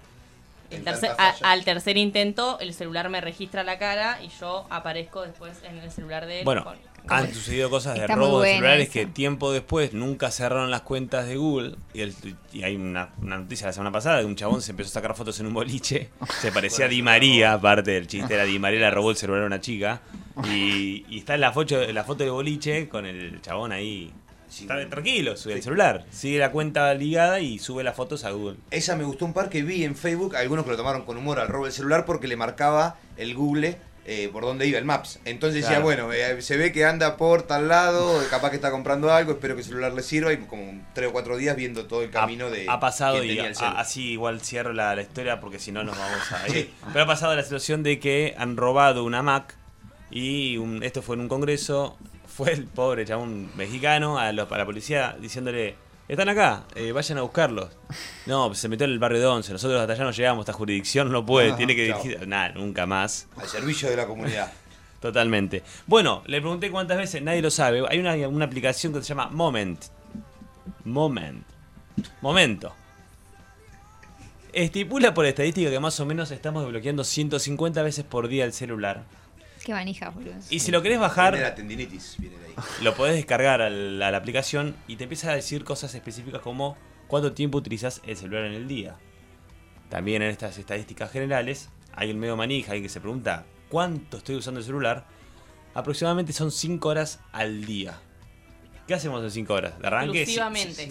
Speaker 10: El
Speaker 7: Intenta
Speaker 10: tercer- a-
Speaker 7: fallar.
Speaker 10: al tercer intento, el celular me registra la cara y yo aparezco después en el celular de él.
Speaker 33: Bueno,
Speaker 10: con-
Speaker 33: han sucedido cosas de robos de celulares que tiempo después nunca cerraron las cuentas de Google. Y, el- y hay una, una noticia la semana pasada de un chabón se empezó a sacar fotos en un boliche. (laughs) Se parecía a Di María, aparte del chiste era (laughs) Di María le robó el celular a una chica. Y, y está en la foto, la foto de boliche con el chabón ahí. Está tranquilo, sube el celular. Sigue la cuenta ligada y sube las fotos a Google.
Speaker 7: Esa me gustó un par que vi en Facebook, algunos que lo tomaron con humor al robo del celular porque le marcaba el Google eh, por dónde iba el Maps. Entonces decía,
Speaker 33: Claro.
Speaker 7: bueno, eh, se ve que anda por tal lado, capaz que está comprando algo, espero que el celular le sirva y como tres o cuatro días viendo todo el camino de
Speaker 33: ha pasado y
Speaker 7: tenía el
Speaker 33: a-
Speaker 7: celu.
Speaker 33: así igual cierro la, la historia porque si no nos vamos a (laughs) ir. Pero ha pasado la situación de que han robado una Mac y un- esto fue en un congreso. Fue el pobre chabón mexicano a, los- a la policía diciéndole: Están acá, eh, vayan a buscarlos. No, se metió en el barrio de Once. Nosotros hasta allá no llegamos, esta jurisdicción no puede,
Speaker 7: Ah,
Speaker 33: tiene que dirigir. Nada, nunca más.
Speaker 7: Al servicio de la comunidad. (laughs)
Speaker 33: Totalmente. Bueno, le pregunté cuántas veces, nadie lo sabe. Hay una, una aplicación que se llama Moment. Moment. Momento. Estipula por estadística que más o menos estamos desbloqueando 150 veces por día el celular.
Speaker 8: Qué manija, boludo.
Speaker 33: Y si lo querés bajar,
Speaker 7: Viene la tendinitis, viene de ahí.
Speaker 33: lo podés descargar al- a la aplicación y te empieza a decir cosas específicas como cuánto tiempo utilizas el celular en el día. También en estas estadísticas generales hay un medio manija, alguien que se pregunta cuánto estoy usando el celular. Aproximadamente son 5 horas al día. ¿Qué hacemos en 5 horas? De arranque.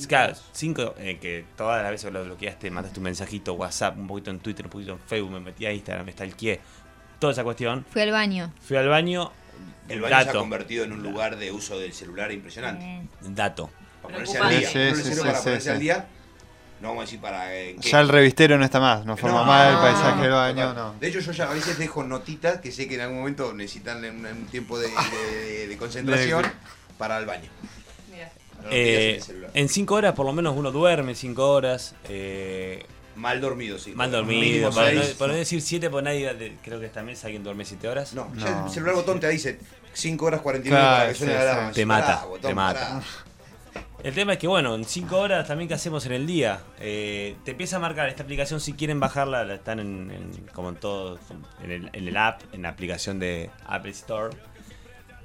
Speaker 33: Claro, 5 que todas las veces lo bloqueaste, mandaste un mensajito, WhatsApp, un poquito en Twitter, un poquito en Facebook, me metí a Instagram, me stalkeé. Toda esa cuestión.
Speaker 8: Fui al baño.
Speaker 33: Fui al baño.
Speaker 7: El baño se ha convertido en un lugar de uso del celular impresionante.
Speaker 33: Dato.
Speaker 7: Para ponerse al día.
Speaker 9: Sí,
Speaker 7: No le
Speaker 9: sí,
Speaker 7: sirve
Speaker 9: sí,
Speaker 7: para
Speaker 9: sí,
Speaker 7: ponerse
Speaker 9: sí.
Speaker 7: al día. No vamos a decir para eh.
Speaker 9: Ya el revistero no está más, no forma
Speaker 7: No,
Speaker 9: más el paisaje
Speaker 7: no,
Speaker 9: del baño, no.
Speaker 7: De hecho, yo ya a veces dejo notitas que sé que en algún momento necesitan un, un tiempo de, de- de concentración (laughs) para el baño.
Speaker 33: Eh,
Speaker 7: en
Speaker 33: 5 horas por lo menos uno duerme 5 horas. eh,
Speaker 7: Mal dormido, sí.
Speaker 33: Mal dormido. Para no,
Speaker 7: seis.
Speaker 33: para no decir 7, pues nadie, creo que esta mesa alguien duerme 7 horas.
Speaker 7: No, ya el celular botón te dice 5 horas 49
Speaker 33: Claro,
Speaker 7: para que suene
Speaker 33: sí,
Speaker 7: la alarma.
Speaker 33: Te mata,
Speaker 7: pará, botón,
Speaker 33: te mata.
Speaker 7: pará.
Speaker 33: El tema es que, bueno, en 5 horas también qué hacemos en el día. Eh, te empieza a marcar esta aplicación, si quieren bajarla, la están en, en- como en todo, en el, en el app, en la aplicación de Apple Store.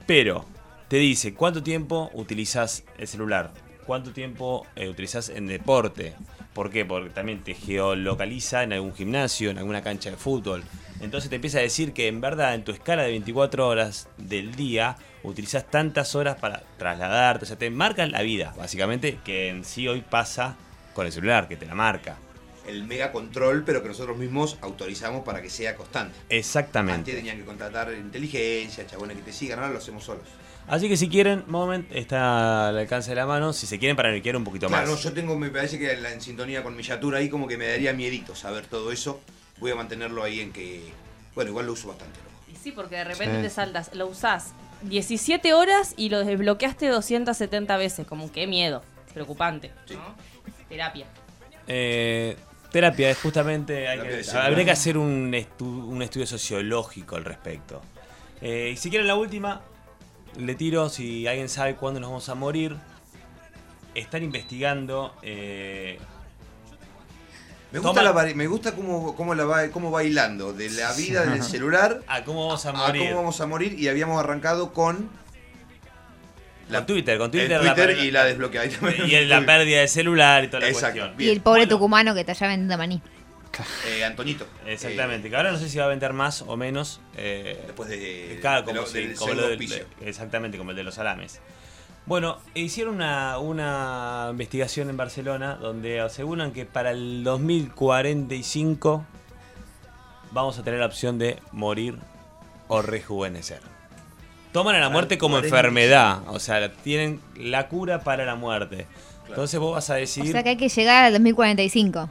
Speaker 33: Pero te dice cuánto tiempo utilizas el celular, cuánto tiempo eh, utilizas en deporte. ¿Por qué? Porque también te geolocaliza en algún gimnasio, en alguna cancha de fútbol. Entonces te empieza a decir que en verdad en tu escala de 24 horas del día utilizas tantas horas para trasladarte. O sea, te marcan la vida, básicamente, que en sí hoy pasa con el celular, que te la marca.
Speaker 7: El mega control, pero que nosotros mismos autorizamos para que sea constante.
Speaker 33: Exactamente.
Speaker 7: Antes tenían que contratar inteligencia, chabones que te sigan, ahora lo hacemos solos.
Speaker 33: Así que si quieren, Moment está al alcance de la mano. Si se quieren para que un poquito
Speaker 7: Claro, no,
Speaker 33: más.
Speaker 7: yo tengo, me parece que la- en sintonía con mi yatura ahí como que me daría miedito saber todo eso. Voy a mantenerlo ahí en que, bueno, igual lo uso bastante.
Speaker 10: Y sí, porque de repente
Speaker 7: Sí.
Speaker 10: te saltas, lo usás 17 horas y lo desbloqueaste 270 veces. Como qué miedo. Preocupante. ¿no? Terapia.
Speaker 33: Eh, terapia, es justamente. hay que- habría que hacer un, estu- un estudio sociológico al respecto. Eh, y si quieren la última, le tiro si alguien sabe cuándo nos vamos a morir. Están investigando. eh,
Speaker 7: Me gusta,
Speaker 33: Toma-
Speaker 7: la, me gusta cómo, cómo, la va, cómo va hilando de la vida del (laughs) celular
Speaker 33: a cómo vamos a
Speaker 7: a
Speaker 33: morir.
Speaker 7: cómo vamos a morir y habíamos arrancado con
Speaker 33: Con Twitter, con Twitter.
Speaker 7: Y la desbloqueada.
Speaker 33: Y la pérdida de celular y toda la
Speaker 7: Exacto,
Speaker 33: cuestión.
Speaker 8: Y el pobre tucumano que te allá vendiendo maní.
Speaker 7: Eh, Antoñito.
Speaker 33: Exactamente, que ahora no sé si va a vender más o menos. eh,
Speaker 7: Después de-
Speaker 33: claro,
Speaker 7: de
Speaker 33: como
Speaker 7: lo-
Speaker 33: si-
Speaker 7: del
Speaker 33: como
Speaker 7: pseudo
Speaker 33: lo del-
Speaker 7: piso.
Speaker 33: exactamente, como el de los salames. Bueno, hicieron una, una investigación en Barcelona donde aseguran que para el 2045 vamos a tener la opción de morir o rejuvenecer. Toman a la muerte como
Speaker 7: 45.
Speaker 33: enfermedad, o sea, tienen la cura para la muerte. Entonces vos vas a
Speaker 8: O
Speaker 33: decir,
Speaker 8: sea que hay que llegar al 2045.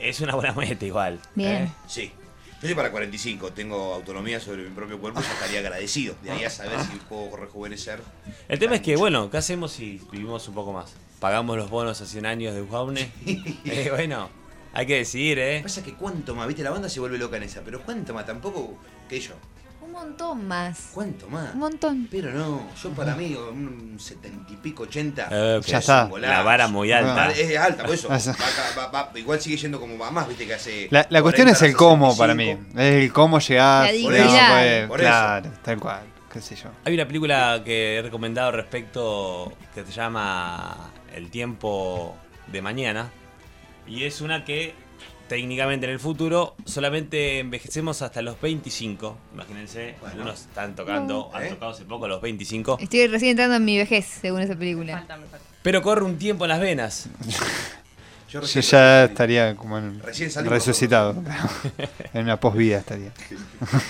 Speaker 33: Es una buena meta igual.
Speaker 8: Bien.
Speaker 33: ¿eh?
Speaker 7: Sí. Yo soy para 45, tengo autonomía sobre mi propio cuerpo, ya estaría agradecido. De ahí a saber si puedo rejuvenecer.
Speaker 33: El tema es que, bueno, ¿qué hacemos si vivimos un poco más? ¿Pagamos los bonos a 100 años de Ujaune? (laughs) Eh, bueno, hay que decidir, ¿eh?
Speaker 7: Pasa que cuánto más, viste, la banda se vuelve loca en esa, pero cuánto más, tampoco que yo.
Speaker 8: Un montón más.
Speaker 7: ¿Cuánto más?
Speaker 8: Un montón.
Speaker 7: Pero no, yo para mí, un setenta y pico, ochenta.
Speaker 33: Eh,
Speaker 7: ya
Speaker 33: ya
Speaker 7: es
Speaker 33: está. La vara muy alta.
Speaker 7: Ah, Es alta, por eso. (laughs) Va, va- va- igual sigue yendo como va más, viste, que hace.
Speaker 9: La, la cuestión
Speaker 7: 40,
Speaker 9: es el cómo para mí.
Speaker 7: 65.
Speaker 9: Es el cómo llegar.
Speaker 8: La
Speaker 9: por eso, pues,
Speaker 7: Por eso.
Speaker 9: claro, tal cual. Qué sé yo.
Speaker 33: Hay una película que he recomendado al respecto que se llama El tiempo de mañana. Y es una que técnicamente en el futuro solamente envejecemos hasta los 25. Imagínense, algunos están tocando,
Speaker 8: No.
Speaker 33: han
Speaker 7: ¿Eh?
Speaker 33: tocado hace poco los 25.
Speaker 8: Estoy recién entrando en mi vejez, según esa película.
Speaker 33: Pero corre un tiempo en las venas.
Speaker 7: Yo
Speaker 9: Yo ya estaría como en
Speaker 7: Recién salimos
Speaker 9: resucitado. (laughs) en una posvida estaría.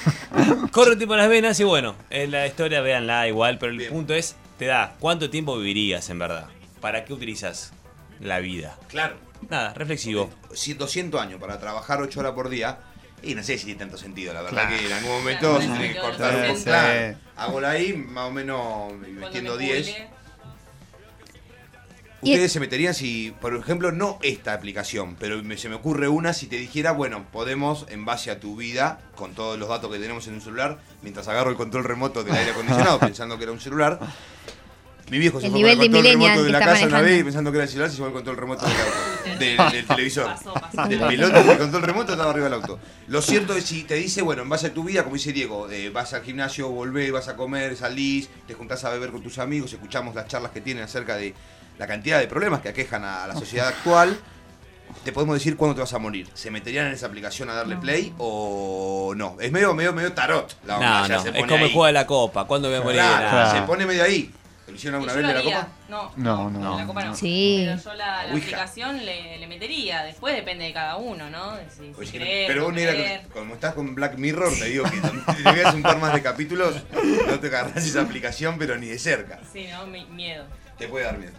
Speaker 9: (laughs)
Speaker 33: Corre un tiempo en las venas y bueno, en la historia véanla igual, pero el punto es, te da, ¿cuánto tiempo vivirías en verdad? ¿Para qué utilizas la vida?
Speaker 7: Claro.
Speaker 33: Nada, reflexivo.
Speaker 7: Si 200 años para trabajar 8 horas por día. Y no sé si tiene tanto sentido, la verdad
Speaker 9: Claro.
Speaker 7: que en algún momento
Speaker 10: Claro,
Speaker 7: se tiene que
Speaker 10: sí,
Speaker 7: cortar un poco.
Speaker 9: sí.
Speaker 7: Claro, Hago la ahí, más o menos metiendo 10.
Speaker 8: Y-
Speaker 7: Ustedes se meterían si, por ejemplo, no esta aplicación, pero me- se me ocurre una si te dijera, bueno, podemos, en base a tu vida, con todos los datos que tenemos en un celular, mientras agarro el control remoto del aire acondicionado, (laughs) pensando que era un celular, Mi viejo se
Speaker 8: El
Speaker 7: fue
Speaker 8: nivel
Speaker 7: con el
Speaker 8: de
Speaker 7: control remoto de la casa una vez pensando que era el celular, se llevó el control remoto del auto, (laughs) del, del televisor. Del piloto del control remoto estaba arriba del auto. Lo cierto es si te dice, bueno, en base a tu vida, como dice Diego, eh, vas al gimnasio, volvés, vas a comer, salís, te juntás a beber con tus amigos, escuchamos las charlas que tienen acerca de la cantidad de problemas que aquejan a la sociedad actual. Te podemos decir cuándo te vas a morir. ¿Se meterían en esa aplicación a darle play o no? Es medio, medio, medio tarot la onda.
Speaker 33: No,
Speaker 7: ya
Speaker 33: no,
Speaker 7: se
Speaker 33: es como el
Speaker 7: ahí.
Speaker 33: juego de la copa. ¿Cuándo voy a morir?
Speaker 7: Claro, se pone medio ahí. ¿Lo hicieron alguna vez de la copa?
Speaker 10: No,
Speaker 9: No, no.
Speaker 10: la copa no.
Speaker 8: Sí.
Speaker 10: Pero yo la, aplicación le, le metería. Después depende de cada uno, ¿no? De Si, si
Speaker 7: Oye,
Speaker 10: querés,
Speaker 7: pero
Speaker 10: no
Speaker 7: vos, negra, como estás con Black Mirror, te digo que si te veas un par más de capítulos, no te agarrás esa aplicación, pero ni de cerca.
Speaker 10: Sí, ¿no? Mi- miedo.
Speaker 7: Te puede dar miedo.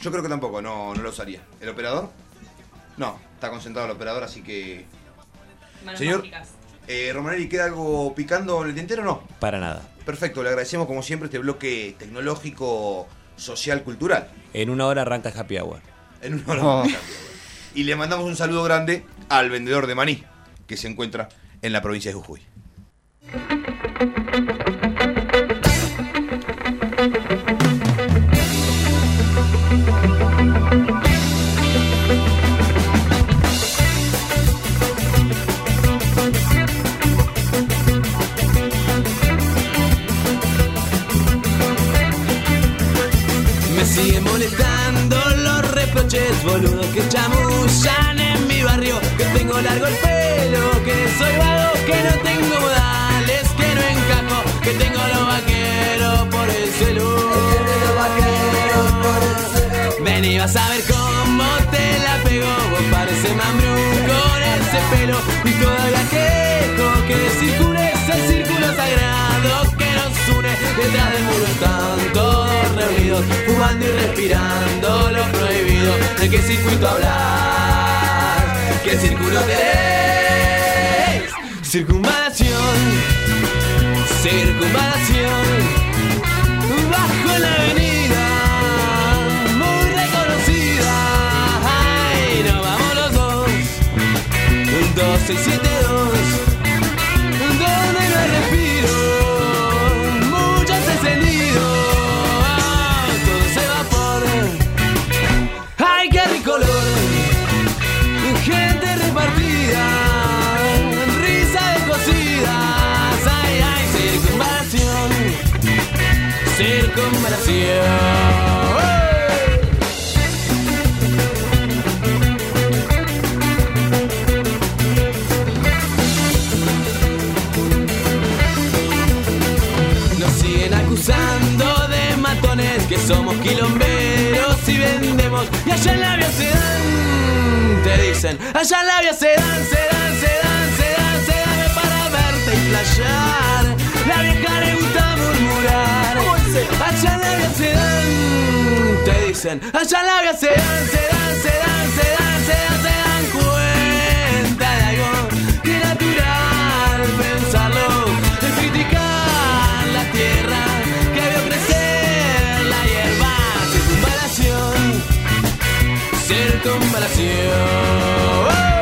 Speaker 7: Yo creo que tampoco, no, no lo usaría. ¿El operador? No, está concentrado el operador, así que.
Speaker 10: Manos
Speaker 7: Señor, eh, Romanelli, ¿queda algo picando en el tintero o no?
Speaker 33: Para nada.
Speaker 7: Perfecto, le agradecemos como siempre este bloque tecnológico, social, cultural.
Speaker 33: En una hora arranca Happy Hour.
Speaker 7: En una hora.
Speaker 33: Oh. (laughs)
Speaker 7: Y le mandamos un saludo grande al vendedor de maní, que se encuentra en la provincia de Jujuy.
Speaker 32: Chamullan en mi barrio Que tengo largo el pelo, que soy vago, que no tengo modales, que no encajo Que tengo los vaqueros por el celu Ven y vas a ver cómo te la pego Vos pareces mambrú con ese pelo Y todavía quejo que circule ese círculo sagrado que nos une Detrás del muro están reunidos Fumando y respirando lo prohibido ¿De qué circuito hablar? ¿Qué círculo querés? Circunvalación Circunvalación Bajo la avenida Muy reconocida Ay, nos vamos los dos 2672 Donde Siguen acusando de matones que somos quilomberos y vendemos. Y allá en la vía se dan, te dicen. Allá en la vía se dan, se dan, se dan, se dan, se dan para verte y playar. La vieja le gusta murmurar. Allá la dan, te dicen. Allá la vía se dan, se dan, se dan, se dan, se dan, se dan cuenta de algo que natural pensarlo. Es criticar la tierra que vio crecer la hierba. Circunvalación, circunvalación.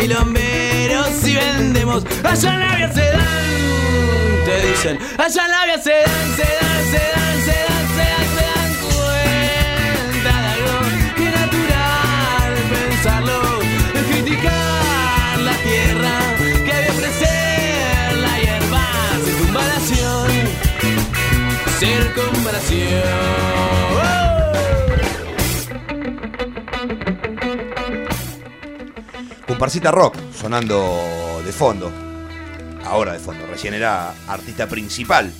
Speaker 32: Quilomberos y vendemos. Allá en la se dan, te dicen. Allá en la se dan, se dan, se dan, se dan, se dan, se dan cuenta de algo que natural pensarlo. Criticar la tierra que vio crecer la hierba. Circunvalación, circunvalación.
Speaker 7: Comparsita Rock sonando de fondo. Ahora de fondo. Recién era artista principal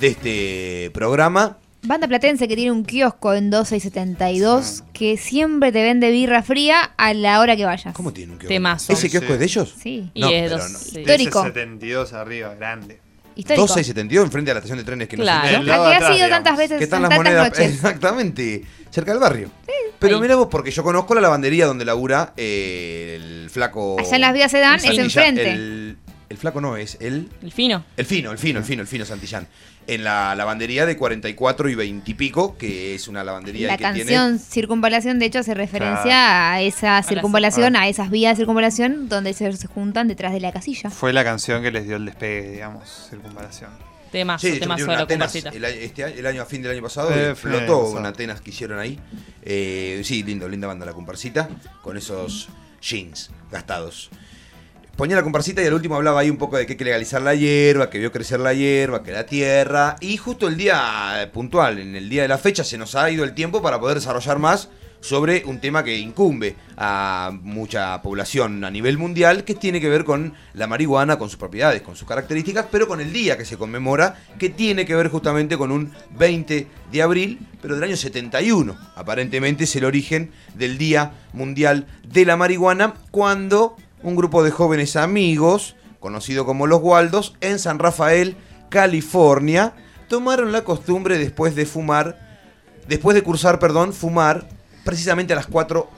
Speaker 7: de este programa.
Speaker 8: Banda platense que tiene un kiosco en 12 y 72 que siempre te vende birra fría a la hora que vayas.
Speaker 7: ¿Cómo tiene un kiosco?
Speaker 10: Temazo.
Speaker 7: ¿Ese kiosco es de ellos?
Speaker 8: Sí.
Speaker 10: Y
Speaker 7: No,
Speaker 10: es
Speaker 7: pero
Speaker 10: dos-
Speaker 7: no.
Speaker 10: sí.
Speaker 8: Histórico.
Speaker 9: 72 arriba, grande.
Speaker 8: Histórico.
Speaker 7: 12 y 72 enfrente a la estación de trenes que
Speaker 10: Claro.
Speaker 9: lado
Speaker 8: Al que
Speaker 9: atrás,
Speaker 8: has ido
Speaker 9: digamos.
Speaker 8: tantas veces,
Speaker 7: Que están
Speaker 8: en
Speaker 7: las
Speaker 8: tantas
Speaker 7: monedas
Speaker 8: noches. (laughs)
Speaker 7: exactamente cerca del barrio. Pero mira vos, porque yo conozco la lavandería donde labura eh, el flaco.
Speaker 8: Allá en las vías Sedán es
Speaker 7: Santillán.
Speaker 8: enfrente.
Speaker 7: El, el flaco no, es el.
Speaker 10: El fino.
Speaker 7: El fino, el fino, el fino, el fino Santillán. En la lavandería de 44 y 20 y pico, que es una lavandería
Speaker 8: La
Speaker 7: que tiene.
Speaker 8: canción Circunvalación, de hecho, hace referencia a esa circunvalación, a esas vías de circunvalación donde se, se juntan detrás de la casilla.
Speaker 9: Fue la canción que les dio el despegue, digamos, circunvalación.
Speaker 10: Temazo,
Speaker 7: Sí,
Speaker 10: temazo de la
Speaker 7: Atenas
Speaker 10: comparsita.
Speaker 7: el, año- este el año a fin del año pasado
Speaker 9: Eh,
Speaker 7: explotó una Atenas que hicieron ahí. Eh, sí, lindo, linda banda la comparsita, con esos jeans gastados. Ponía la comparsita y al último hablaba ahí un poco de que hay que legalizar la hierba, que vio crecer la hierba, que la tierra. Y justo el día eh, puntual, en el día de la fecha, se nos ha ido el tiempo para poder desarrollar más sobre un tema que incumbe a mucha población a nivel mundial, que tiene que ver con la marihuana, con sus propiedades, con sus características, pero con el día que se conmemora, que tiene que ver justamente con un 20 de abril, pero del año 71. Aparentemente es el origen del Día Mundial de la Marihuana, cuando un grupo de jóvenes amigos, conocido como los Waldos, en San Rafael, California, tomaron la costumbre después de fumar, después de cursar, perdón, fumar precisamente a las 4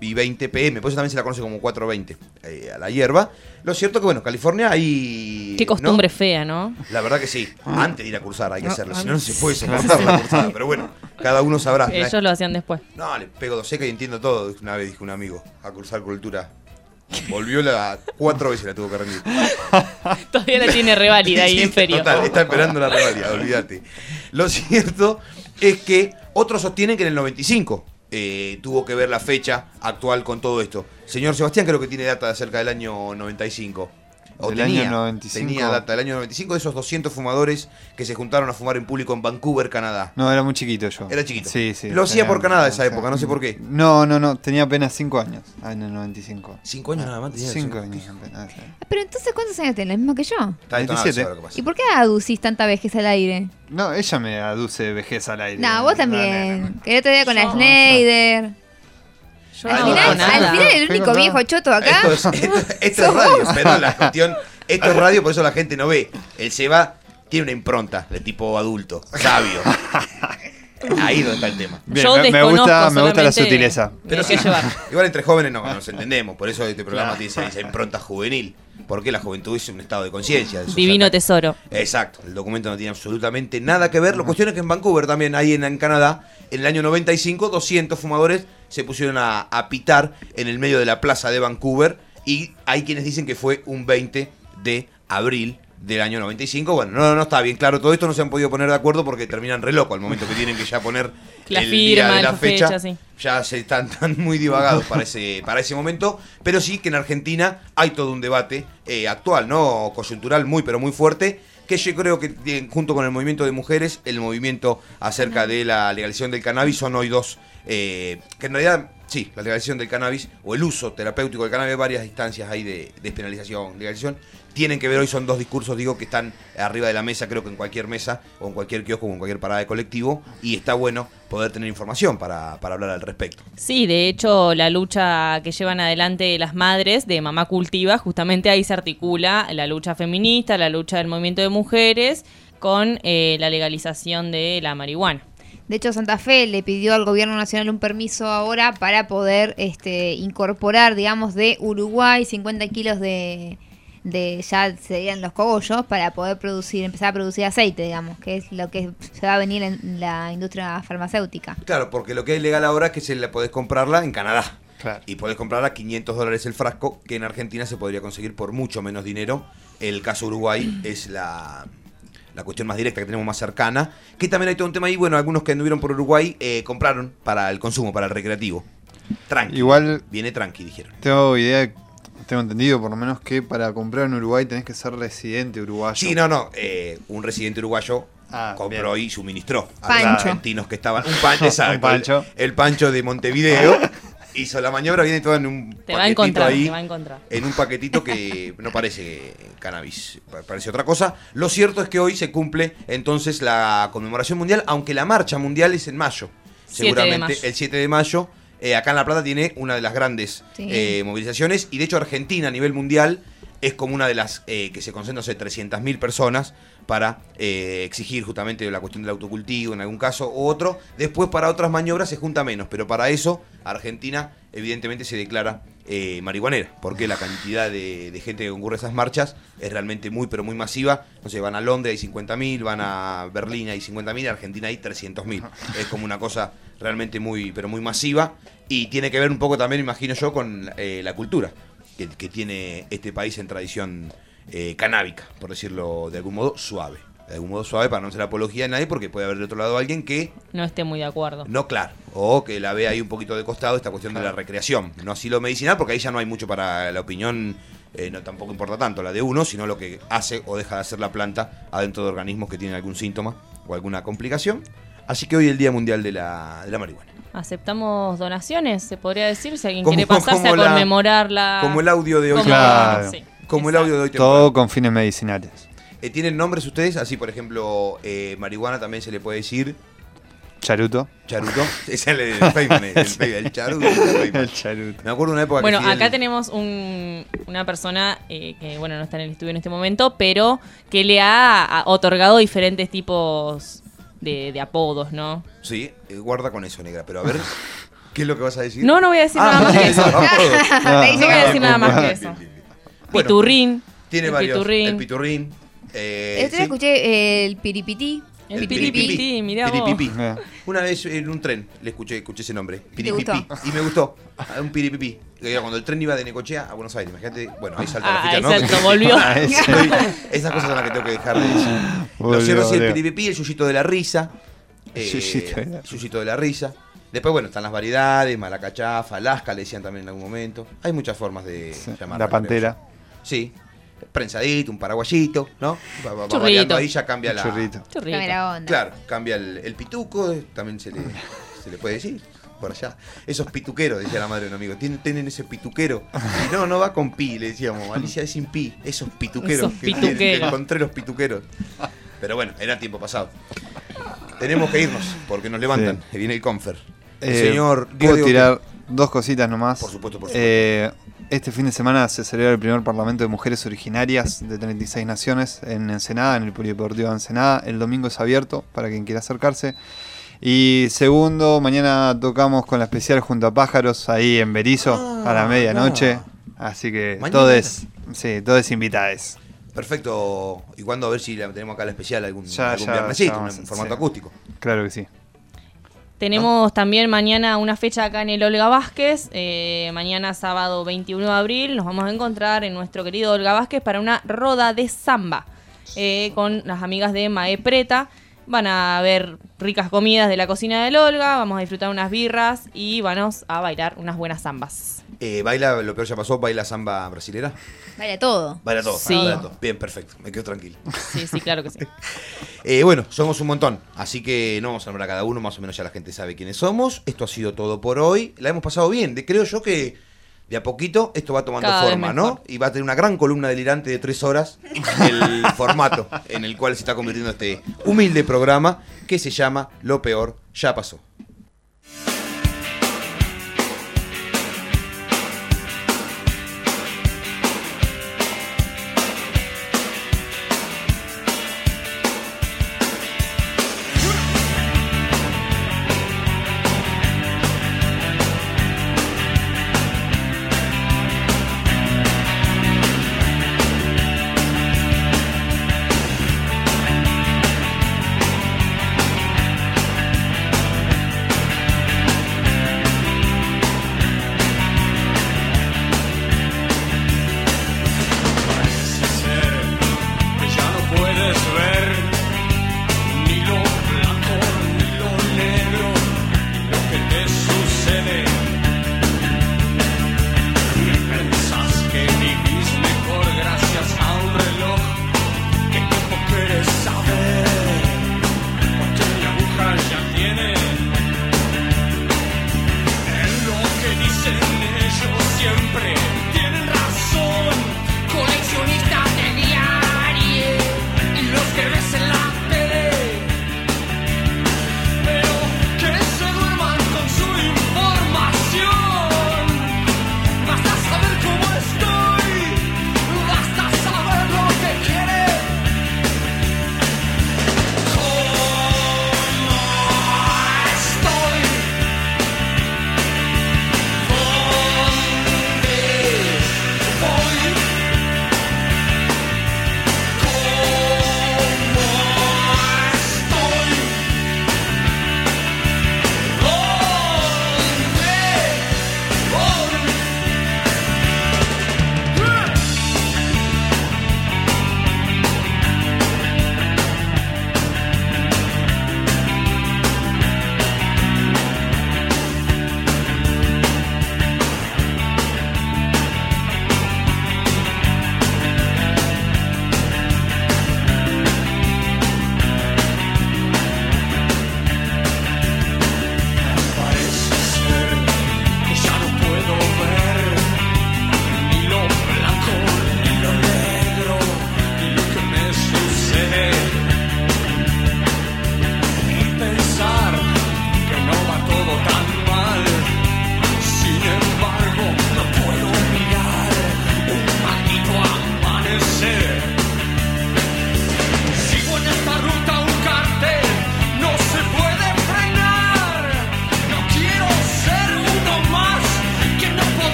Speaker 7: y 20 pm, por eso también se la conoce como 4.20 eh, a la hierba. Lo cierto que, bueno, California hay...
Speaker 10: Qué costumbre fea, ¿no?
Speaker 7: La verdad que sí. Antes de ir a cursar hay que
Speaker 10: No,
Speaker 7: hacerlo, si no, no se puede soportar la cursada. (laughs) Pero bueno, cada uno sabrá.
Speaker 10: Ellos lo hacían después.
Speaker 7: No, le pego dos secas y entiendo todo. Una vez dijo un amigo a cursar cultura. Volvió la cuatro veces la tuvo que rendir. (laughs)
Speaker 10: Todavía la tiene reválida ahí
Speaker 7: Sí,
Speaker 10: en ferio.
Speaker 7: Total, está esperando la revalida, olvídate. Lo cierto es que otros sostienen que en el 95 eh, tuvo que ver la fecha actual con todo esto. Señor Sebastián creo que tiene data de acerca del año 95. O
Speaker 9: Del
Speaker 7: tenía,
Speaker 9: año 95.
Speaker 7: tenía data del año 95 de esos 200 fumadores que se juntaron a fumar en público en Vancouver, Canadá.
Speaker 9: No, era muy chiquito yo.
Speaker 7: Era chiquito.
Speaker 9: Sí, sí.
Speaker 7: Lo hacía por Canadá esa época, no sé por qué.
Speaker 9: No, no, no, tenía apenas 5 años. Ah, el 95.
Speaker 7: ¿Cinco años nada más tenía?
Speaker 9: 5 años apenas. sí.
Speaker 8: Pero entonces, ¿cuántos años tenés? ¿El mismo que yo?
Speaker 7: Está detonado,
Speaker 9: 27.
Speaker 7: sabe lo que pasa.
Speaker 8: ¿Y por qué aducís tanta vejez al aire?
Speaker 9: No, ella me aduce vejez al aire.
Speaker 8: No, vos también. Que el otro día con la Schneider.
Speaker 10: Yo
Speaker 8: al,
Speaker 10: no
Speaker 8: final, al el único viejo choto acá.
Speaker 7: Esto es, esto- (laughs) esto es radio, pero la cuestión. Esto es radio, por eso la gente no ve. El Seba tiene una impronta de tipo adulto, sabio. Ahí donde está el tema.
Speaker 9: Bien,
Speaker 10: Yo
Speaker 9: me, gusta, me gusta la sutileza.
Speaker 10: Pero
Speaker 7: sí, igual entre jóvenes no nos entendemos, por eso este programa
Speaker 9: Claro.
Speaker 7: tiene esa, esa impronta juvenil. Porque la juventud es un estado de conciencia.
Speaker 10: Divino tesoro.
Speaker 7: Exacto, el documento no tiene absolutamente nada que ver. Lo cuestión es que en Vancouver, también ahí en, en Canadá, en el año 95, 200 fumadores se pusieron a, a pitar en el medio de la plaza de Vancouver. Y hay quienes dicen que fue un 20 de abril del año 95. Bueno, no, no está bien claro todo esto, no se han podido poner de acuerdo porque terminan re loco al momento que tienen que ya poner (laughs)
Speaker 10: La
Speaker 7: el día
Speaker 10: firma,
Speaker 7: de la fecha.
Speaker 10: fecha, sí.
Speaker 7: Ya se están, están muy divagados para ese, para ese momento, pero sí que en Argentina hay todo un debate eh, actual, ¿no? Coyuntural muy, pero muy fuerte, que yo creo que junto con el movimiento de mujeres, el movimiento acerca de la legalización del cannabis son hoy dos, eh, que en realidad, sí, la legalización del cannabis o el uso terapéutico del cannabis, hay varias instancias ahí de despenalización, legalización, tienen que ver hoy, son dos discursos, digo, que están arriba de la mesa, creo que en cualquier mesa, o en cualquier kiosco, o en cualquier parada de colectivo, y está bueno poder tener información para, para hablar al respecto.
Speaker 10: Sí, de hecho, la lucha que llevan adelante las madres de Mamá Cultiva, justamente ahí se articula la lucha feminista, la lucha del movimiento de mujeres con eh, la legalización de la marihuana.
Speaker 8: De hecho, Santa Fe le pidió al gobierno nacional un permiso ahora para poder este, incorporar, digamos, de Uruguay 50 kilos de, de ya serían los cogollos para poder producir, empezar a producir aceite, digamos, que es lo que se va a venir en la industria farmacéutica.
Speaker 7: Claro, porque lo que es legal ahora es que se la podés comprarla en Canadá.
Speaker 9: Claro.
Speaker 7: Y podés comprarla a 500 dólares el frasco, que en Argentina se podría conseguir por mucho menos dinero. El caso Uruguay es la, la cuestión más directa que tenemos más cercana. Que también hay todo un tema ahí. Bueno, algunos que anduvieron por Uruguay eh, compraron para el consumo, para el recreativo. Tranqui.
Speaker 9: Igual
Speaker 7: Viene tranqui, dijeron.
Speaker 9: tengo idea, tengo entendido por lo menos que para comprar en Uruguay tenés que ser residente uruguayo.
Speaker 7: Sí, no, no. eh, un residente uruguayo
Speaker 9: Ah,
Speaker 7: compró
Speaker 9: bien.
Speaker 7: y suministró a
Speaker 8: Pancho.
Speaker 7: los argentinos que estaban. Un pancho, (laughs) exacto.
Speaker 9: Un pancho.
Speaker 7: El, el pancho de Montevideo. (laughs) hizo la maniobra, viene todo en un
Speaker 10: Te va a
Speaker 7: paquetito
Speaker 10: encontrar,
Speaker 7: ahí.
Speaker 10: te va a encontrar.
Speaker 7: En un paquetito que (laughs) no parece cannabis, pa- parece otra cosa. Lo cierto es que hoy se cumple entonces la conmemoración mundial, aunque la marcha mundial es en mayo.
Speaker 10: 7 de
Speaker 7: Seguramente
Speaker 10: mayo.
Speaker 7: el 7 de mayo. Eh, acá en La Plata tiene una de las grandes
Speaker 8: Sí.
Speaker 7: eh, movilizaciones y de hecho Argentina a nivel mundial es como una de las eh, que se concentran, no sé, 300.000 personas para eh, exigir justamente la cuestión del autocultivo en algún caso u otro. Después para otras maniobras se junta menos, pero para eso Argentina evidentemente se declara eh, marihuanera, porque la cantidad de, de gente que concurre a esas marchas es realmente muy, pero muy masiva. No sé, van a Londres hay 50.000, van a Berlín hay 50.000, Argentina hay 300.000. (laughs) Es como una cosa realmente muy, pero muy masiva y tiene que ver un poco también, imagino yo, con eh, la cultura que, que tiene este país en tradición eh, canábica, por decirlo de algún modo, suave. De algún modo suave para no hacer apología de nadie, porque puede haber de otro lado alguien que
Speaker 10: No esté muy de acuerdo.
Speaker 7: no, claro. O que la ve ahí un poquito de costado esta cuestión de la recreación. No así lo medicinal, porque ahí ya no hay mucho para la opinión. eh, no tampoco importa tanto la de uno, sino lo que hace o deja de hacer la planta adentro de organismos que tienen algún síntoma o alguna complicación. Así que hoy es el Día Mundial de la, de la Marihuana.
Speaker 10: Aceptamos donaciones, se podría decir, si alguien
Speaker 7: Como-
Speaker 10: quiere (laughs) pasarse a conmemorar la...
Speaker 7: Como el audio de hoy.
Speaker 9: Claro.
Speaker 10: sí.
Speaker 7: Como el audio de hoy.
Speaker 9: Todo con fines medicinales.
Speaker 7: Eh, ¿Tienen nombres ustedes? Así, por ejemplo, eh, marihuana también se le puede decir
Speaker 9: Charuto.
Speaker 7: charuto. (laughs) Es el, el Feynman, el, el, (laughs) el charuto. el
Speaker 9: charuto.
Speaker 7: Me acuerdo una época
Speaker 10: Bueno,
Speaker 7: que
Speaker 10: acá
Speaker 7: el-
Speaker 10: tenemos un- una persona eh, que, bueno, no está en el estudio en este momento, pero que le ha otorgado diferentes tipos de, de apodos, ¿no?
Speaker 7: Sí, eh, guarda con eso, negra. Pero a ver, (laughs) ¿qué es lo que vas a decir?
Speaker 10: No, no voy a decir
Speaker 7: Ah,
Speaker 10: nada más que eso.
Speaker 7: no, no,
Speaker 10: voy a decir nada más que eso. Piturrín.
Speaker 7: Tiene
Speaker 10: el
Speaker 7: varios.
Speaker 10: piturrín.
Speaker 7: El piturrín. eh, sí.
Speaker 8: escuché el piripití.
Speaker 10: El
Speaker 7: El
Speaker 10: piripipí,
Speaker 7: piripipí.
Speaker 10: mirá vos.
Speaker 7: Piripipí. Una vez en un tren le escuché, escuché ese nombre. Piripipí.
Speaker 8: gustó?
Speaker 7: Y me gustó. Ah, Un piripipí. Cuando el tren iba de Necochea a Buenos Aires. Imagínate. Bueno, ahí salta
Speaker 10: Ah,
Speaker 7: la ficha,
Speaker 10: ahí
Speaker 7: ¿no?
Speaker 10: volvió. (laughs)
Speaker 9: Ah.
Speaker 7: Estoy- Esas cosas son las que tengo que dejar de decir.
Speaker 9: Volvió,
Speaker 7: Los cierros y el piripipí, el yuyito de la risa. eh,
Speaker 9: Yuyito de la-
Speaker 7: yuyito de la risa. Después, bueno, están las variedades, malacachafa, lasca, le decían también en algún momento. Hay muchas formas de llamarla.
Speaker 9: La pantera.
Speaker 7: creo. Sí. Prensadito, un paraguayito, ¿no? Va, va- va
Speaker 10: Churrito.
Speaker 7: variando ahí ya cambia la.
Speaker 9: churrito.
Speaker 10: Churrito.
Speaker 8: Onda.
Speaker 7: Claro, cambia el, el pituco, eh, también se le, (laughs) se le puede decir. Por allá. Esos pituqueros, decía la madre de un amigo. Tienen, tienen ese pituquero. Y no, no va con pi, le decíamos. Alicia es sin pi. Esos pituqueros.
Speaker 10: Esos
Speaker 7: que tienen, que
Speaker 10: pituqueros.
Speaker 7: encontré los pituqueros. Pero bueno, era tiempo pasado. Tenemos que irnos, porque nos levantan. Que viene el confer. El
Speaker 9: Eh,
Speaker 7: señor
Speaker 9: ¿Puedo
Speaker 7: Diego-
Speaker 9: tirar dos cositas nomás?
Speaker 7: Por supuesto, por
Speaker 9: Eh, este fin de semana se celebra el primer Parlamento de Mujeres Originarias de 36 naciones en Ensenada, en el Polideportivo de Ensenada. El domingo es abierto para quien quiera acercarse. Y segundo, mañana tocamos con la especial junto a Pájaros ahí en Berizo a la medianoche. Así que todos, sí, todos invitados.
Speaker 7: Perfecto. ¿Y cuándo a ver si la tenemos acá la especial algún,
Speaker 9: Ya,
Speaker 7: algún
Speaker 9: ya,
Speaker 7: viernesito,
Speaker 9: ya
Speaker 7: en
Speaker 9: a-
Speaker 7: formato
Speaker 9: sí.
Speaker 7: acústico?
Speaker 9: Claro que sí.
Speaker 10: Tenemos también mañana una fecha acá en el Olga Vázquez. eh, mañana sábado 21 de abril nos vamos a encontrar en nuestro querido Olga Vázquez para una roda de samba eh, con las amigas de Mae Preta. Van a ver ricas comidas de la cocina del Olga, vamos a disfrutar unas birras y vamos a bailar unas buenas zambas.
Speaker 7: Eh, ¿Baila, lo peor ya pasó, baila samba brasilera?
Speaker 8: Baila todo.
Speaker 7: Baila todo,
Speaker 10: Sí.
Speaker 7: baila todo. Bien, perfecto, me quedo tranquilo.
Speaker 10: Sí, sí, claro que sí. (laughs)
Speaker 7: Eh, bueno, somos un montón, así que no vamos a nombrar a cada uno, más o menos ya la gente sabe quiénes somos. Esto ha sido todo por hoy. La hemos pasado bien, de, creo yo que de a poquito esto va tomando
Speaker 10: Cada
Speaker 7: forma. ¿no? Y va a tener una gran columna delirante de tres horas el (laughs) formato en el cual se está convirtiendo este humilde programa que se llama Lo peor ya pasó.